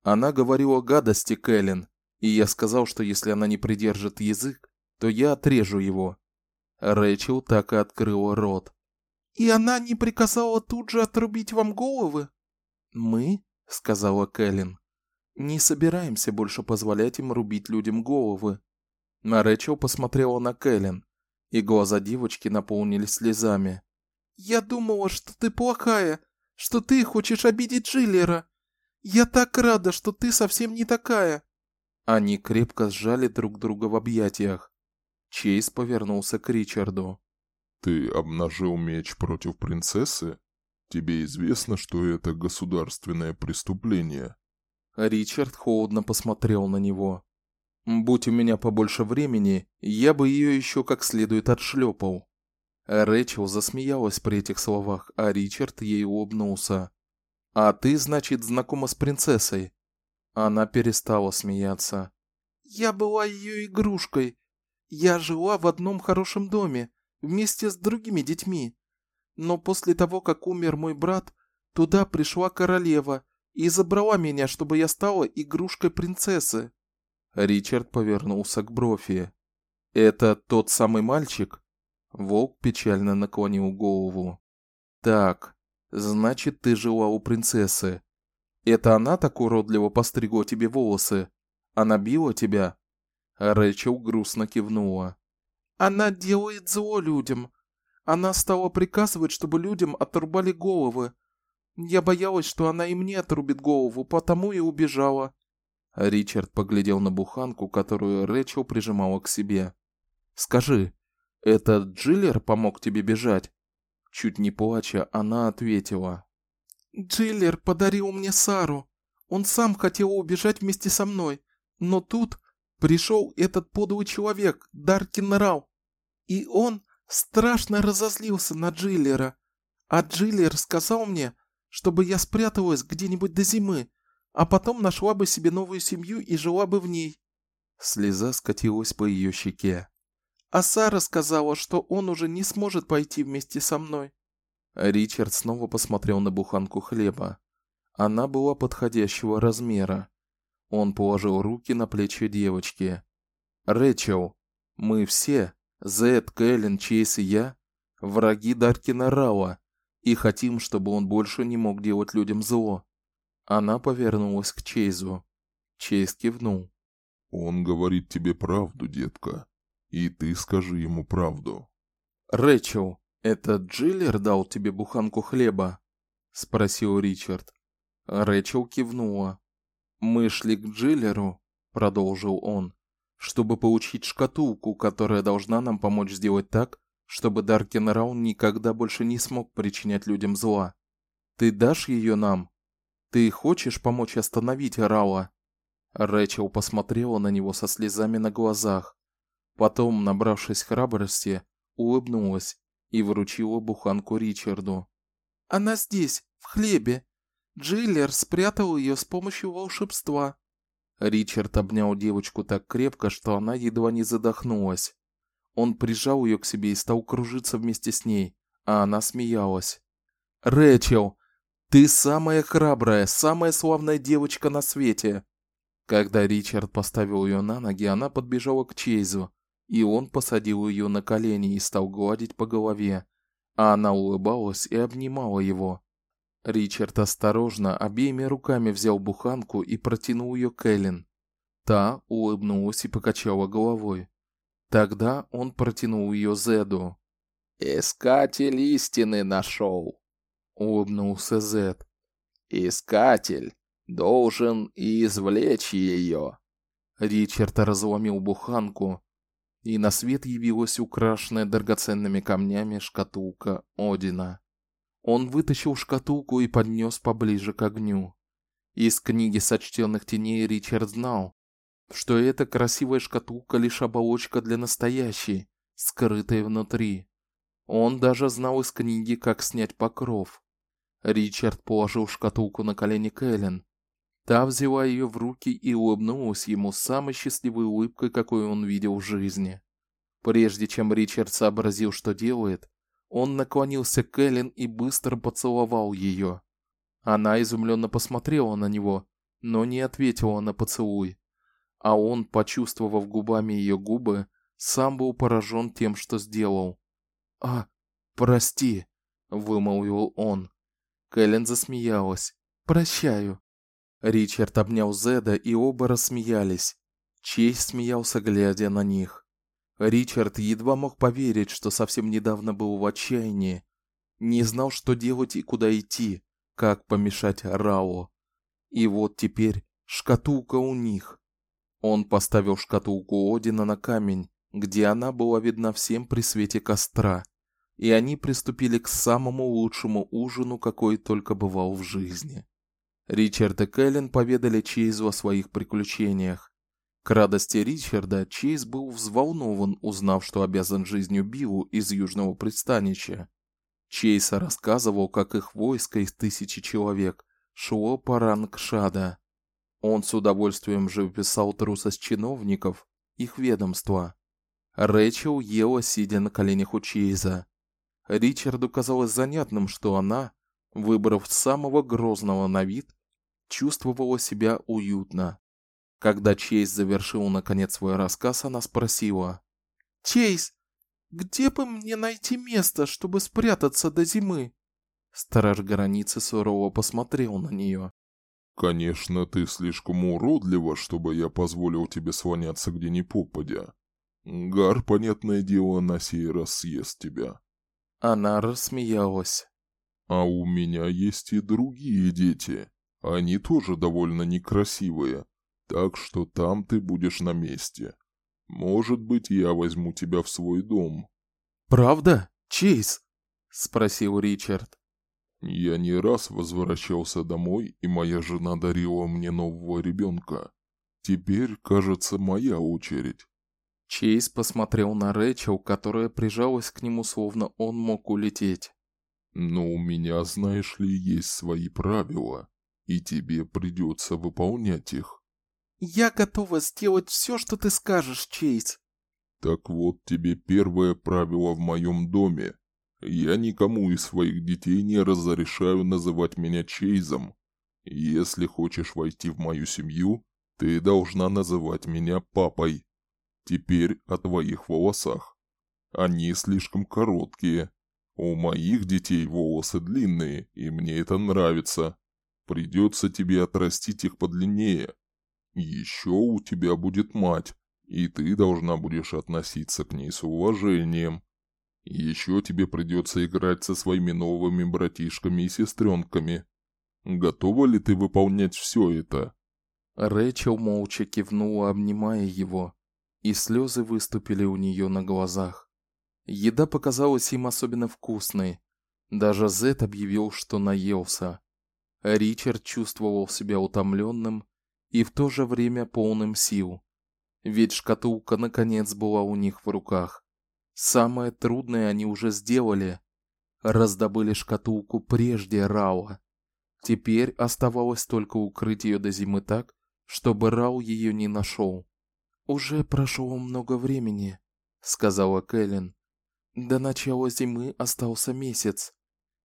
Она говорила гадости Кэлен, и я сказал, что если она не придержит язык, то я отрежу его. Рэчел так и открыла рот. И она не приказала тут же отрубить вам головы? Мы, сказала Кэлен, не собираемся больше позволять им рубить людям головы. На Рэчел посмотрела на Кэлен, и глаза девочки наполнились слезами. Я думала, что ты плохая, что ты хочешь обидеть Джиллера. Я так рада, что ты совсем не такая. Они крепко сжали друг друга в объятиях. Чейз повернулся к Ричарду. Ты обнажил меч против принцессы? Тебе известно, что это государственное преступление. Ричард холодно посмотрел на него. Будь у меня побольше времени, я бы ее еще как следует отшлепал. Рэчел засмеялась при этих словах, а Ричард ей улыбнулся. А ты, значит, знакома с принцессой? Она перестала смеяться. Я была ее игрушкой. Я жила в одном хорошем доме вместе с другими детьми. Но после того, как умер мой брат, туда пришла королева и забрала меня, чтобы я стала игрушкой принцессы. Ричард повернулся к Брофи. Это тот самый мальчик? Волк печально наклонил голову. Так, значит, ты жила у принцессы. Это она так уродливо постригла тебе волосы? Она била тебя? Рэчел грустно кивнула. Она делает зло людям. Она стала приказывать, чтобы людям отрубали головы. Я боялась, что она и мне отрубит голову, потому и убежала. Ричард поглядел на буханку, которую Рэчел прижимала к себе. Скажи, этот Джиллер помог тебе бежать? Чуть не плача, она ответила: Джиллер подарил мне Сару. Он сам хотел убежать вместе со мной, но тут пришел этот подлый человек, Даркин Рау. И он страшно разозлился на Джиллера. А Джиллер сказал мне, чтобы я спряталась где-нибудь до зимы, а потом нашла бы себе новую семью и жила бы в ней. Слеза скатилась по ее щеке. А Сара сказала, что он уже не сможет пойти вместе со мной. Ричард снова посмотрел на буханку хлеба. Она была подходящего размера. Он положил руки на плечи девочки. Рэчел, мы все Зед, Кэлен, Чейз и я – враги Даркина Рауа и хотим, чтобы он больше не мог делать людям зло. Она повернулась к Чейзу. Чейз кивнул. Он говорит тебе правду, детка. И ты скажи ему правду. Рэчел, это Джиллер дал тебе буханку хлеба? спросил Ричард. Рэчел кивнула. Мы шли к Джиллеру, продолжил он чтобы получить шкатулку, которая должна нам помочь сделать так, чтобы Даркен Раун никогда больше не смог причинять людям зла. Ты дашь ее нам? Ты хочешь помочь остановить Рауа? Рэчел посмотрела на него со слезами на глазах. Потом, набравшись храбрости, улыбнулась и вручила буханку Ричарду. Она здесь, в хлебе. Джиллер спрятал ее с помощью волшебства. Ричард обнял девочку так крепко, что она едва не задохнулась. Он прижал ее к себе и стал кружиться вместе с ней, а она смеялась. Рэчел, ты самая храбрая, самая славная девочка на свете. Когда Ричард поставил ее на ноги, она подбежала к Чейзу, и он посадил ее на колени и стал гладить по голове, а она улыбалась и обнимала его. Ричард осторожно обеими руками взял буханку и протянул ее Кэлен. Та улыбнулась и покачала головой. Тогда он протянул ее Зеду. «Искатель истины нашел!» — улыбнулся Зед. «Искатель должен извлечь ее!» Ричард разломил буханку, и на свет явилась украшенная драгоценными камнями шкатулка Одина. Он вытащил шкатулку и поднес поближе к огню. Из книги сочтенных теней Ричард знал, что эта красивая шкатулка лишь оболочка для настоящей, скрытой внутри. Он даже знал из книги, как снять покров. Ричард положил шкатулку на колени Кэлен. Та взяла ее в руки и улыбнулась ему самой счастливой улыбкой, какую он видел в жизни. Прежде чем Ричард сообразил, что делает, он наклонился к Кэлен и быстро поцеловал ее. Она изумленно посмотрела на него, но не ответила на поцелуй а он, почувствовав губами ее губы, сам был поражен тем, что сделал. "А, прости", вымолвил он. Кэлен засмеялась. "Прощаю". Ричард обнял Зеда, и оба рассмеялись. Чейз смеялся, глядя на них. Ричард едва мог поверить, что совсем недавно был в отчаянии, не знал, что делать и куда идти, как помешать Рао. И вот теперь шкатулка у них. Он поставил шкатулку Одина на камень, где она была видна всем при свете костра, и они приступили к самому лучшему ужину, какой только бывал в жизни. Ричард и Кэлен поведали Чейзу о своих приключениях. К радости Ричарда Чейз был взволнован, узнав, что обязан жизнью Биллу из Южного пристанища. Чейз рассказывал, как их войско из тысячи человек шло по Рангшада, он с удовольствием же выписал трусость чиновников, их ведомства. Рэчел ела, сидя на коленях у Чейза. Ричарду казалось занятным, что она, выбрав самого грозного на вид, чувствовала себя уютно. Когда Чейз завершил наконец свой рассказ, она спросила: "Чейз, где бы мне найти место, чтобы спрятаться до зимы?" Страж границы сурово посмотрел на нее. Конечно, ты слишком уродлива, чтобы я позволил тебе слоняться где ни попадя. Гар, понятное дело, на сей раз съест тебя. Она рассмеялась. А у меня есть и другие дети. Они тоже довольно некрасивые, так что там ты будешь на месте. Может быть, я возьму тебя в свой дом. Правда? Чейз? спросил Ричард. Я не раз возвращался домой, и моя жена дарила мне нового ребенка. Теперь, кажется, моя очередь. Чейз посмотрел на Рэчел, которая прижалась к нему, словно он мог улететь. Но у меня, знаешь ли, есть свои правила, и тебе придется выполнять их. Я готова сделать все, что ты скажешь, Чейз. Так вот тебе первое правило в моем доме. Я никому из своих детей не разрешаю называть меня Чейзом. Если хочешь войти в мою семью, ты должна называть меня папой. Теперь о твоих волосах. Они слишком короткие. У моих детей волосы длинные, и мне это нравится. Придется тебе отрастить их подлиннее. Еще у тебя будет мать, и ты должна будешь относиться к ней с уважением. Еще тебе придется играть со своими новыми братишками и сестренками. Готова ли ты выполнять все это? Рэчел молча кивнула, обнимая его, и слезы выступили у нее на глазах. Еда показалась им особенно вкусной. Даже Зет объявил, что наелся. Ричард чувствовал себя утомленным и в то же время полным сил. Ведь шкатулка наконец была у них в руках. Самое трудное они уже сделали. Раздобыли шкатулку прежде Рауа. Теперь оставалось только укрыть ее до зимы так, чтобы Рау ее не нашел. Уже прошло много времени, сказала Кэлен. До начала зимы остался месяц.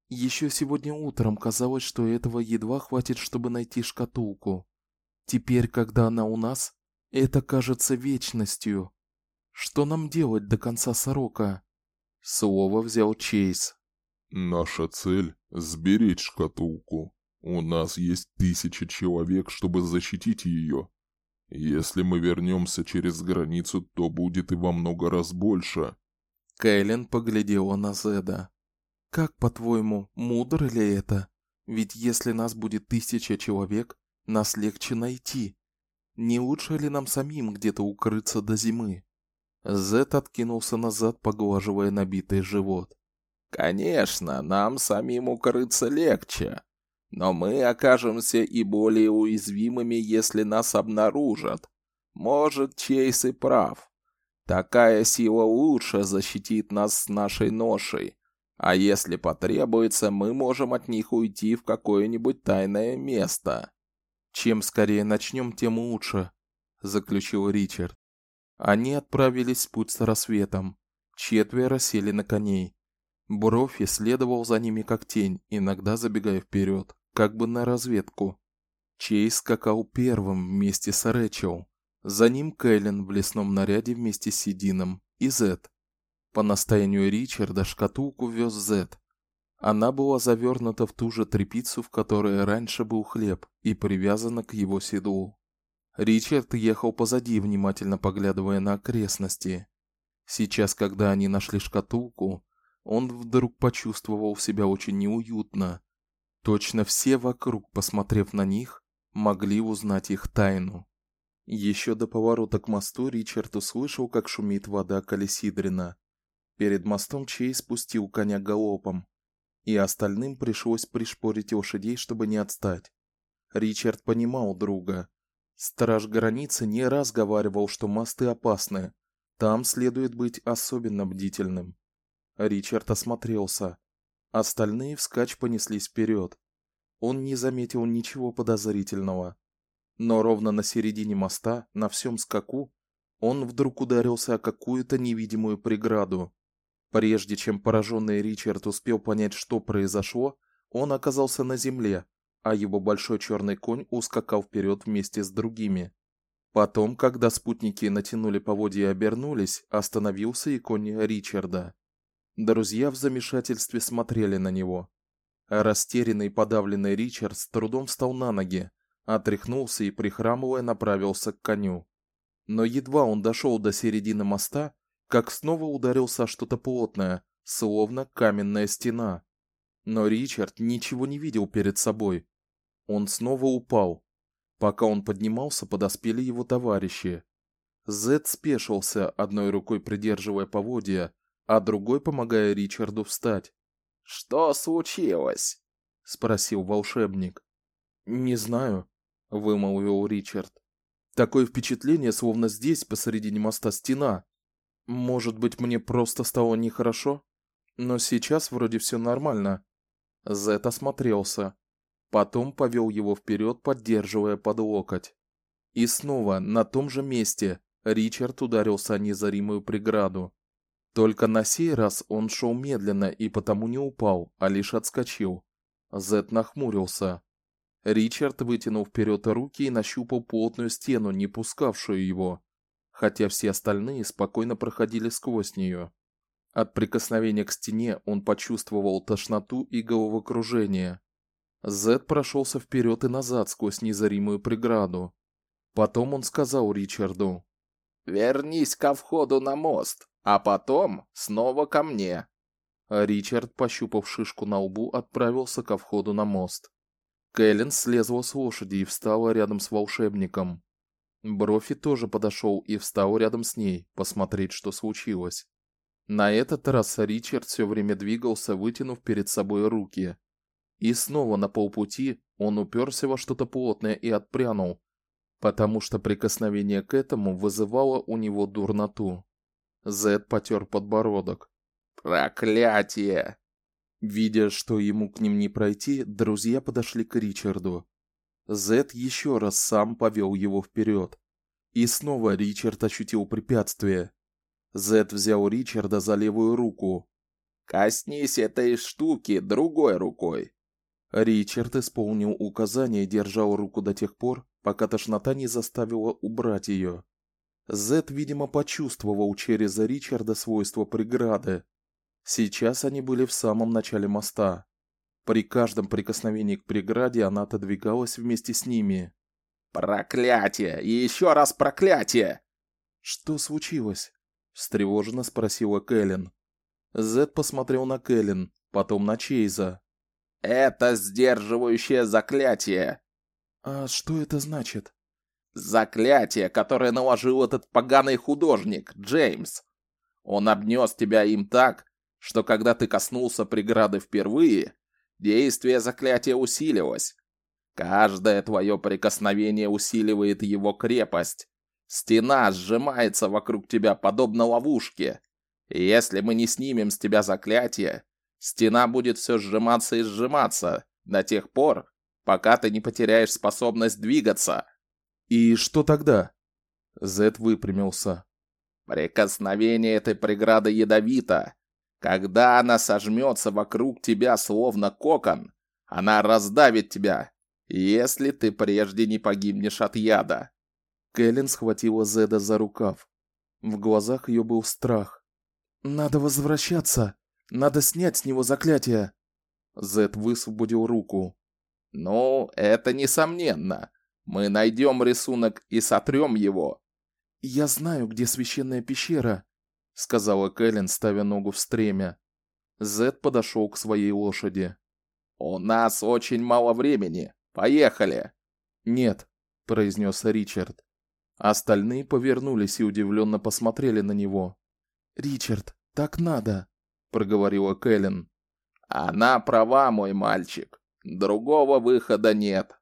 Еще сегодня утром казалось, что этого едва хватит, чтобы найти шкатулку. Теперь, когда она у нас, это кажется вечностью. Что нам делать до конца срока? Слово взял Чейз. Наша цель сберечь шкатулку. У нас есть тысячи человек, чтобы защитить ее. Если мы вернемся через границу, то будет и во много раз больше. Кэлен поглядела на Зеда. Как, по-твоему, мудро ли это? Ведь если нас будет тысяча человек, нас легче найти. Не лучше ли нам самим где-то укрыться до зимы? Зед откинулся назад, поглаживая набитый живот. Конечно, нам самим укрыться легче. Но мы окажемся и более уязвимыми, если нас обнаружат. Может, Чейз и прав. Такая сила лучше защитит нас с нашей ношей. А если потребуется, мы можем от них уйти в какое-нибудь тайное место. Чем скорее начнем, тем лучше, заключил Ричард. Они отправились в путь с рассветом. Четверо сели на коней. Брофи следовал за ними как тень, иногда забегая вперед, как бы на разведку. Чейз скакал первым вместе с Рэчел. За ним Кэлен в лесном наряде вместе с Сидином и Зет. По настоянию Ричарда шкатулку вез Зет. Она была завернута в ту же тряпицу, в которой раньше был хлеб, и привязана к его седлу. Ричард ехал позади, внимательно поглядывая на окрестности. Сейчас, когда они нашли шкатулку, он вдруг почувствовал себя очень неуютно. Точно все вокруг, посмотрев на них, могли узнать их тайну. Еще до поворота к мосту Ричард услышал, как шумит вода Калисидрина. Перед мостом Чей спустил коня галопом, и остальным пришлось пришпорить лошадей, чтобы не отстать. Ричард понимал друга. Страж границы не раз говаривал, что мосты опасны. Там следует быть особенно бдительным. Ричард осмотрелся. Остальные вскачь понеслись вперед. Он не заметил ничего подозрительного. Но ровно на середине моста, на всем скаку, он вдруг ударился о какую-то невидимую преграду. Прежде чем пораженный Ричард успел понять, что произошло, он оказался на земле, а его большой черный конь ускакал вперед вместе с другими. Потом, когда спутники натянули поводья и обернулись, остановился и конь Ричарда. Друзья в замешательстве смотрели на него. Растерянный и подавленный Ричард с трудом встал на ноги, отряхнулся и прихрамывая направился к коню. Но едва он дошел до середины моста, как снова ударился что-то плотное, словно каменная стена. Но Ричард ничего не видел перед собой. Он снова упал. Пока он поднимался, подоспели его товарищи. Зед спешился, одной рукой придерживая поводья, а другой помогая Ричарду встать. Что случилось? спросил волшебник. Не знаю, вымолвил Ричард. Такое впечатление, словно здесь посредине моста стена. Может быть, мне просто стало нехорошо, но сейчас вроде все нормально. Зет осмотрелся. Потом повел его вперед, поддерживая под локоть. И снова на том же месте Ричард ударился о незаримую преграду. Только на сей раз он шел медленно и потому не упал, а лишь отскочил. Зет нахмурился. Ричард вытянул вперед руки и нащупал плотную стену, не пускавшую его, хотя все остальные спокойно проходили сквозь нее. От прикосновения к стене он почувствовал тошноту и головокружение. Зед прошелся вперед и назад сквозь незаримую преграду. Потом он сказал Ричарду: "Вернись ко входу на мост, а потом снова ко мне". Ричард, пощупав шишку на лбу, отправился ко входу на мост. Кэлен слезла с лошади и встала рядом с волшебником. Брофи тоже подошел и встал рядом с ней, посмотреть, что случилось. На этот раз Ричард все время двигался, вытянув перед собой руки. И снова на полпути он уперся во что-то плотное и отпрянул, потому что прикосновение к этому вызывало у него дурноту. Зед потер подбородок. Проклятие! Видя, что ему к ним не пройти, друзья подошли к Ричарду. Зед еще раз сам повел его вперед. И снова Ричард ощутил препятствие. Зет взял Ричарда за левую руку. «Коснись этой штуки другой рукой». Ричард исполнил указание и держал руку до тех пор, пока тошнота не заставила убрать ее. Зет, видимо, почувствовал через Ричарда свойства преграды. Сейчас они были в самом начале моста. При каждом прикосновении к преграде она отодвигалась вместе с ними. «Проклятие! И еще раз проклятие!» «Что случилось?» – встревоженно спросила Кэлен. Зед посмотрел на Кэлен, потом на Чейза. «Это сдерживающее заклятие!» «А что это значит?» «Заклятие, которое наложил этот поганый художник, Джеймс. Он обнес тебя им так, что когда ты коснулся преграды впервые, действие заклятия усилилось. Каждое твое прикосновение усиливает его крепость. Стена сжимается вокруг тебя подобно ловушке. И если мы не снимем с тебя заклятие, стена будет все сжиматься и сжиматься до тех пор, пока ты не потеряешь способность двигаться. И что тогда? Зет выпрямился. Прикосновение этой преграды ядовито. Когда она сожмется вокруг тебя словно кокон, она раздавит тебя, если ты прежде не погибнешь от яда. Кэлен схватила Зеда за рукав. В глазах ее был страх. «Надо возвращаться! Надо снять с него заклятие!» Зед высвободил руку. «Ну, это несомненно. Мы найдем рисунок и сотрем его». «Я знаю, где священная пещера», — сказала Кэлен, ставя ногу в стремя. Зед подошел к своей лошади. «У нас очень мало времени. Поехали!» «Нет», — произнес Ричард. Остальные повернулись и удивленно посмотрели на него. «Ричард, так надо», — проговорила Кэлен. «Она права, мой мальчик. Другого выхода нет».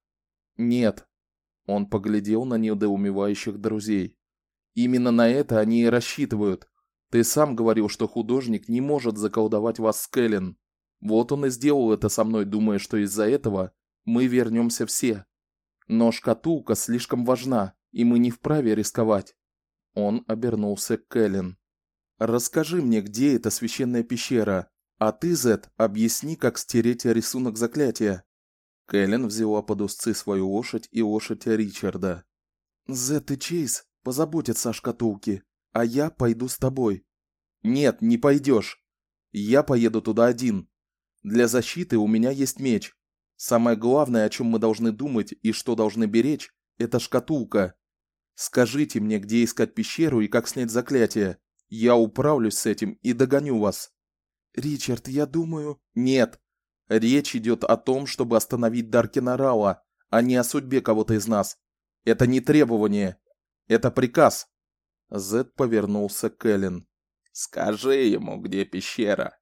«Нет». Он поглядел на недоумевающих друзей. «Именно на это они и рассчитывают. Ты сам говорил, что художник не может заколдовать вас с Кэлен. Вот он и сделал это со мной, думая, что из-за этого мы вернемся все. Но шкатулка слишком важна, и мы не вправе рисковать. Он обернулся к Кэлен. Расскажи мне, где эта священная пещера, а ты, Зет, объясни, как стереть рисунок заклятия. Кэлен взяла под узцы свою лошадь и лошадь Ричарда. Зет и Чейз позаботятся о шкатулке, а я пойду с тобой. Нет, не пойдешь. Я поеду туда один. Для защиты у меня есть меч. Самое главное, о чем мы должны думать и что должны беречь, это шкатулка. Скажите мне, где искать пещеру и как снять заклятие. Я управлюсь с этим и догоню вас. Ричард, я думаю... Нет. Речь идет о том, чтобы остановить Даркина Рауа, а не о судьбе кого-то из нас. Это не требование. Это приказ. Зед повернулся к Эллен. Скажи ему, где пещера.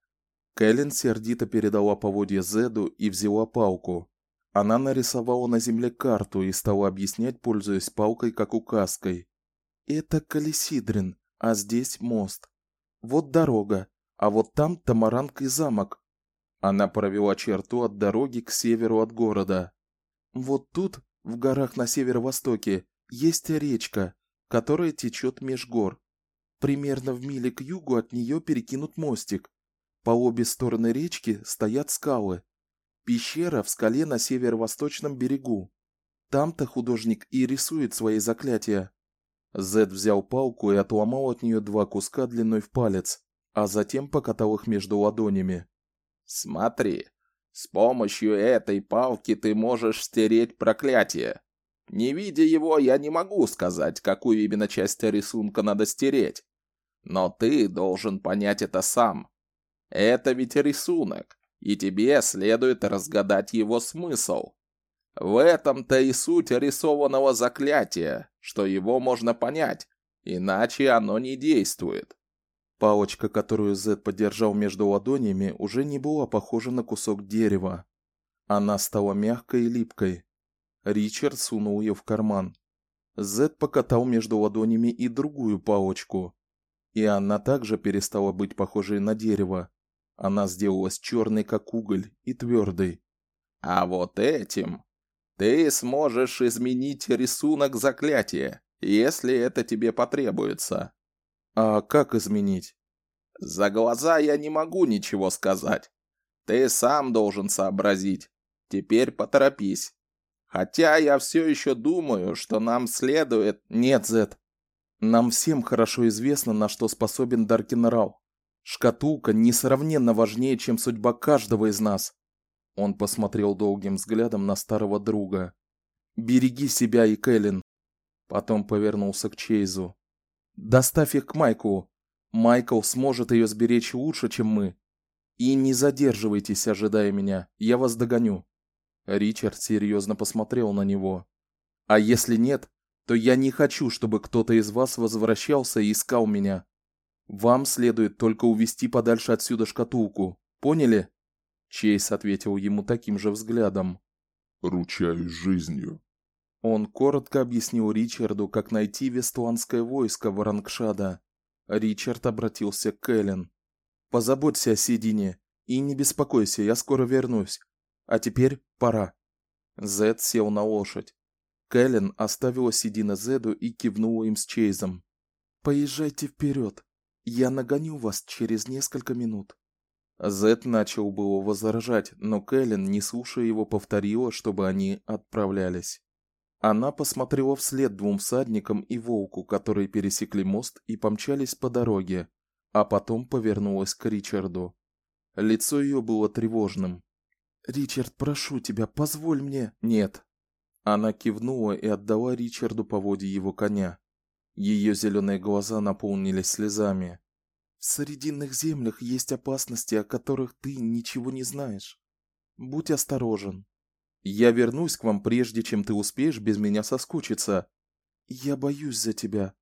Кэлен сердито передала поводья Зеду и взяла палку. Она нарисовала на земле карту и стала объяснять, пользуясь палкой как указкой. Это Калисидрин, а здесь мост. Вот дорога, а вот там Тамаранг и замок. Она провела черту от дороги к северу от города. Вот тут, в горах на северо-востоке, есть речка, которая течет меж гор. Примерно в миле к югу от нее перекинут мостик. По обе стороны речки стоят скалы. Пещера в скале на северо-восточном берегу. Там-то художник и рисует свои заклятия. Зед взял палку и отломал от нее два куска длиной в палец, а затем покатал их между ладонями. Смотри, с помощью этой палки ты можешь стереть проклятие. Не видя его, я не могу сказать, какую именно часть рисунка надо стереть. Но ты должен понять это сам. Это ведь рисунок, и тебе следует разгадать его смысл. В этом-то и суть рисованного заклятия, что его можно понять, иначе оно не действует. Палочка, которую Зед подержал между ладонями, уже не была похожа на кусок дерева. Она стала мягкой и липкой. Ричард сунул ее в карман. Зед покатал между ладонями и другую палочку, и она также перестала быть похожей на дерево. Она сделалась черной, как уголь, и твердой. А вот этим ты сможешь изменить рисунок заклятия, если это тебе потребуется. А как изменить? За глаза я не могу ничего сказать. Ты сам должен сообразить. Теперь поторопись. Хотя я все еще думаю, что нам следует... Нет, Зет. Нам всем хорошо известно, на что способен Даркинрал. Шкатулка несравненно важнее, чем судьба каждого из нас. Он посмотрел долгим взглядом на старого друга. Береги себя и Кэлен. Потом повернулся к Чейзу. Доставь их к Майку. Майкл сможет ее сберечь лучше, чем мы. И не задерживайтесь, ожидая меня. Я вас догоню. Ричард серьезно посмотрел на него. А если нет, то я не хочу, чтобы кто-то из вас возвращался и искал меня. Вам следует только увести подальше отсюда шкатулку. Поняли? Чейз ответил ему таким же взглядом. Ручаюсь жизнью. Он коротко объяснил Ричарду, как найти вестландское войско в Рангшада. Ричард обратился к Эллен. Позаботься о Сидине и не беспокойся, я скоро вернусь. А теперь пора. Зед сел на лошадь. Кэлен оставила Сидина Зеду и кивнула им с Чейзом. Поезжайте вперед. Я нагоню вас через несколько минут. Зед начал было возражать, но Кэлен, не слушая его, повторила, чтобы они отправлялись. Она посмотрела вслед двум всадникам и волку, которые пересекли мост и помчались по дороге, а потом повернулась к Ричарду. Лицо ее было тревожным. Ричард, прошу тебя, позволь мне. Нет. Она кивнула и отдала Ричарду поводья его коня. Ее зеленые глаза наполнились слезами. В срединных землях есть опасности, о которых ты ничего не знаешь. Будь осторожен. Я вернусь к вам прежде, чем ты успеешь без меня соскучиться. Я боюсь за тебя.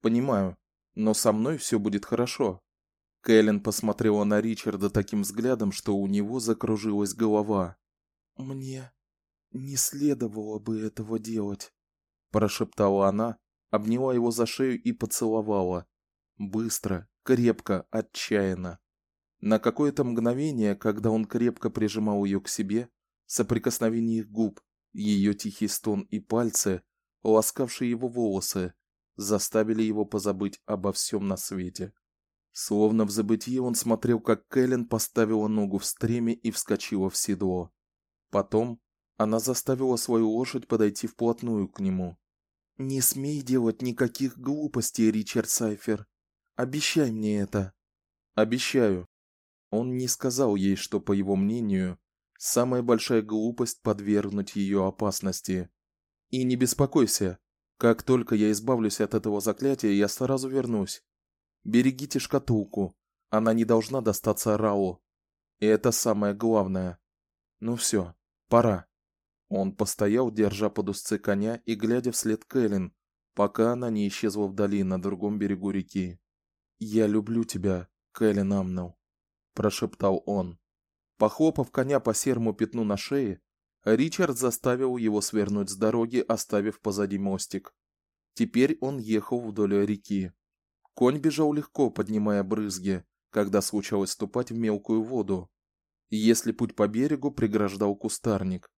Понимаю, но со мной все будет хорошо. Кэлен посмотрела на Ричарда таким взглядом, что у него закружилась голова. Мне не следовало бы этого делать, прошептала она, обняла его за шею и поцеловала. Быстро, крепко, отчаянно. На какое-то мгновение, когда он крепко прижимал ее к себе, соприкосновение их губ, ее тихий стон и пальцы, ласкавшие его волосы, заставили его позабыть обо всем на свете. Словно в забытье он смотрел, как Кэлен поставила ногу в стреме и вскочила в седло. Потом она заставила свою лошадь подойти вплотную к нему. Не смей делать никаких глупостей, Ричард Сайфер. Обещай мне это. Обещаю. Он не сказал ей, что по его мнению, самая большая глупость подвергнуть ее опасности. И не беспокойся, как только я избавлюсь от этого заклятия, я сразу вернусь. Берегите шкатулку. Она не должна достаться Рау. И это самое главное. Ну все, пора. Он постоял, держа под узцы коня и глядя вслед Кэлен, пока она не исчезла вдали на другом берегу реки. Я люблю тебя, Кэлен Амнел, прошептал он. Похлопав коня по серому пятну на шее, Ричард заставил его свернуть с дороги, оставив позади мостик. Теперь он ехал вдоль реки. Конь бежал легко, поднимая брызги, когда случалось ступать в мелкую воду. Если путь по берегу преграждал кустарник.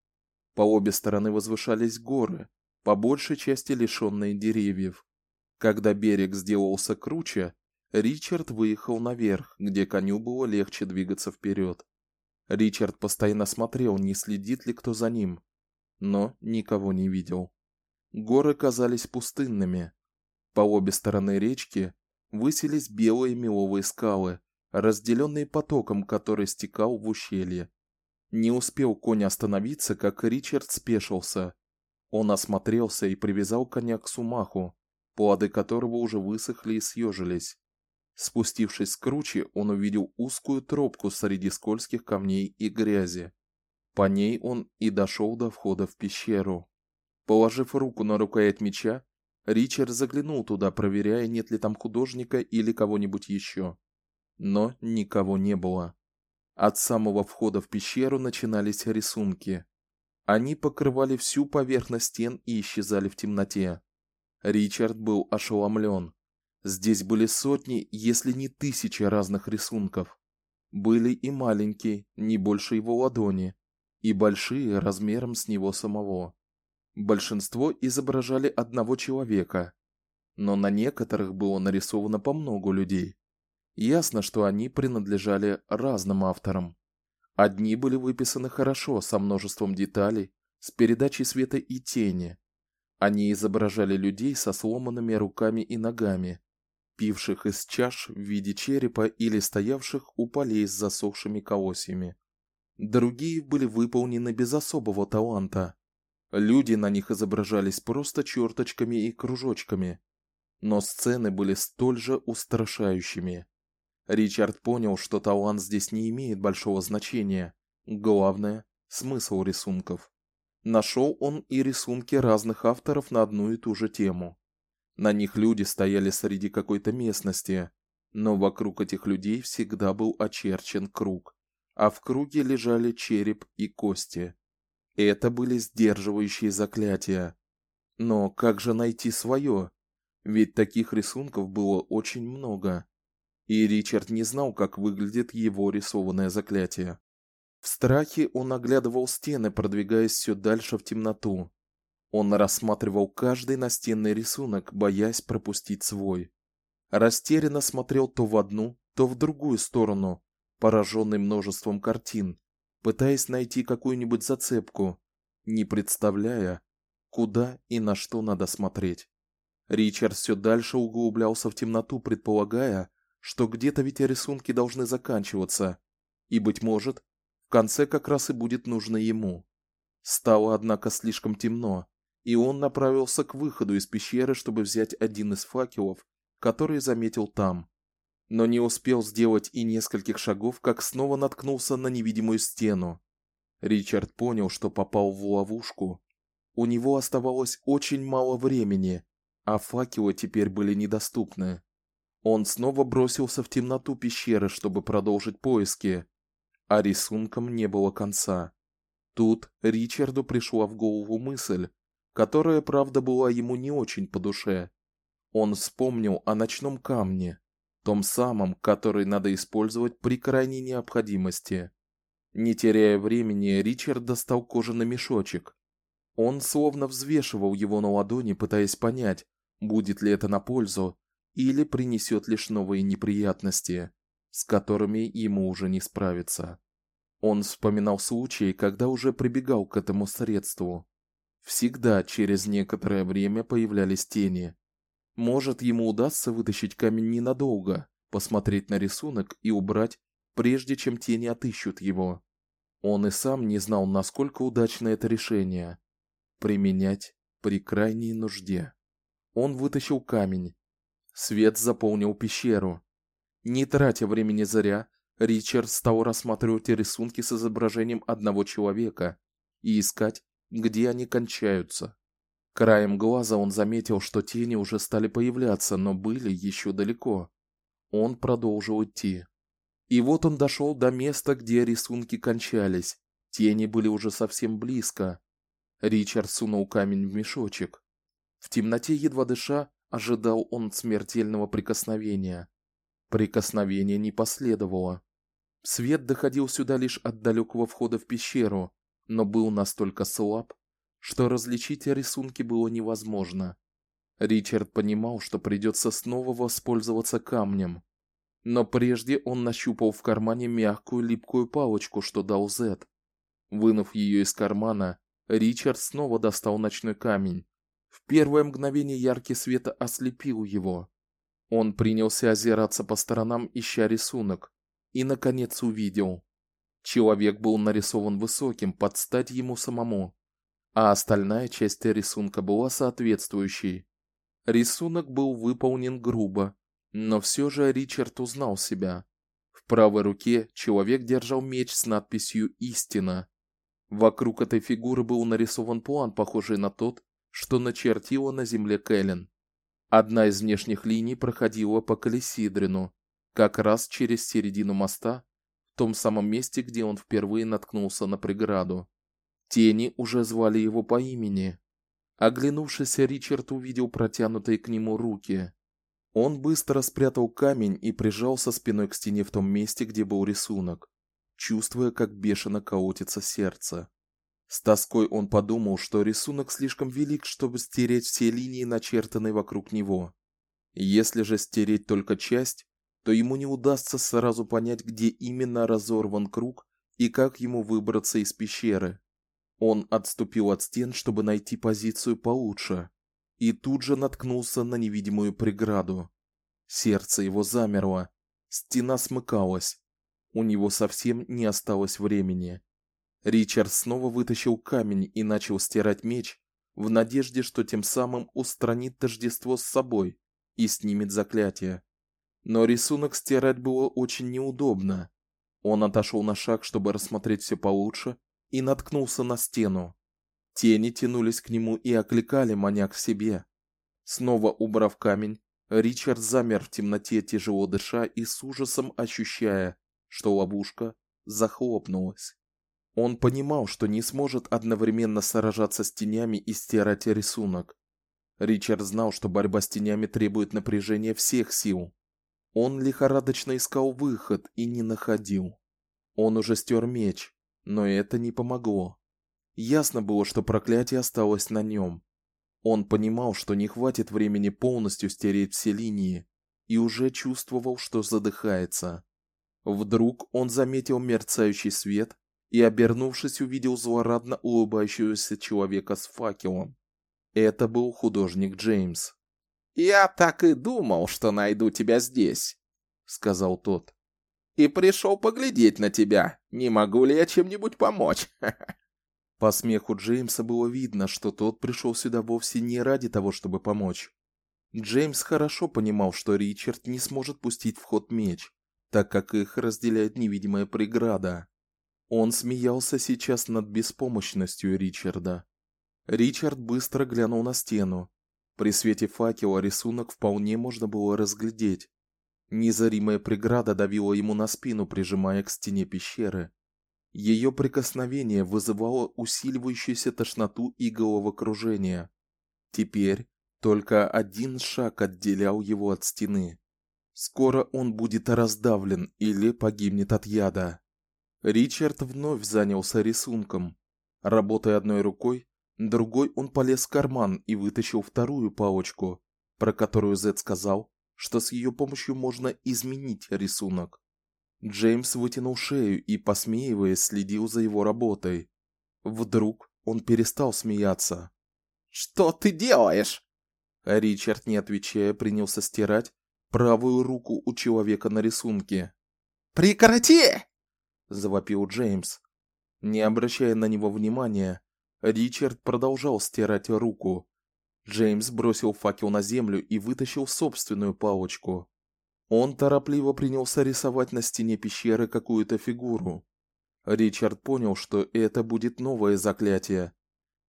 По обе стороны возвышались горы, по большей части лишенные деревьев. Когда берег сделался круче, Ричард выехал наверх, где коню было легче двигаться вперед. Ричард постоянно смотрел, не следит ли кто за ним, но никого не видел. Горы казались пустынными. По обе стороны речки высились белые меловые скалы, разделенные потоком, который стекал в ущелье. Не успел конь остановиться, как Ричард спешился. Он осмотрелся и привязал коня к сумаху, плоды которого уже высохли и съежились. Спустившись с кручи, он увидел узкую тропку среди скользких камней и грязи. По ней он и дошел до входа в пещеру. Положив руку на рукоять меча, Ричард заглянул туда, проверяя, нет ли там художника или кого-нибудь еще. Но никого не было. От самого входа в пещеру начинались рисунки. Они покрывали всю поверхность стен и исчезали в темноте. Ричард был ошеломлен. Здесь были сотни, если не тысячи разных рисунков. Были и маленькие, не больше его ладони, и большие размером с него самого. Большинство изображали одного человека, но на некоторых было нарисовано по много людей. Ясно, что они принадлежали разным авторам. Одни были выписаны хорошо, со множеством деталей, с передачей света и тени. Они изображали людей со сломанными руками и ногами, пивших из чаш в виде черепа или стоявших у полей с засохшими колосьями. Другие были выполнены без особого таланта. Люди на них изображались просто черточками и кружочками, но сцены были столь же устрашающими. Ричард понял, что талант здесь не имеет большого значения. Главное смысл рисунков. Нашел он и рисунки разных авторов на одну и ту же тему. На них люди стояли среди какой-то местности, но вокруг этих людей всегда был очерчен круг, а в круге лежали череп и кости. Это были сдерживающие заклятия. Но как же найти свое? Ведь таких рисунков было очень много и Ричард не знал, как выглядит его рисованное заклятие. В страхе он оглядывал стены, продвигаясь все дальше в темноту. Он рассматривал каждый настенный рисунок, боясь пропустить свой. Растерянно смотрел то в одну, то в другую сторону, пораженный множеством картин, пытаясь найти какую-нибудь зацепку, не представляя, куда и на что надо смотреть. Ричард все дальше углублялся в темноту, предполагая, что где-то ведь рисунки должны заканчиваться, и быть может, в конце как раз и будет нужно ему. Стало однако слишком темно, и он направился к выходу из пещеры, чтобы взять один из факелов, который заметил там. Но не успел сделать и нескольких шагов, как снова наткнулся на невидимую стену. Ричард понял, что попал в ловушку. У него оставалось очень мало времени, а факелы теперь были недоступны. Он снова бросился в темноту пещеры, чтобы продолжить поиски, а рисункам не было конца. Тут Ричарду пришла в голову мысль, которая, правда, была ему не очень по душе. Он вспомнил о ночном камне, том самом, который надо использовать при крайней необходимости. Не теряя времени, Ричард достал кожаный мешочек. Он словно взвешивал его на ладони, пытаясь понять, будет ли это на пользу или принесет лишь новые неприятности, с которыми ему уже не справиться. Он вспоминал случаи, когда уже прибегал к этому средству. Всегда через некоторое время появлялись тени. Может, ему удастся вытащить камень ненадолго, посмотреть на рисунок и убрать, прежде чем тени отыщут его. Он и сам не знал, насколько удачно это решение применять при крайней нужде. Он вытащил камень, Свет заполнил пещеру. Не тратя времени зря, Ричард стал рассматривать рисунки с изображением одного человека и искать, где они кончаются. Краем глаза он заметил, что тени уже стали появляться, но были еще далеко. Он продолжил идти. И вот он дошел до места, где рисунки кончались. Тени были уже совсем близко. Ричард сунул камень в мешочек. В темноте едва дыша, Ожидал он смертельного прикосновения. Прикосновения не последовало. Свет доходил сюда лишь от далекого входа в пещеру, но был настолько слаб, что различить рисунки было невозможно. Ричард понимал, что придется снова воспользоваться камнем. Но прежде он нащупал в кармане мягкую липкую палочку, что дал Зет. Вынув ее из кармана, Ричард снова достал ночной камень в первое мгновение яркий свет ослепил его. Он принялся озираться по сторонам, ища рисунок, и наконец увидел. Человек был нарисован высоким, под стать ему самому, а остальная часть рисунка была соответствующей. Рисунок был выполнен грубо, но все же Ричард узнал себя. В правой руке человек держал меч с надписью Истина. Вокруг этой фигуры был нарисован план, похожий на тот, что начертила на земле Кэлен. Одна из внешних линий проходила по Колесидрину, как раз через середину моста, в том самом месте, где он впервые наткнулся на преграду. Тени уже звали его по имени. Оглянувшись, Ричард увидел протянутые к нему руки. Он быстро спрятал камень и прижался спиной к стене в том месте, где был рисунок, чувствуя, как бешено колотится сердце. С тоской он подумал, что рисунок слишком велик, чтобы стереть все линии, начертанные вокруг него. Если же стереть только часть, то ему не удастся сразу понять, где именно разорван круг и как ему выбраться из пещеры. Он отступил от стен, чтобы найти позицию получше, и тут же наткнулся на невидимую преграду. Сердце его замерло, стена смыкалась. У него совсем не осталось времени. Ричард снова вытащил камень и начал стирать меч в надежде, что тем самым устранит тождество с собой и снимет заклятие. Но рисунок стирать было очень неудобно. Он отошел на шаг, чтобы рассмотреть все получше, и наткнулся на стену. Тени тянулись к нему и окликали, маня к себе. Снова убрав камень, Ричард замер в темноте, тяжело дыша и с ужасом ощущая, что ловушка захлопнулась. Он понимал, что не сможет одновременно сражаться с тенями и стирать рисунок. Ричард знал, что борьба с тенями требует напряжения всех сил. Он лихорадочно искал выход и не находил. Он уже стер меч, но это не помогло. Ясно было, что проклятие осталось на нем. Он понимал, что не хватит времени полностью стереть все линии, и уже чувствовал, что задыхается. Вдруг он заметил мерцающий свет и, обернувшись, увидел злорадно улыбающегося человека с факелом. Это был художник Джеймс. «Я так и думал, что найду тебя здесь», — сказал тот. «И пришел поглядеть на тебя. Не могу ли я чем-нибудь помочь?» По смеху Джеймса было видно, что тот пришел сюда вовсе не ради того, чтобы помочь. Джеймс хорошо понимал, что Ричард не сможет пустить в ход меч, так как их разделяет невидимая преграда. Он смеялся сейчас над беспомощностью Ричарда. Ричард быстро глянул на стену. При свете факела рисунок вполне можно было разглядеть. Незримая преграда давила ему на спину, прижимая к стене пещеры. Ее прикосновение вызывало усиливающуюся тошноту и головокружение. Теперь только один шаг отделял его от стены. Скоро он будет раздавлен или погибнет от яда. Ричард вновь занялся рисунком. Работая одной рукой, другой он полез в карман и вытащил вторую палочку, про которую Зед сказал, что с ее помощью можно изменить рисунок. Джеймс вытянул шею и, посмеиваясь, следил за его работой. Вдруг он перестал смеяться. «Что ты делаешь?» Ричард, не отвечая, принялся стирать правую руку у человека на рисунке. «Прекрати!» завопил Джеймс. Не обращая на него внимания, Ричард продолжал стирать руку. Джеймс бросил факел на землю и вытащил собственную палочку. Он торопливо принялся рисовать на стене пещеры какую-то фигуру. Ричард понял, что это будет новое заклятие.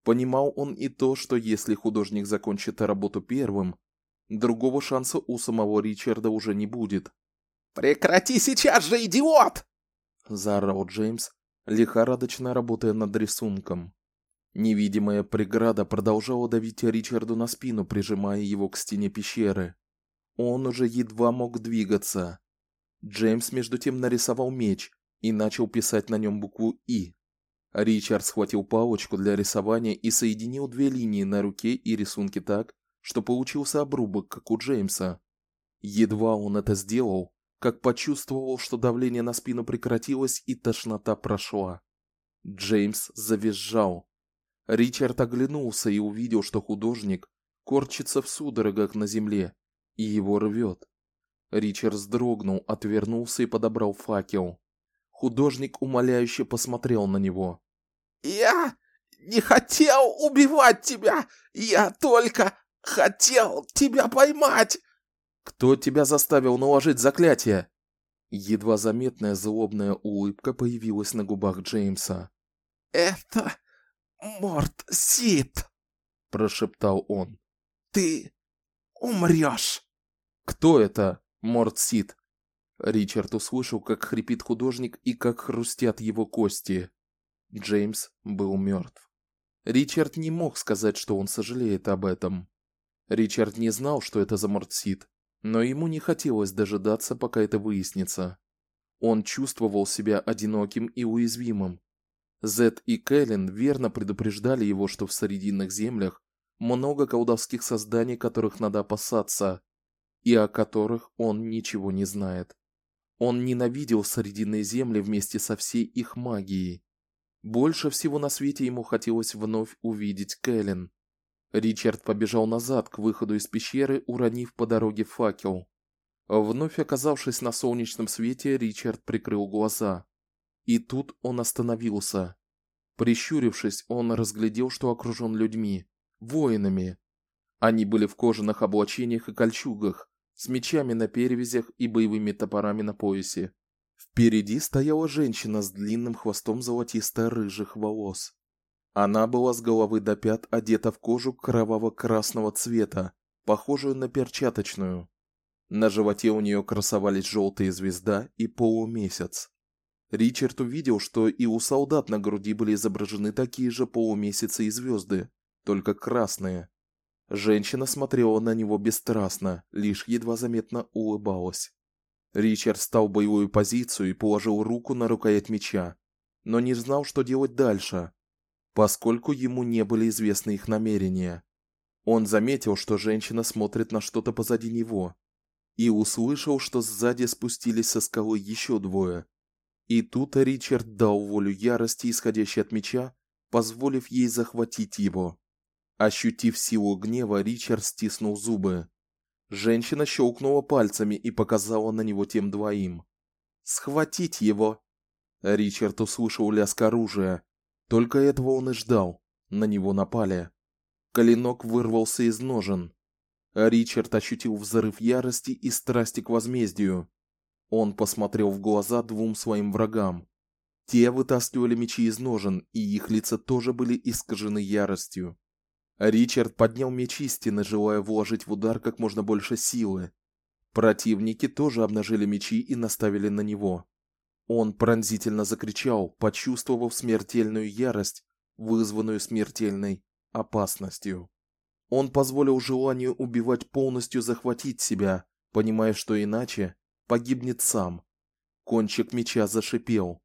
Понимал он и то, что если художник закончит работу первым, другого шанса у самого Ричарда уже не будет. Прекрати сейчас же, идиот! заорал Джеймс, лихорадочно работая над рисунком. Невидимая преграда продолжала давить Ричарду на спину, прижимая его к стене пещеры. Он уже едва мог двигаться. Джеймс между тем нарисовал меч и начал писать на нем букву И. Ричард схватил палочку для рисования и соединил две линии на руке и рисунке так, что получился обрубок, как у Джеймса. Едва он это сделал, как почувствовал, что давление на спину прекратилось и тошнота прошла. Джеймс завизжал. Ричард оглянулся и увидел, что художник корчится в судорогах на земле, и его рвет. Ричард вздрогнул, отвернулся и подобрал факел. Художник умоляюще посмотрел на него. Я не хотел убивать тебя, я только хотел тебя поймать. Кто тебя заставил наложить заклятие? Едва заметная злобная улыбка появилась на губах Джеймса. Это Морт Сид, прошептал он. Ты умрешь. Кто это, Морт Сид? Ричард услышал, как хрипит художник и как хрустят его кости. Джеймс был мертв. Ричард не мог сказать, что он сожалеет об этом. Ричард не знал, что это за Мортсид, но ему не хотелось дожидаться, пока это выяснится. Он чувствовал себя одиноким и уязвимым. Зет и Кэлен верно предупреждали его, что в Срединных землях много колдовских созданий, которых надо опасаться. и о которых он ничего не знает. Он ненавидел Срединные земли вместе со всей их магией. Больше всего на свете ему хотелось вновь увидеть Кэлен. Ричард побежал назад к выходу из пещеры, уронив по дороге факел. Вновь оказавшись на солнечном свете, Ричард прикрыл глаза. И тут он остановился. Прищурившись, он разглядел, что окружен людьми, воинами. Они были в кожаных облачениях и кольчугах, с мечами на перевязях и боевыми топорами на поясе. Впереди стояла женщина с длинным хвостом золотисто-рыжих волос. Она была с головы до пят одета в кожу кроваво-красного цвета, похожую на перчаточную. На животе у нее красовались желтая звезда и полумесяц. Ричард увидел, что и у солдат на груди были изображены такие же полумесяцы и звезды, только красные. Женщина смотрела на него бесстрастно, лишь едва заметно улыбалась. Ричард встал в боевую позицию и положил руку на рукоять меча, но не знал, что делать дальше, поскольку ему не были известны их намерения. Он заметил, что женщина смотрит на что-то позади него, и услышал, что сзади спустились со скалы еще двое. И тут Ричард дал волю ярости, исходящей от меча, позволив ей захватить его. Ощутив силу гнева, Ричард стиснул зубы. Женщина щелкнула пальцами и показала на него тем двоим. Схватить его. Ричард услышал лязг оружия. Только этого он и ждал. На него напали. Клинок вырвался из ножен. Ричард ощутил взрыв ярости и страсти к возмездию. Он посмотрел в глаза двум своим врагам. Те вытаскивали мечи из ножен, и их лица тоже были искажены яростью. Ричард поднял меч истины, желая вложить в удар как можно больше силы. Противники тоже обнажили мечи и наставили на него. Он пронзительно закричал, почувствовав смертельную ярость, вызванную смертельной опасностью. Он позволил желанию убивать полностью захватить себя, понимая, что иначе погибнет сам. Кончик меча зашипел.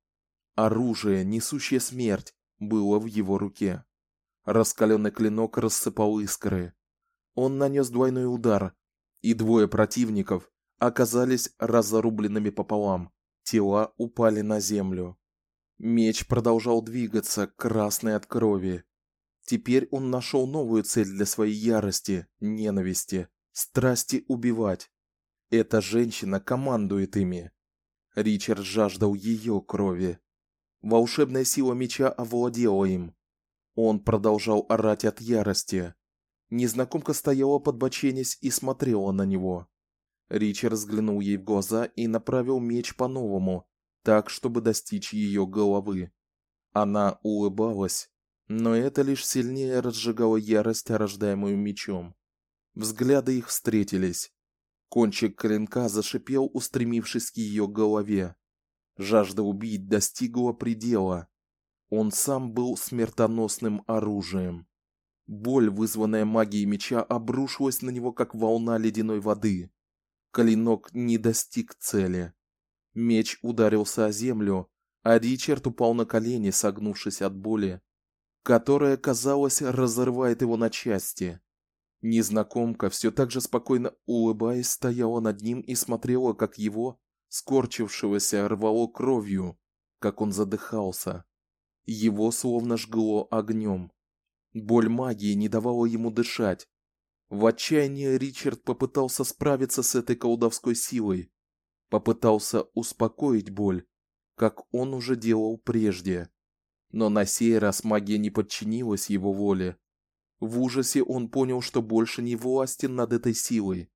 Оружие, несущее смерть, было в его руке. Раскаленный клинок рассыпал искры. Он нанес двойной удар, и двое противников оказались разрубленными пополам. Тела упали на землю. Меч продолжал двигаться, красный от крови. Теперь он нашел новую цель для своей ярости, ненависти, страсти убивать. Эта женщина командует ими. Ричард жаждал ее крови. Волшебная сила меча овладела им. Он продолжал орать от ярости. Незнакомка стояла подбоченясь и смотрела на него. Ричард взглянул ей в глаза и направил меч по-новому, так, чтобы достичь ее головы. Она улыбалась, но это лишь сильнее разжигало ярость, рождаемую мечом. Взгляды их встретились. Кончик клинка зашипел, устремившись к ее голове. Жажда убить достигла предела. Он сам был смертоносным оружием. Боль, вызванная магией меча, обрушилась на него как волна ледяной воды. Клинок не достиг цели. Меч ударился о землю, а Ричард упал на колени, согнувшись от боли, которая, казалось, разрывает его на части. Незнакомка все так же спокойно улыбаясь стояла над ним и смотрела, как его, скорчившегося, рвало кровью, как он задыхался. Его словно жгло огнем. Боль магии не давала ему дышать. В отчаянии Ричард попытался справиться с этой колдовской силой, попытался успокоить боль, как он уже делал прежде. Но на сей раз магия не подчинилась его воле. В ужасе он понял, что больше не властен над этой силой,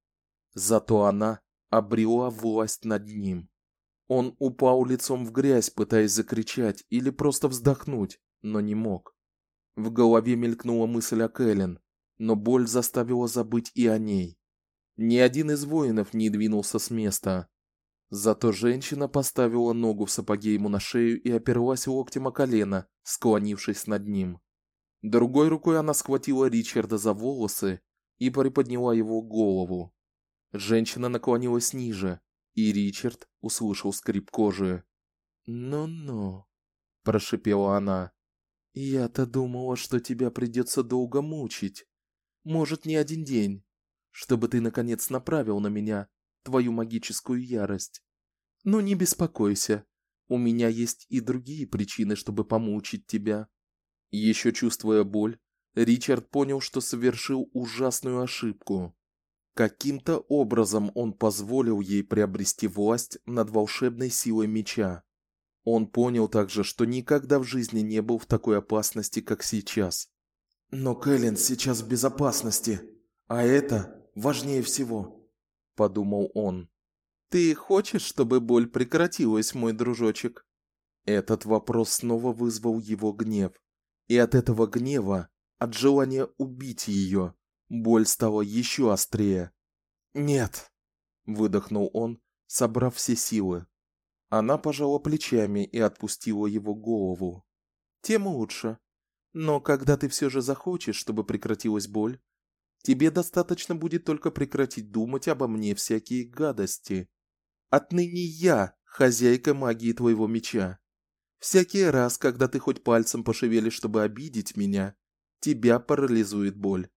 зато она обрела власть над ним. Он упал лицом в грязь, пытаясь закричать или просто вздохнуть, но не мог. В голове мелькнула мысль о Кэлен, но боль заставила забыть и о ней. Ни один из воинов не двинулся с места. Зато женщина поставила ногу в сапоге ему на шею и оперлась локтем о колено, склонившись над ним. Другой рукой она схватила Ричарда за волосы и приподняла его голову. Женщина наклонилась ниже, и Ричард услышал скрип кожи. "Ну-ну", прошипела она. "Я-то думала, что тебя придется долго мучить. Может, не один день. чтобы ты наконец направил на меня твою магическую ярость. Но не беспокойся, у меня есть и другие причины, чтобы помучить тебя. Еще чувствуя боль, Ричард понял, что совершил ужасную ошибку. Каким-то образом он позволил ей приобрести власть над волшебной силой меча. Он понял также, что никогда в жизни не был в такой опасности, как сейчас. Но Кэлен сейчас в безопасности, а это важнее всего, подумал он. Ты хочешь, чтобы боль прекратилась, мой дружочек? Этот вопрос снова вызвал его гнев. И от этого гнева, от желания убить ее, боль стала еще острее. "Нет", выдохнул он, собрав все силы. Она пожала плечами и отпустила его голову. Тем лучше. Но когда ты все же захочешь, чтобы прекратилась боль, тебе достаточно будет только прекратить думать обо мне всякие гадости. Отныне я хозяйка магии твоего меча. Всякий раз, когда ты хоть пальцем пошевелишь, чтобы обидеть меня, тебя парализует боль.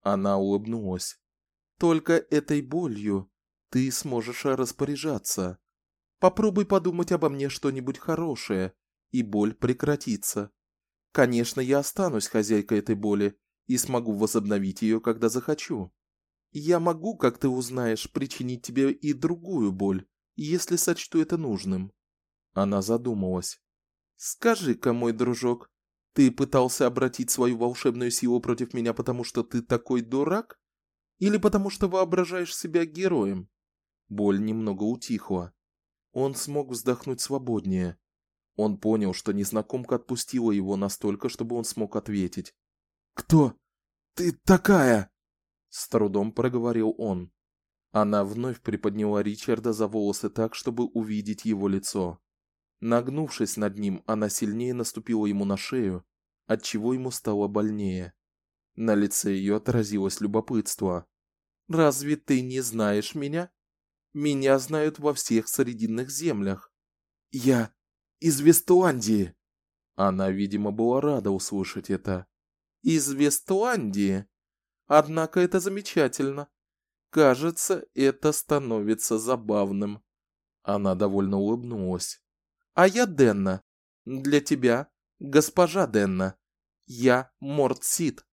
Она улыбнулась. Только этой болью ты сможешь распоряжаться. Попробуй подумать обо мне что-нибудь хорошее, и боль прекратится. Конечно, я останусь хозяйкой этой боли и смогу возобновить ее, когда захочу. Я могу, как ты узнаешь, причинить тебе и другую боль, если сочту это нужным. Она задумалась. Скажи-ка, мой дружок, ты пытался обратить свою волшебную силу против меня, потому что ты такой дурак, или потому что воображаешь себя героем? Боль немного утихла. Он смог вздохнуть свободнее. Он понял, что незнакомка отпустила его настолько, чтобы он смог ответить. "Кто ты такая?" с трудом проговорил он. Она вновь приподняла Ричарда за волосы так, чтобы увидеть его лицо. Нагнувшись над ним, она сильнее наступила ему на шею, от чего ему стало больнее. На лице ее отразилось любопытство. Разве ты не знаешь меня? Меня знают во всех срединных землях. Я из Вестландии. Она, видимо, была рада услышать это. Из Вестландии. Однако это замечательно. Кажется, это становится забавным. Она довольно улыбнулась. А я Денна. Для тебя, госпожа Денна. Я Мортсит.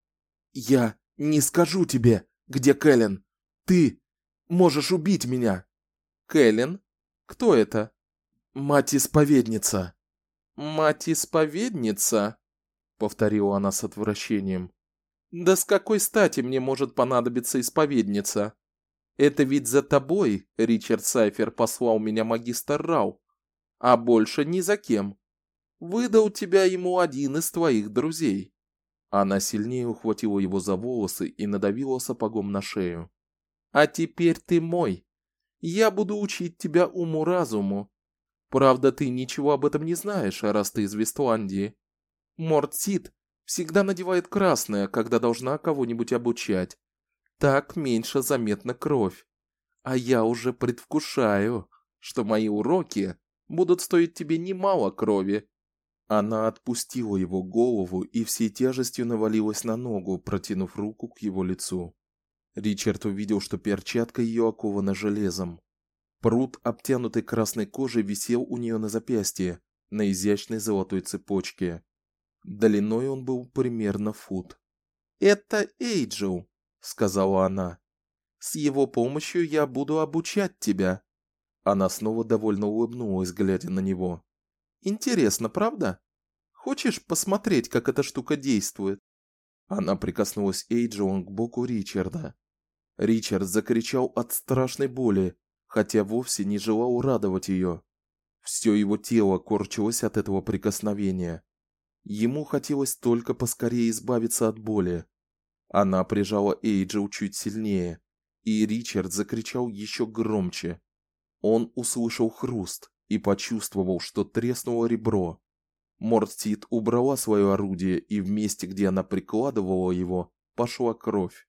Я не скажу тебе, где Кэлен. Ты можешь убить меня. Кэлен? Кто это? Мать-исповедница. Мать-исповедница, повторила она с отвращением. Да с какой стати мне может понадобиться исповедница? Это ведь за тобой Ричард Сайфер послал меня магистр Рау, а больше ни за кем. Выдал тебя ему один из твоих друзей. Она сильнее ухватила его за волосы и надавила сапогом на шею. А теперь ты мой. Я буду учить тебя уму-разуму. Правда, ты ничего об этом не знаешь, раз ты из Вестландии. Мортсит всегда надевает красное, когда должна кого-нибудь обучать. Так меньше заметна кровь. А я уже предвкушаю, что мои уроки будут стоить тебе немало крови. Она отпустила его голову и всей тяжестью навалилась на ногу, протянув руку к его лицу. Ричард увидел, что перчатка ее окована железом. Прут, обтянутый красной кожей, висел у нее на запястье, на изящной золотой цепочке. Длиной он был примерно фут. "Это Эйджел", сказала она. "С его помощью я буду обучать тебя". Она снова довольно улыбнулась, глядя на него. "Интересно, правда? Хочешь посмотреть, как эта штука действует?" Она прикоснулась Эйджелом к боку Ричарда. Ричард закричал от страшной боли, хотя вовсе не желал радовать ее. Все его тело корчилось от этого прикосновения. Ему хотелось только поскорее избавиться от боли. Она прижала Эйджел чуть сильнее, и Ричард закричал еще громче. Он услышал хруст и почувствовал, что треснуло ребро. Мортит убрала свое орудие, и в месте, где она прикладывала его, пошла кровь.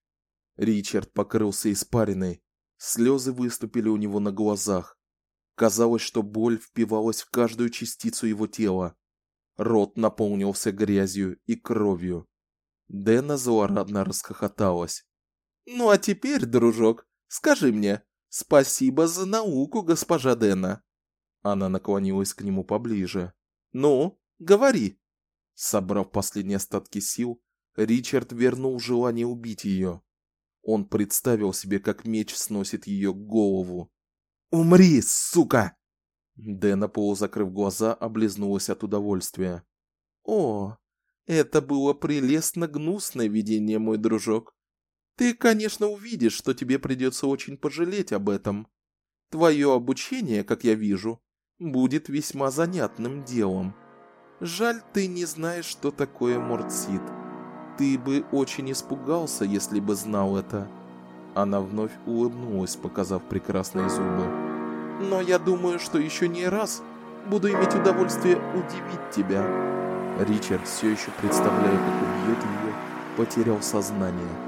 Ричард покрылся испариной, слезы выступили у него на глазах. Казалось, что боль впивалась в каждую частицу его тела. Рот наполнился грязью и кровью. Дэна злорадно расхохоталась. Ну а теперь, дружок, скажи мне, спасибо за науку, госпожа Дэна. Она наклонилась к нему поближе. Ну, говори. Собрав последние остатки сил, Ричард вернул желание убить ее. Он представил себе, как меч сносит ее голову. «Умри, сука!» Дэна, полузакрыв глаза, облизнулась от удовольствия. «О, это было прелестно гнусное видение, мой дружок. Ты, конечно, увидишь, что тебе придется очень пожалеть об этом. Твое обучение, как я вижу, будет весьма занятным делом. Жаль, ты не знаешь, что такое мордсит. Ты бы очень испугался, если бы знал это. Она вновь улыбнулась, показав прекрасные зубы. Но я думаю, что еще не раз буду иметь удовольствие удивить тебя. Ричард, все еще представляя, как убьет ее, потерял сознание.